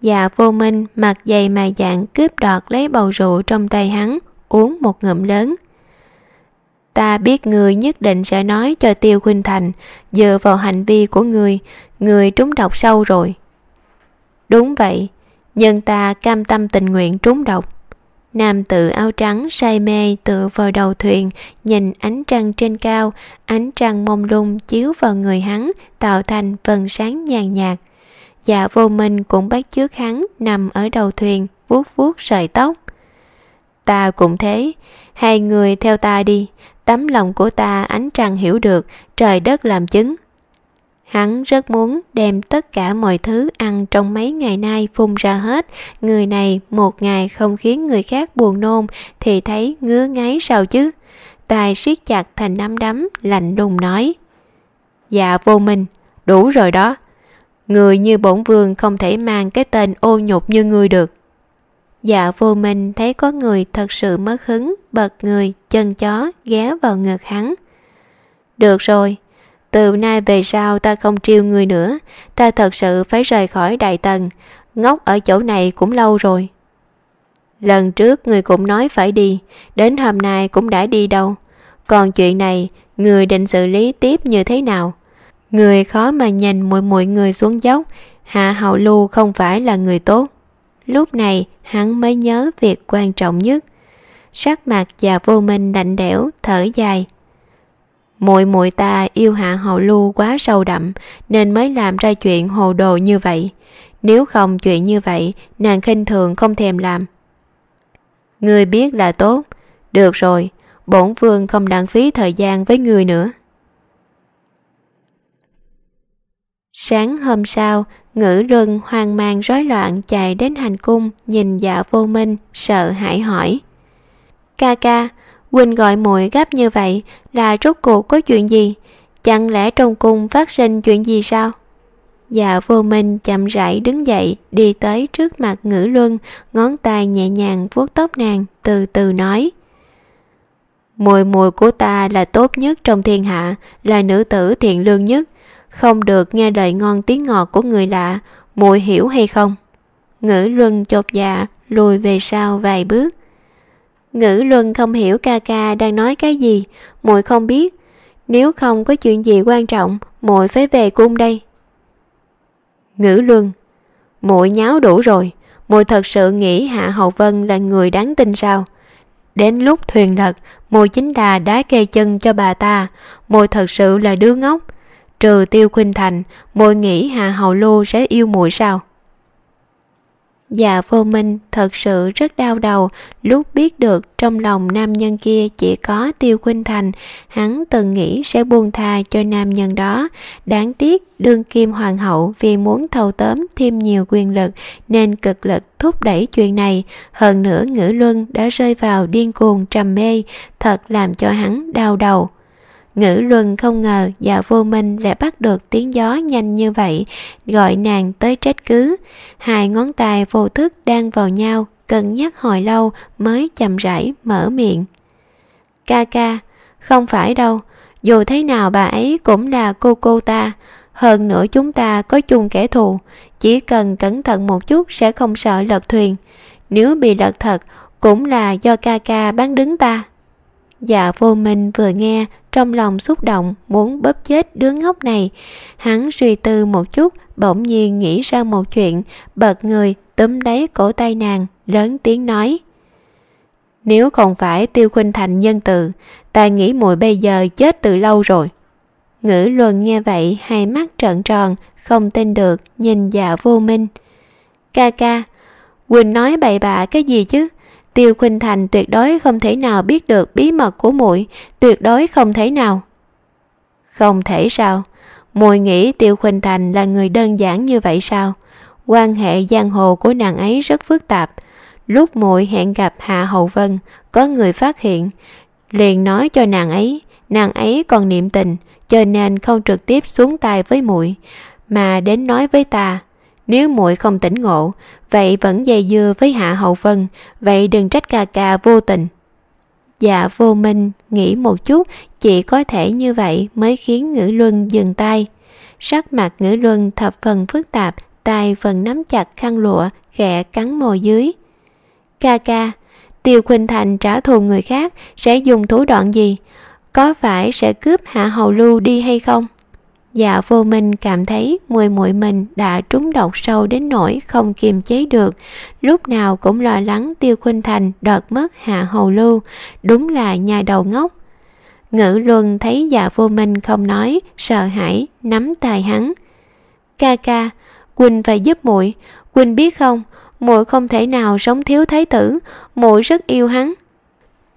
Dạ vô minh mặt dày mày dạng cướp đoạt lấy bầu rượu trong tay hắn, uống một ngụm lớn. Ta biết người nhất định sẽ nói cho Tiêu Khuynh Thành, dựa vào hành vi của người, người trúng độc sâu rồi. Đúng vậy, nhưng ta cam tâm tình nguyện trúng độc. Nam tự áo trắng say mê tựa vào đầu thuyền, nhìn ánh trăng trên cao, ánh trăng mông lung chiếu vào người hắn, tạo thành vầng sáng nhàn nhạt. Dạ vô minh cũng bắt chước hắn nằm ở đầu thuyền, vuốt vuốt sợi tóc. Ta cũng thế, hai người theo ta đi, tấm lòng của ta ánh trăng hiểu được, trời đất làm chứng, Hắn rất muốn đem tất cả mọi thứ ăn trong mấy ngày nay phun ra hết. Người này một ngày không khiến người khác buồn nôn thì thấy ngứa ngáy sao chứ. Tài siết chặt thành nắm đấm, lạnh lùng nói. Dạ vô minh, đủ rồi đó. Người như bổn vương không thể mang cái tên ô nhục như ngươi được. Dạ vô minh thấy có người thật sự mất hứng, bật người, chân chó ghé vào ngực hắn. Được rồi, từ nay về sau ta không triêu người nữa. Ta thật sự phải rời khỏi đại tần. Ngốc ở chỗ này cũng lâu rồi. Lần trước người cũng nói phải đi. Đến hôm nay cũng đã đi đâu. Còn chuyện này, người định xử lý tiếp như thế nào? Người khó mà nhìn mùi mùi người xuống dốc. Hạ hậu lưu không phải là người tốt. Lúc này, hắn mới nhớ việc quan trọng nhất. Sắc mặt và vô minh lạnh đẽo thở dài muội muội ta yêu hạ hậu lưu quá sâu đậm, nên mới làm ra chuyện hồ đồ như vậy. Nếu không chuyện như vậy, nàng khinh thường không thèm làm. Người biết là tốt. Được rồi, bổn vương không lãng phí thời gian với người nữa. Sáng hôm sau, ngữ luân hoang mang rối loạn chạy đến hành cung, nhìn dạ vô minh, sợ hãi hỏi. Ca ca Quỳnh gọi muội gấp như vậy là rốt cuộc có chuyện gì? Chẳng lẽ trong cung phát sinh chuyện gì sao? Dạ vô minh chậm rãi đứng dậy, đi tới trước mặt ngữ luân, ngón tay nhẹ nhàng vuốt tóc nàng, từ từ nói. Mùi mùi của ta là tốt nhất trong thiên hạ, là nữ tử thiện lương nhất. Không được nghe lời ngon tiếng ngọt của người lạ, muội hiểu hay không? Ngữ luân chột dạ lùi về sau vài bước ngữ luân không hiểu ca ca đang nói cái gì, muội không biết. Nếu không có chuyện gì quan trọng, muội phải về cung đây. Ngữ luân, muội nháo đủ rồi, muội thật sự nghĩ hạ hậu vân là người đáng tin sao? Đến lúc thuyền lật, muội chính đà đá kê chân cho bà ta, muội thật sự là đứa ngốc. Trừ tiêu khuynh thành, muội nghĩ hạ hậu lô sẽ yêu muội sao? Dạ vô minh thật sự rất đau đầu, lúc biết được trong lòng nam nhân kia chỉ có tiêu khuynh thành, hắn từng nghĩ sẽ buông tha cho nam nhân đó. Đáng tiếc, đương kim hoàng hậu vì muốn thâu tóm thêm nhiều quyền lực nên cực lực thúc đẩy chuyện này. Hơn nữa ngữ luân đã rơi vào điên cuồng trầm mê, thật làm cho hắn đau đầu. Ngữ luân không ngờ dạ vô minh lại bắt được tiếng gió nhanh như vậy, gọi nàng tới trách cứ. Hai ngón tay vô thức đang vào nhau, cân nhắc hồi lâu mới chậm rãi mở miệng. Ca ca, không phải đâu, dù thế nào bà ấy cũng là cô cô ta, hơn nữa chúng ta có chung kẻ thù, chỉ cần cẩn thận một chút sẽ không sợ lật thuyền. Nếu bị lật thật, cũng là do ca ca bán đứng ta. Dạ vô minh vừa nghe trong lòng xúc động, muốn bóp chết đứa ngốc này. Hắn suy tư một chút, bỗng nhiên nghĩ ra một chuyện, bật người, túm lấy cổ tay nàng, lớn tiếng nói. Nếu không phải tiêu khuynh thành nhân từ, ta nghĩ mùi bây giờ chết từ lâu rồi. Ngữ luân nghe vậy, hai mắt trợn tròn, không tin được, nhìn dạ vô minh. Ca ca, quỳnh nói bậy bạ cái gì chứ? Tiêu khuynh thành tuyệt đối không thể nào biết được bí mật của muội, tuyệt đối không thể nào. Không thể sao? Muội nghĩ tiêu khuynh thành là người đơn giản như vậy sao? Quan hệ giang hồ của nàng ấy rất phức tạp. Lúc muội hẹn gặp hạ hậu vân, có người phát hiện, liền nói cho nàng ấy nàng ấy còn niệm tình, cho nên không trực tiếp xuống tay với muội, mà đến nói với ta nếu muội không tỉnh ngộ, vậy vẫn dây dưa với hạ hậu vân, vậy đừng trách ca ca vô tình. Dạ vô minh, nghĩ một chút, chỉ có thể như vậy mới khiến ngữ luân dừng tay. Sắc mặt ngữ luân thập phần phức tạp, tay phần nắm chặt khăn lụa, khẽ cắn môi dưới. Ca ca, tiêu khuynh thành trả thù người khác sẽ dùng thủ đoạn gì? Có phải sẽ cướp hạ hầu lưu đi hay không? Dạ vô minh cảm thấy mùi muội mình đã trúng độc sâu đến nỗi không kiềm chế được, lúc nào cũng lo lắng tiêu khuynh thành đợt mất hạ hầu lưu, đúng là nhà đầu ngốc. Ngữ luân thấy dạ vô minh không nói, sợ hãi, nắm tay hắn. Ca ca, Quỳnh phải giúp muội Quỳnh biết không, muội không thể nào sống thiếu thái tử, muội rất yêu hắn.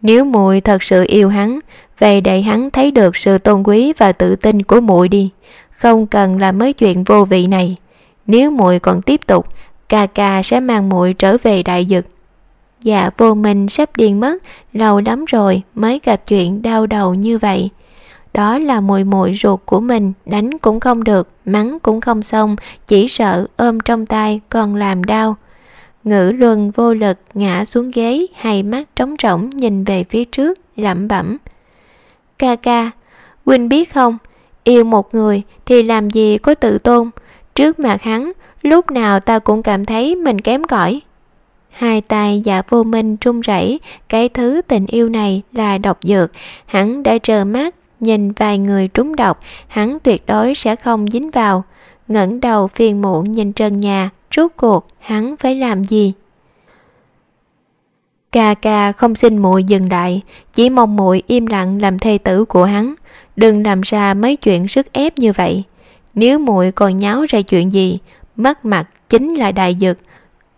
Nếu muội thật sự yêu hắn, về để hắn thấy được sự tôn quý và tự tin của muội đi, không cần làm mấy chuyện vô vị này. Nếu muội còn tiếp tục, ca ca sẽ mang muội trở về đại dực. Dạ vô minh sắp điên mất, lâu lắm rồi mới gặp chuyện đau đầu như vậy. Đó là mùi muội ruột của mình, đánh cũng không được, mắng cũng không xong, chỉ sợ ôm trong tay còn làm đau. Ngữ luân vô lực ngã xuống ghế, hai mắt trống rỗng nhìn về phía trước, lẩm bẩm ca ca. Huynh biết không, yêu một người thì làm gì có tự tôn. Trước mặt hắn, lúc nào ta cũng cảm thấy mình kém cỏi. Hai tay dạ vô minh run rẩy, cái thứ tình yêu này là độc dược. Hắn đã trờ mắt, nhìn vài người trúng độc, hắn tuyệt đối sẽ không dính vào. Ngẩng đầu phiền muộn nhìn trần nhà, rốt cuộc hắn phải làm gì? Ca ca không xin muội dừng lại, chỉ mong muội im lặng làm thê tử của hắn. Đừng làm ra mấy chuyện sức ép như vậy. Nếu muội còn nháo ra chuyện gì, mất mặt chính là đại dực.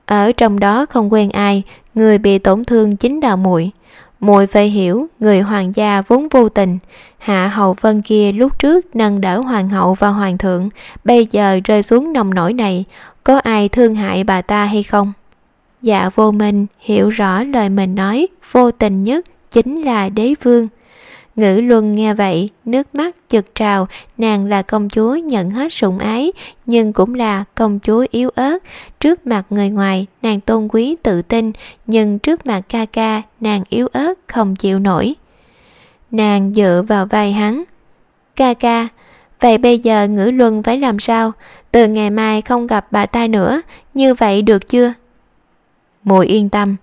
Ở trong đó không quen ai, người bị tổn thương chính là muội. Muội phải hiểu, người hoàng gia vốn vô tình. Hạ hầu vân kia lúc trước nâng đỡ hoàng hậu và hoàng thượng, bây giờ rơi xuống nông nổi này. Có ai thương hại bà ta hay không? Dạ vô minh, hiểu rõ lời mình nói, vô tình nhất chính là đế vương. Ngữ luân nghe vậy, nước mắt chực trào, nàng là công chúa nhận hết sủng ái, nhưng cũng là công chúa yếu ớt. Trước mặt người ngoài, nàng tôn quý tự tin, nhưng trước mặt ca ca, nàng yếu ớt, không chịu nổi. Nàng dựa vào vai hắn. Ca ca, vậy bây giờ ngữ luân phải làm sao? Từ ngày mai không gặp bà ta nữa, như vậy được chưa? Muội yên tâm.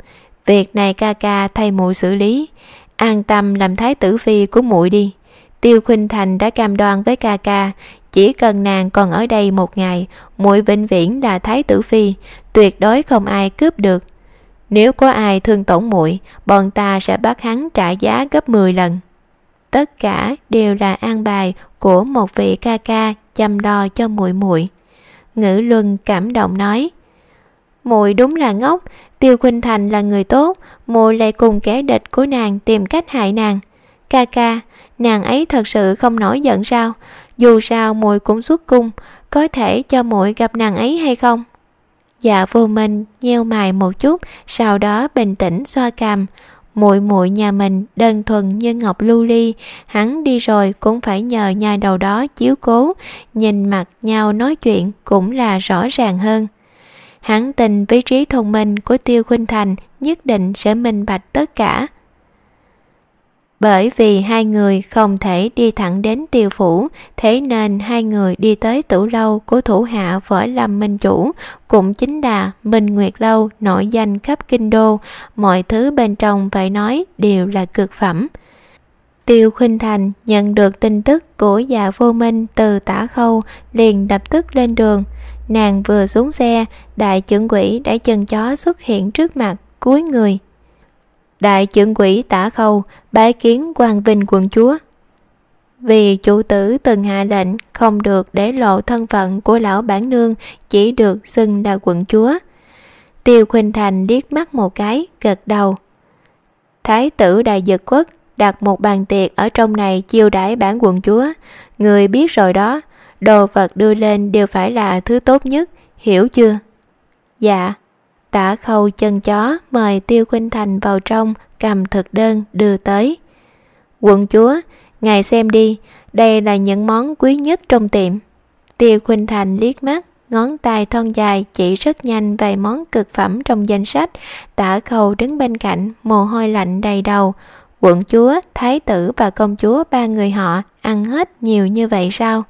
Việc này ca ca thay muội xử lý. An tâm làm thái tử phi của muội đi. Tiêu khuynh thành đã cam đoan với ca ca, chỉ cần nàng còn ở đây một ngày, muội vĩnh viễn là thái tử phi, tuyệt đối không ai cướp được. Nếu có ai thương tổn muội, bọn ta sẽ bắt hắn trả giá gấp 10 lần. Tất cả đều là an bài của một vị ca ca chăm lo cho muội muội. Ngữ luân cảm động nói muội đúng là ngốc. Tiêu khuynh thành là người tốt muội lại cùng kẻ địch của nàng tìm cách hại nàng. Ca ca, nàng ấy thật sự không nổi giận sao? Dù sao muội cũng xuất cung, có thể cho muội gặp nàng ấy hay không? Dạ vô minh nheo mày một chút, sau đó bình tĩnh xoa cằm. Muội muội nhà mình đơn thuần như ngọc lưu ly, hắn đi rồi cũng phải nhờ nhà đầu đó chiếu cố. Nhìn mặt nhau nói chuyện cũng là rõ ràng hơn hắn tin với trí thông minh của tiêu khuynh thành nhất định sẽ minh bạch tất cả. Bởi vì hai người không thể đi thẳng đến tiêu phủ, thế nên hai người đi tới tủ lâu của thủ hạ võ lâm minh chủ, cũng chính là minh nguyệt lâu nổi danh khắp kinh đô. Mọi thứ bên trong phải nói đều là cực phẩm tiêu khuynh thành nhận được tin tức của già vô minh từ tả khâu liền lập tức lên đường. Nàng vừa xuống xe, đại trưởng quỷ đã chân chó xuất hiện trước mặt cuối người. Đại trưởng quỷ tả khâu bái kiến quan vinh quận chúa. Vì chủ tử từng hạ lệnh không được để lộ thân phận của lão bản nương, chỉ được xưng là quận chúa. Tiêu khuynh thành điếc mắt một cái, gật đầu. Thái tử đại dực quốc đặt một bàn tiệc ở trong này chiêu đãi bản quận chúa. Người biết rồi đó, đồ vật đưa lên đều phải là thứ tốt nhất, hiểu chưa? Dạ. Tả khâu chân chó mời tiêu khuynh thành vào trong, cầm thực đơn đưa tới. Quận chúa, ngài xem đi, đây là những món quý nhất trong tiệm. Tiêu khuynh thành liếc mắt, ngón tay thon dài chỉ rất nhanh vài món cực phẩm trong danh sách. Tả khâu đứng bên cạnh, mồ hôi lạnh đầy đầu quận chúa, thái tử và công chúa ba người họ ăn hết nhiều như vậy sao?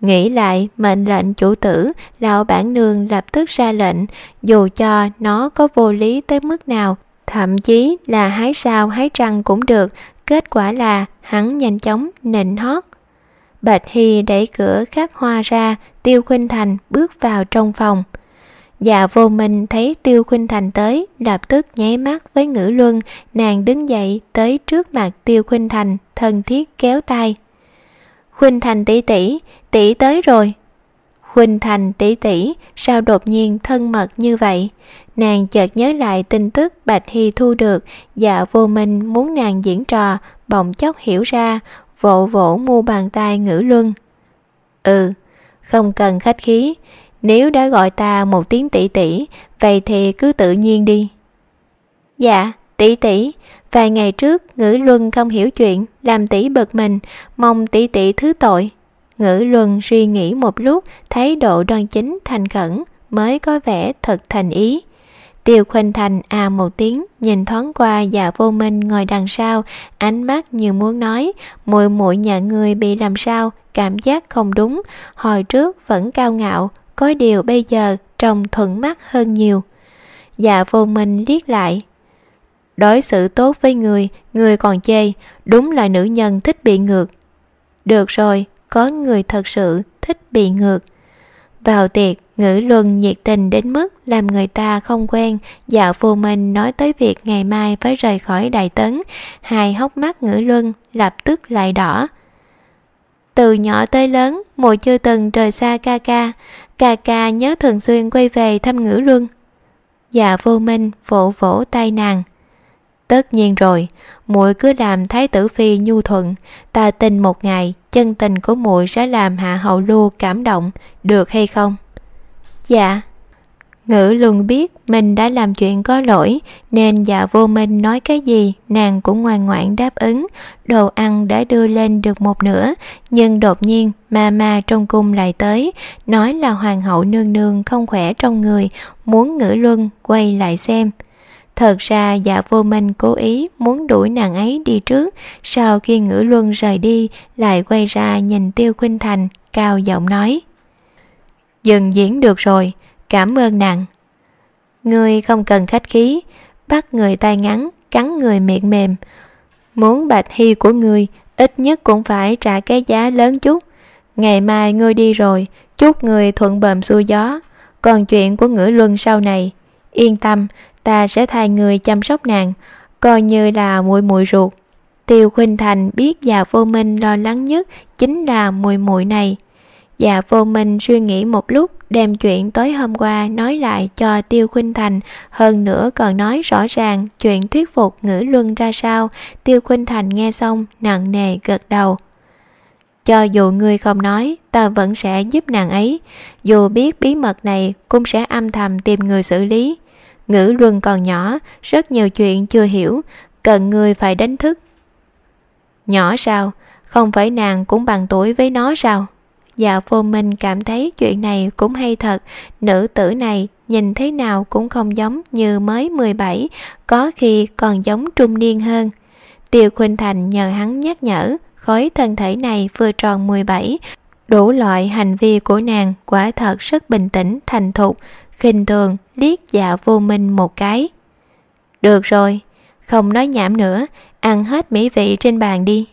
Nghĩ lại, mệnh lệnh chủ tử, lão bản nương lập tức ra lệnh, dù cho nó có vô lý tới mức nào, thậm chí là hái sao, hái trăng cũng được, kết quả là hắn nhanh chóng nịnh hót. Bạch hy đẩy cửa khắc hoa ra, tiêu khuynh thành bước vào trong phòng. Dạ vô minh thấy Tiêu Khuynh Thành tới, lập tức nháy mắt với ngữ luân, nàng đứng dậy tới trước mặt Tiêu Khuynh Thành, thân thiết kéo tay. Khuynh Thành tỷ tỷ, tỷ tới rồi. Khuynh Thành tỷ tỷ, sao đột nhiên thân mật như vậy? Nàng chợt nhớ lại tin tức Bạch Hy thu được, dạ vô minh muốn nàng diễn trò, bỗng chốc hiểu ra, vỗ vỗ mu bàn tay ngữ luân. Ừ, không cần khách khí, nếu đã gọi ta một tiếng tỷ tỷ, vậy thì cứ tự nhiên đi. Dạ, tỷ tỷ, vài ngày trước ngữ luân không hiểu chuyện, làm tỷ bực mình, mong tỷ tỷ thứ tội. Ngữ luân suy nghĩ một lúc, thái độ đoan chính thành khẩn, mới có vẻ thật thành ý. Tiêu Khuynh Thành à một tiếng, nhìn thoáng qua dạ vô minh ngồi đằng sau, ánh mắt như muốn nói, muội muội nhà người bị làm sao, cảm giác không đúng, hồi trước vẫn cao ngạo, có điều bây giờ trông thuận mắt hơn nhiều. Dạ vô minh liếc lại. Đối xử tốt với người, người còn chê, đúng là nữ nhân thích bị ngược. Được rồi, có người thật sự thích bị ngược. Vào tiệc, ngữ luân nhiệt tình đến mức làm người ta không quen, dạo vô minh nói tới việc ngày mai phải rời khỏi đại tấn. Hai hốc mắt ngữ luân lập tức lại đỏ. Từ nhỏ tới lớn, mùi chưa từng rời xa ca ca, ca ca nhớ thường xuyên quay về thăm ngữ luân. Dạ vô minh vỗ vỗ tay nàng. Tất nhiên rồi, muội cứ làm thái tử phi nhu thuận, ta tin một ngày chân tình của muội sẽ làm hạ hậu lưu cảm động, được hay không? Dạ. Ngữ luôn biết mình đã làm chuyện có lỗi nên dạ vô minh nói cái gì nàng cũng ngoan ngoãn đáp ứng. Đồ ăn đã đưa lên được một nửa nhưng đột nhiên ma ma trong cung lại tới nói là hoàng hậu nương nương không khỏe trong người muốn ngữ luân quay lại xem. Thật ra dạ vô minh cố ý muốn đuổi nàng ấy đi trước, sau khi ngữ luân rời đi lại quay ra nhìn Tiêu Khuynh Thành, cao giọng nói. Dừng diễn được rồi, cảm ơn nàng. Ngươi không cần khách khí, bắt người tay ngắn, cắn người miệng mềm. Muốn bạch hy của ngươi, ít nhất cũng phải trả cái giá lớn chút. Ngày mai ngươi đi rồi, chúc người thuận bờm xuôi gió. Còn chuyện của ngữ luân sau này, yên tâm, ta sẽ thay người chăm sóc nàng, coi như là muội muội ruột. Tiêu Khuynh Thành biết già vô minh lo lắng nhất chính là muội muội này. già vô minh suy nghĩ một lúc đem chuyện tối hôm qua nói lại cho Tiêu Khuynh Thành, hơn nữa còn nói rõ ràng chuyện thuyết phục ngữ luân ra sao. Tiêu Khuynh Thành nghe xong nặng nề gật đầu. Cho dù ngươi không nói, ta vẫn sẽ giúp nàng ấy. Dù biết bí mật này, cũng sẽ âm thầm tìm người xử lý. Ngữ luân còn nhỏ, rất nhiều chuyện chưa hiểu, cần người phải đánh thức. Nhỏ sao? Không phải nàng cũng bằng tuổi với nó sao? Dạ vô minh cảm thấy chuyện này cũng hay thật, nữ tử này nhìn thế nào cũng không giống như mới 17, có khi còn giống trung niên hơn. Tiêu Khuynh Thành nhờ hắn nhắc nhở, khối thân thể này vừa tròn 17, đủ loại hành vi của nàng quả thật rất bình tĩnh, thành thục, khinh thường liếc dạ vô minh một cái. Được rồi, không nói nhảm nữa, ăn hết mỹ vị trên bàn đi.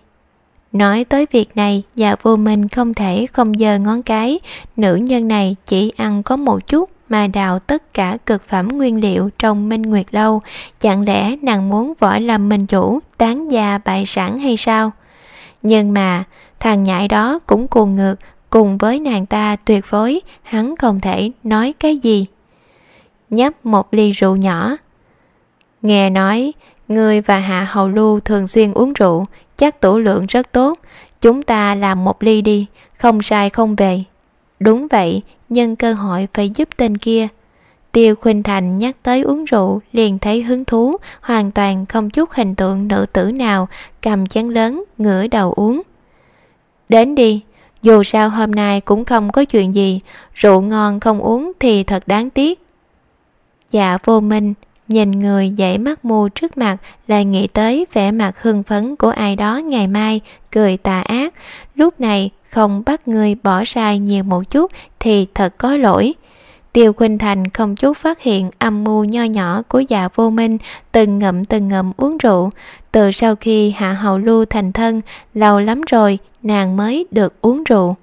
Nói tới việc này, dạ vô minh không thể không giơ ngón cái, nữ nhân này chỉ ăn có một chút mà đào tất cả cực phẩm nguyên liệu trong Minh Nguyệt Lâu, chẳng lẽ nàng muốn võ làm mình chủ, tán gia bại sản hay sao? Nhưng mà, thằng nhãi đó cũng cuồng ngược, cùng với nàng ta tuyệt phối, hắn không thể nói cái gì. Nhấp một ly rượu nhỏ. Nghe nói, người và Hạ Hầu Lưu thường xuyên uống rượu, chắc tủ lượng rất tốt. Chúng ta làm một ly đi, không sai không về. Đúng vậy, nhân cơ hội phải giúp tên kia. Tiêu khuynh thành nhắc tới uống rượu liền thấy hứng thú, hoàn toàn không chút hình tượng nữ tử nào, cầm chén lớn, ngửa đầu uống. Đến đi, dù sao hôm nay cũng không có chuyện gì, rượu ngon không uống thì thật đáng tiếc. Dạ vô minh nhìn người dãy mắt mù trước mặt lại nghĩ tới vẻ mặt hưng phấn của ai đó ngày mai, cười tà ác. Lúc này không bắt người bỏ sai nhiều một chút thì thật có lỗi. Tiêu khuynh thành không chút phát hiện âm mưu nho nhỏ của già vô minh, từng ngậm từng ngậm uống rượu. Từ sau khi hạ hầu lưu thành thân, lâu lắm rồi nàng mới được uống rượu.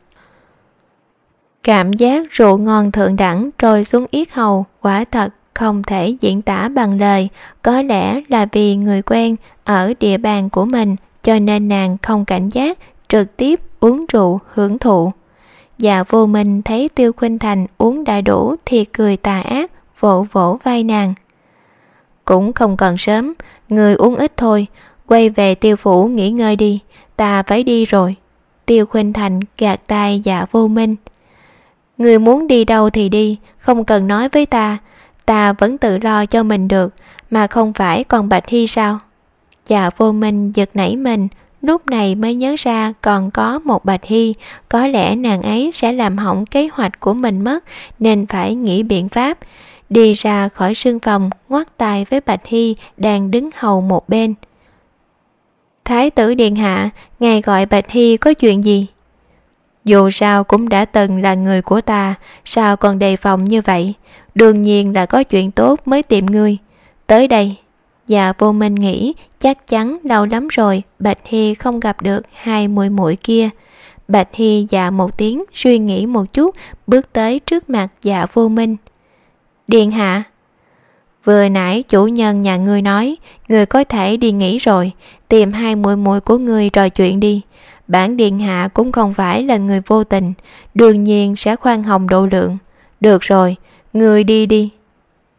Cảm giác rượu ngon thượng đẳng trôi xuống yết hầu quả thật không thể diễn tả bằng lời. Có lẽ là vì người quen ở địa bàn của mình, cho nên nàng không cảnh giác, trực tiếp uống rượu hưởng thụ. Dạ vô minh thấy tiêu khuynh thành uống đã đủ thì cười tà ác, vỗ vỗ vai nàng. Cũng không còn sớm, người uống ít thôi, quay về tiêu phủ nghỉ ngơi đi, ta phải đi rồi. Tiêu khuynh thành gạt tay dạ vô minh. Người muốn đi đâu thì đi, không cần nói với ta ta vẫn tự lo cho mình được, mà không phải còn bạch hy sao? Dạ vô minh giật nảy mình, lúc này mới nhớ ra còn có một bạch hy, có lẽ nàng ấy sẽ làm hỏng kế hoạch của mình mất, nên phải nghĩ biện pháp. Đi ra khỏi sương phòng ngoắt tay với bạch hy đang đứng hầu một bên. Thái tử điện hạ, ngài gọi bạch hy có chuyện gì? Dù sao cũng đã từng là người của ta, sao còn đề phòng như vậy? Đương nhiên là có chuyện tốt mới tìm ngươi. Tới đây. Và vô minh nghĩ, chắc chắn lâu lắm rồi, bạch hy không gặp được hai muội muội kia. Bạch hy dạ một tiếng suy nghĩ một chút, bước tới trước mặt dạ vô minh. Điện hạ vừa nãy chủ nhân nhà ngươi nói ngươi có thể đi nghỉ rồi, tìm hai muội muội của ngươi trò chuyện đi. Bản điện hạ cũng không phải là người vô tình, đương nhiên sẽ khoan hồng độ lượng. Được rồi người đi đi.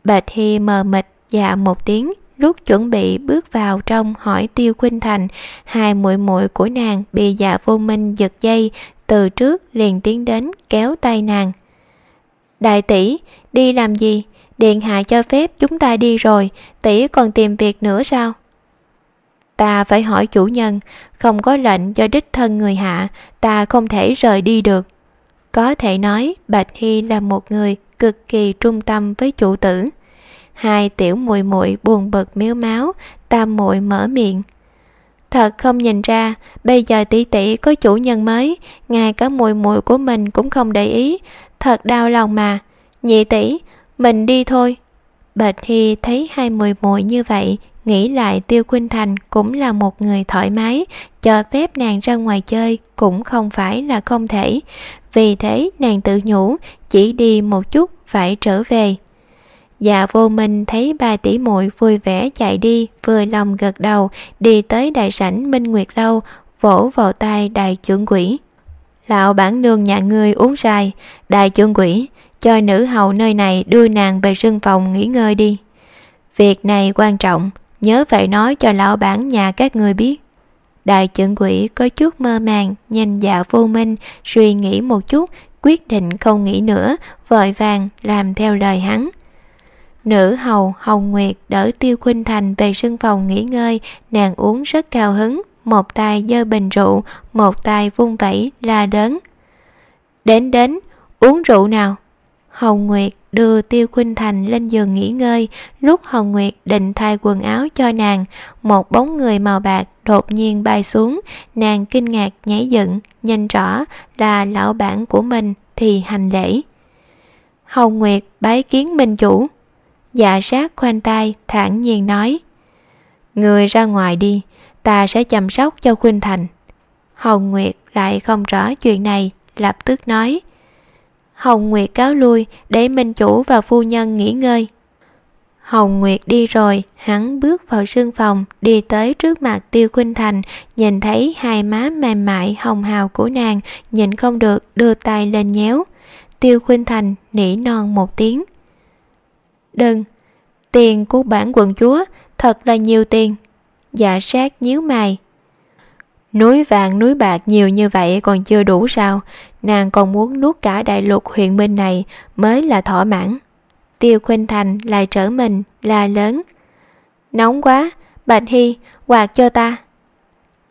Bạch hy mờ mịt dạ một tiếng, lúc chuẩn bị bước vào trong hỏi tiêu khuynh thành, hai muội muội của nàng bị dạ vô minh giật dây, từ trước liền tiến đến kéo tay nàng. Đại tỷ, đi làm gì? Điện hạ cho phép chúng ta đi rồi, tỷ còn tìm việc nữa sao? Ta phải hỏi chủ nhân, không có lệnh cho đích thân người hạ, ta không thể rời đi được. Có thể nói, bạch hy là một người cực kỳ trung tâm với chủ tử. Hai tiểu muội muội buồn bực miếu máu, tam muội mở miệng. Thật không nhìn ra, bây giờ tỷ tỷ có chủ nhân mới, ngay cả muội muội của mình cũng không để ý. Thật đau lòng mà. Nhị tỷ mình đi thôi. Bạch hy thấy hai mười muội như vậy, nghĩ lại tiêu khuynh thành cũng là một người thoải mái, cho phép nàng ra ngoài chơi cũng không phải là không thể. Vì thế nàng tự nhủ, chỉ đi một chút phải trở về. Dạ vô minh thấy ba tỷ muội vui vẻ chạy đi, vừa lòng gật đầu, đi tới đại sảnh minh nguyệt lâu, vỗ vào tay đại trưởng quỷ. Lão bản nương nhà ngươi uống sai đại trưởng quỷ cho nữ hầu nơi này đưa nàng về sương phòng nghỉ ngơi đi. Việc này quan trọng, nhớ phải nói cho lão bản nhà các người biết. Đại trưởng quỷ có chút mơ màng nhanh dạ vô minh, suy nghĩ một chút, quyết định không nghĩ nữa, vội vàng làm theo lời hắn. Nữ hầu hồng nguyệt đỡ tiêu khuynh thành về sân phòng nghỉ ngơi, nàng uống rất cao hứng, một tay giơ bình rượu, một tay vung vẩy la đớn đến đến, uống rượu nào hồng nguyệt đưa tiêu khuynh thành lên giường nghỉ ngơi lúc hồng nguyệt định thay quần áo cho nàng. Một bóng người màu bạc đột nhiên bay xuống, nàng kinh ngạc nhảy dựng, nhìn rõ là lão bản của mình thì hành lễ. Hồng nguyệt bái kiến minh chủ. Dạ sát khoanh tay thản nhiên nói. Người ra ngoài đi, ta sẽ chăm sóc cho khuynh thành. Hồng nguyệt lại không rõ chuyện này, lập tức nói hồng nguyệt cáo lui, để minh chủ và phu nhân nghỉ ngơi. Hồng nguyệt đi rồi, hắn bước vào sương phòng, đi tới trước mặt tiêu khuynh thành, nhìn thấy hai má mềm mại, hồng hào của nàng nhìn không được đưa tay lên nhéo. Tiêu khuynh thành nỉ non một tiếng. Đừng, tiền của bản quận chúa, thật là nhiều tiền. Dạ sát nhíu mày núi vàng, núi bạc nhiều như vậy còn chưa đủ sao? Nàng còn muốn nuốt cả đại lục huyện minh này mới là thỏa mãn. Tiêu khuynh thành lại trở mình là lớn. Nóng quá, bạch hy, quạt cho ta.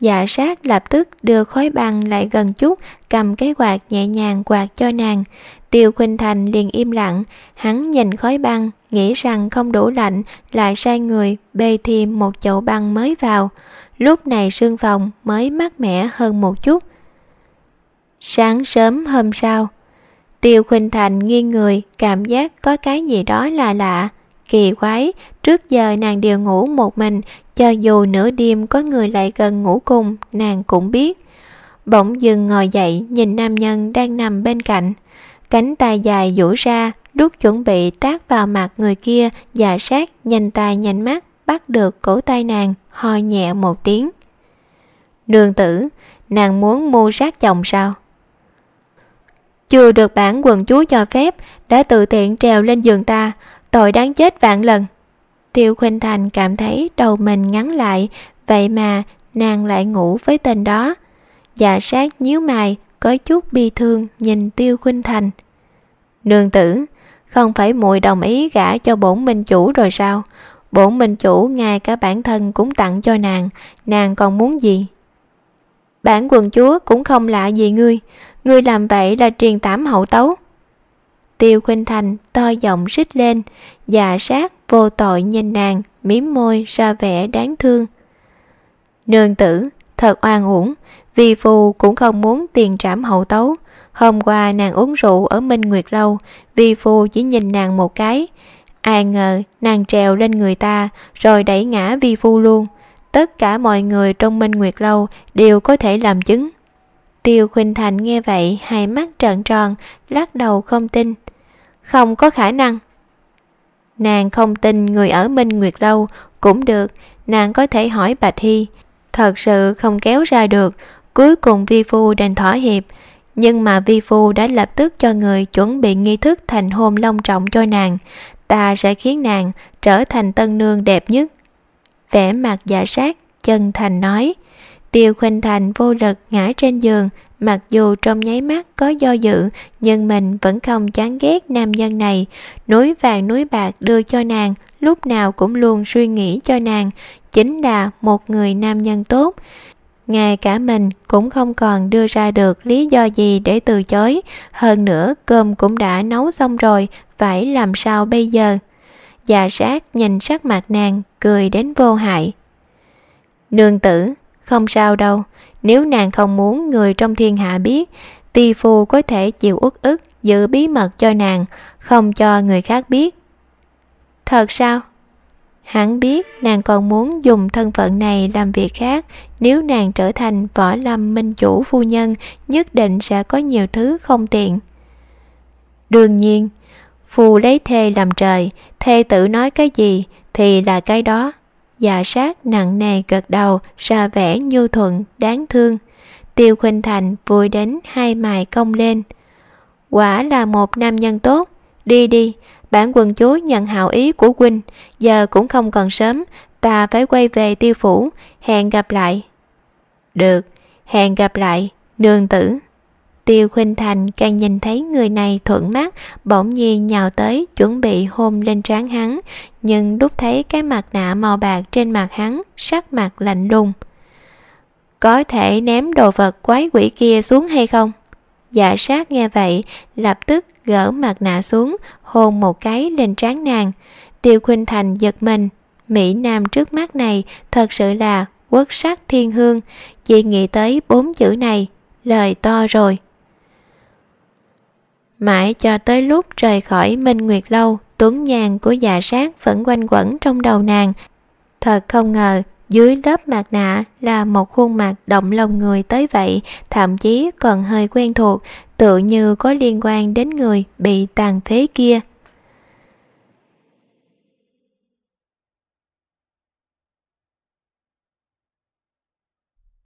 Dạ sát lập tức đưa khói băng lại gần chút, cầm cái quạt nhẹ nhàng quạt cho nàng. Tiêu khuynh thành liền im lặng, hắn nhìn khói băng, nghĩ rằng không đủ lạnh, lại sai người bê thêm một chậu băng mới vào lúc này sương phòng mới mát mẻ hơn một chút. Sáng sớm hôm sau, tiêu khuynh thành nghiêng người, cảm giác có cái gì đó là lạ, kỳ quái. Trước giờ nàng đều ngủ một mình, cho dù nửa đêm có người lại gần ngủ cùng, nàng cũng biết. Bỗng dừng ngồi dậy, nhìn nam nhân đang nằm bên cạnh. Cánh tay dài duỗi ra, lúc chuẩn bị tác vào mặt người kia dạ sát, nhanh tay nhanh mắt bắt được cổ tay nàng, ho nhẹ một tiếng. Nương tử, nàng muốn mua sát chồng sao? Chưa được bản quần chúa cho phép, đã tự tiện trèo lên giường ta, tội đáng chết vạn lần. Tiêu khuynh thành cảm thấy đầu mình ngắn lại, vậy mà nàng lại ngủ với tên đó. Dạ sát nhíu mày, có chút bi thương nhìn tiêu khuynh thành. Nương tử, không phải muội đồng ý gả cho bổn minh chủ rồi sao? Bổn minh chủ ngay cả bản thân cũng tặng cho nàng. Nàng còn muốn gì? Bản quần chúa cũng không lạ gì ngươi. Ngươi làm vậy là truyền tảm hậu tấu. Tiêu khuynh thành to giọng rít lên. Già sát, vô tội nhìn nàng, mím môi ra vẻ đáng thương. Nương tử, thật oan uổng, vì phù cũng không muốn tiền trảm hậu tấu. Hôm qua nàng uống rượu ở minh nguyệt lâu, vì phù chỉ nhìn nàng một cái ai ngờ nàng trèo lên người ta, rồi đẩy ngã vi phu luôn. Tất cả mọi người trong minh nguyệt lâu đều có thể làm chứng. Tiêu khuynh thành nghe vậy, hai mắt trợn tròn, lắc đầu không tin. Không có khả năng. Nàng không tin người ở minh nguyệt lâu cũng được, nàng có thể hỏi bạch hy. Thật sự không kéo ra được, cuối cùng vi phu đành thỏa hiệp. Nhưng mà vi phu đã lập tức cho người chuẩn bị nghi thức thành hôn long trọng cho nàng ta sẽ khiến nàng trở thành tân nương đẹp nhất. Vẻ mặt giả sát, chân thành nói, tiêu khuynh thành vô lực ngã trên giường, mặc dù trong nháy mắt có do dự, nhưng mình vẫn không chán ghét nam nhân này. Núi vàng núi bạc đưa cho nàng, lúc nào cũng luôn suy nghĩ cho nàng, chính là một người nam nhân tốt. Ngay cả mình cũng không còn đưa ra được lý do gì để từ chối. Hơn nữa, cơm cũng đã nấu xong rồi phải làm sao bây giờ? Già sát nhìn sắc mặt nàng, cười đến vô hại. Nương tử, không sao đâu. Nếu nàng không muốn người trong thiên hạ biết ti phu có thể chịu uất ức giữ bí mật cho nàng, không cho người khác biết. Thật sao? Hắn biết nàng còn muốn dùng thân phận này làm việc khác. Nếu nàng trở thành võ lâm minh chủ phu nhân, nhất định sẽ có nhiều thứ không tiện. Đương nhiên phù lấy thê làm trời, thê tử nói cái gì thì là cái đó. Dạ sát nặng nề gật đầu, ra vẻ nhu thuận, đáng thương. Tiêu khuynh thành vui đến hai mài cong lên. Quả là một nam nhân tốt. Đi đi, bản quần chúa nhận hảo ý của huynh giờ cũng không còn sớm, ta phải quay về tiêu phủ. Hẹn gặp lại. Được, hẹn gặp lại, nương tử tiêu khuynh thành càng nhìn thấy người này thuận mắt, bỗng nhiên nhào tới chuẩn bị hôn lên trán hắn. Nhưng đúc thấy cái mặt nạ màu bạc trên mặt hắn, sắc mặt lạnh lùng. Có thể ném đồ vật quái quỷ kia xuống hay không? Dạ sát nghe vậy, lập tức gỡ mặt nạ xuống, hôn một cái lên trán nàng. Tiêu khuynh thành giật mình. Mỹ nam trước mắt này thật sự là quốc sắc thiên hương. Chỉ nghĩ tới bốn chữ này, lời to rồi mãi cho tới lúc rời khỏi minh nguyệt lâu, tuấn nhàn của dạ sát vẫn quanh quẩn trong đầu nàng. Thật không ngờ, dưới lớp mặt nạ là một khuôn mặt động lòng người tới vậy, thậm chí còn hơi quen thuộc tự như có liên quan đến người bị tàn phế kia.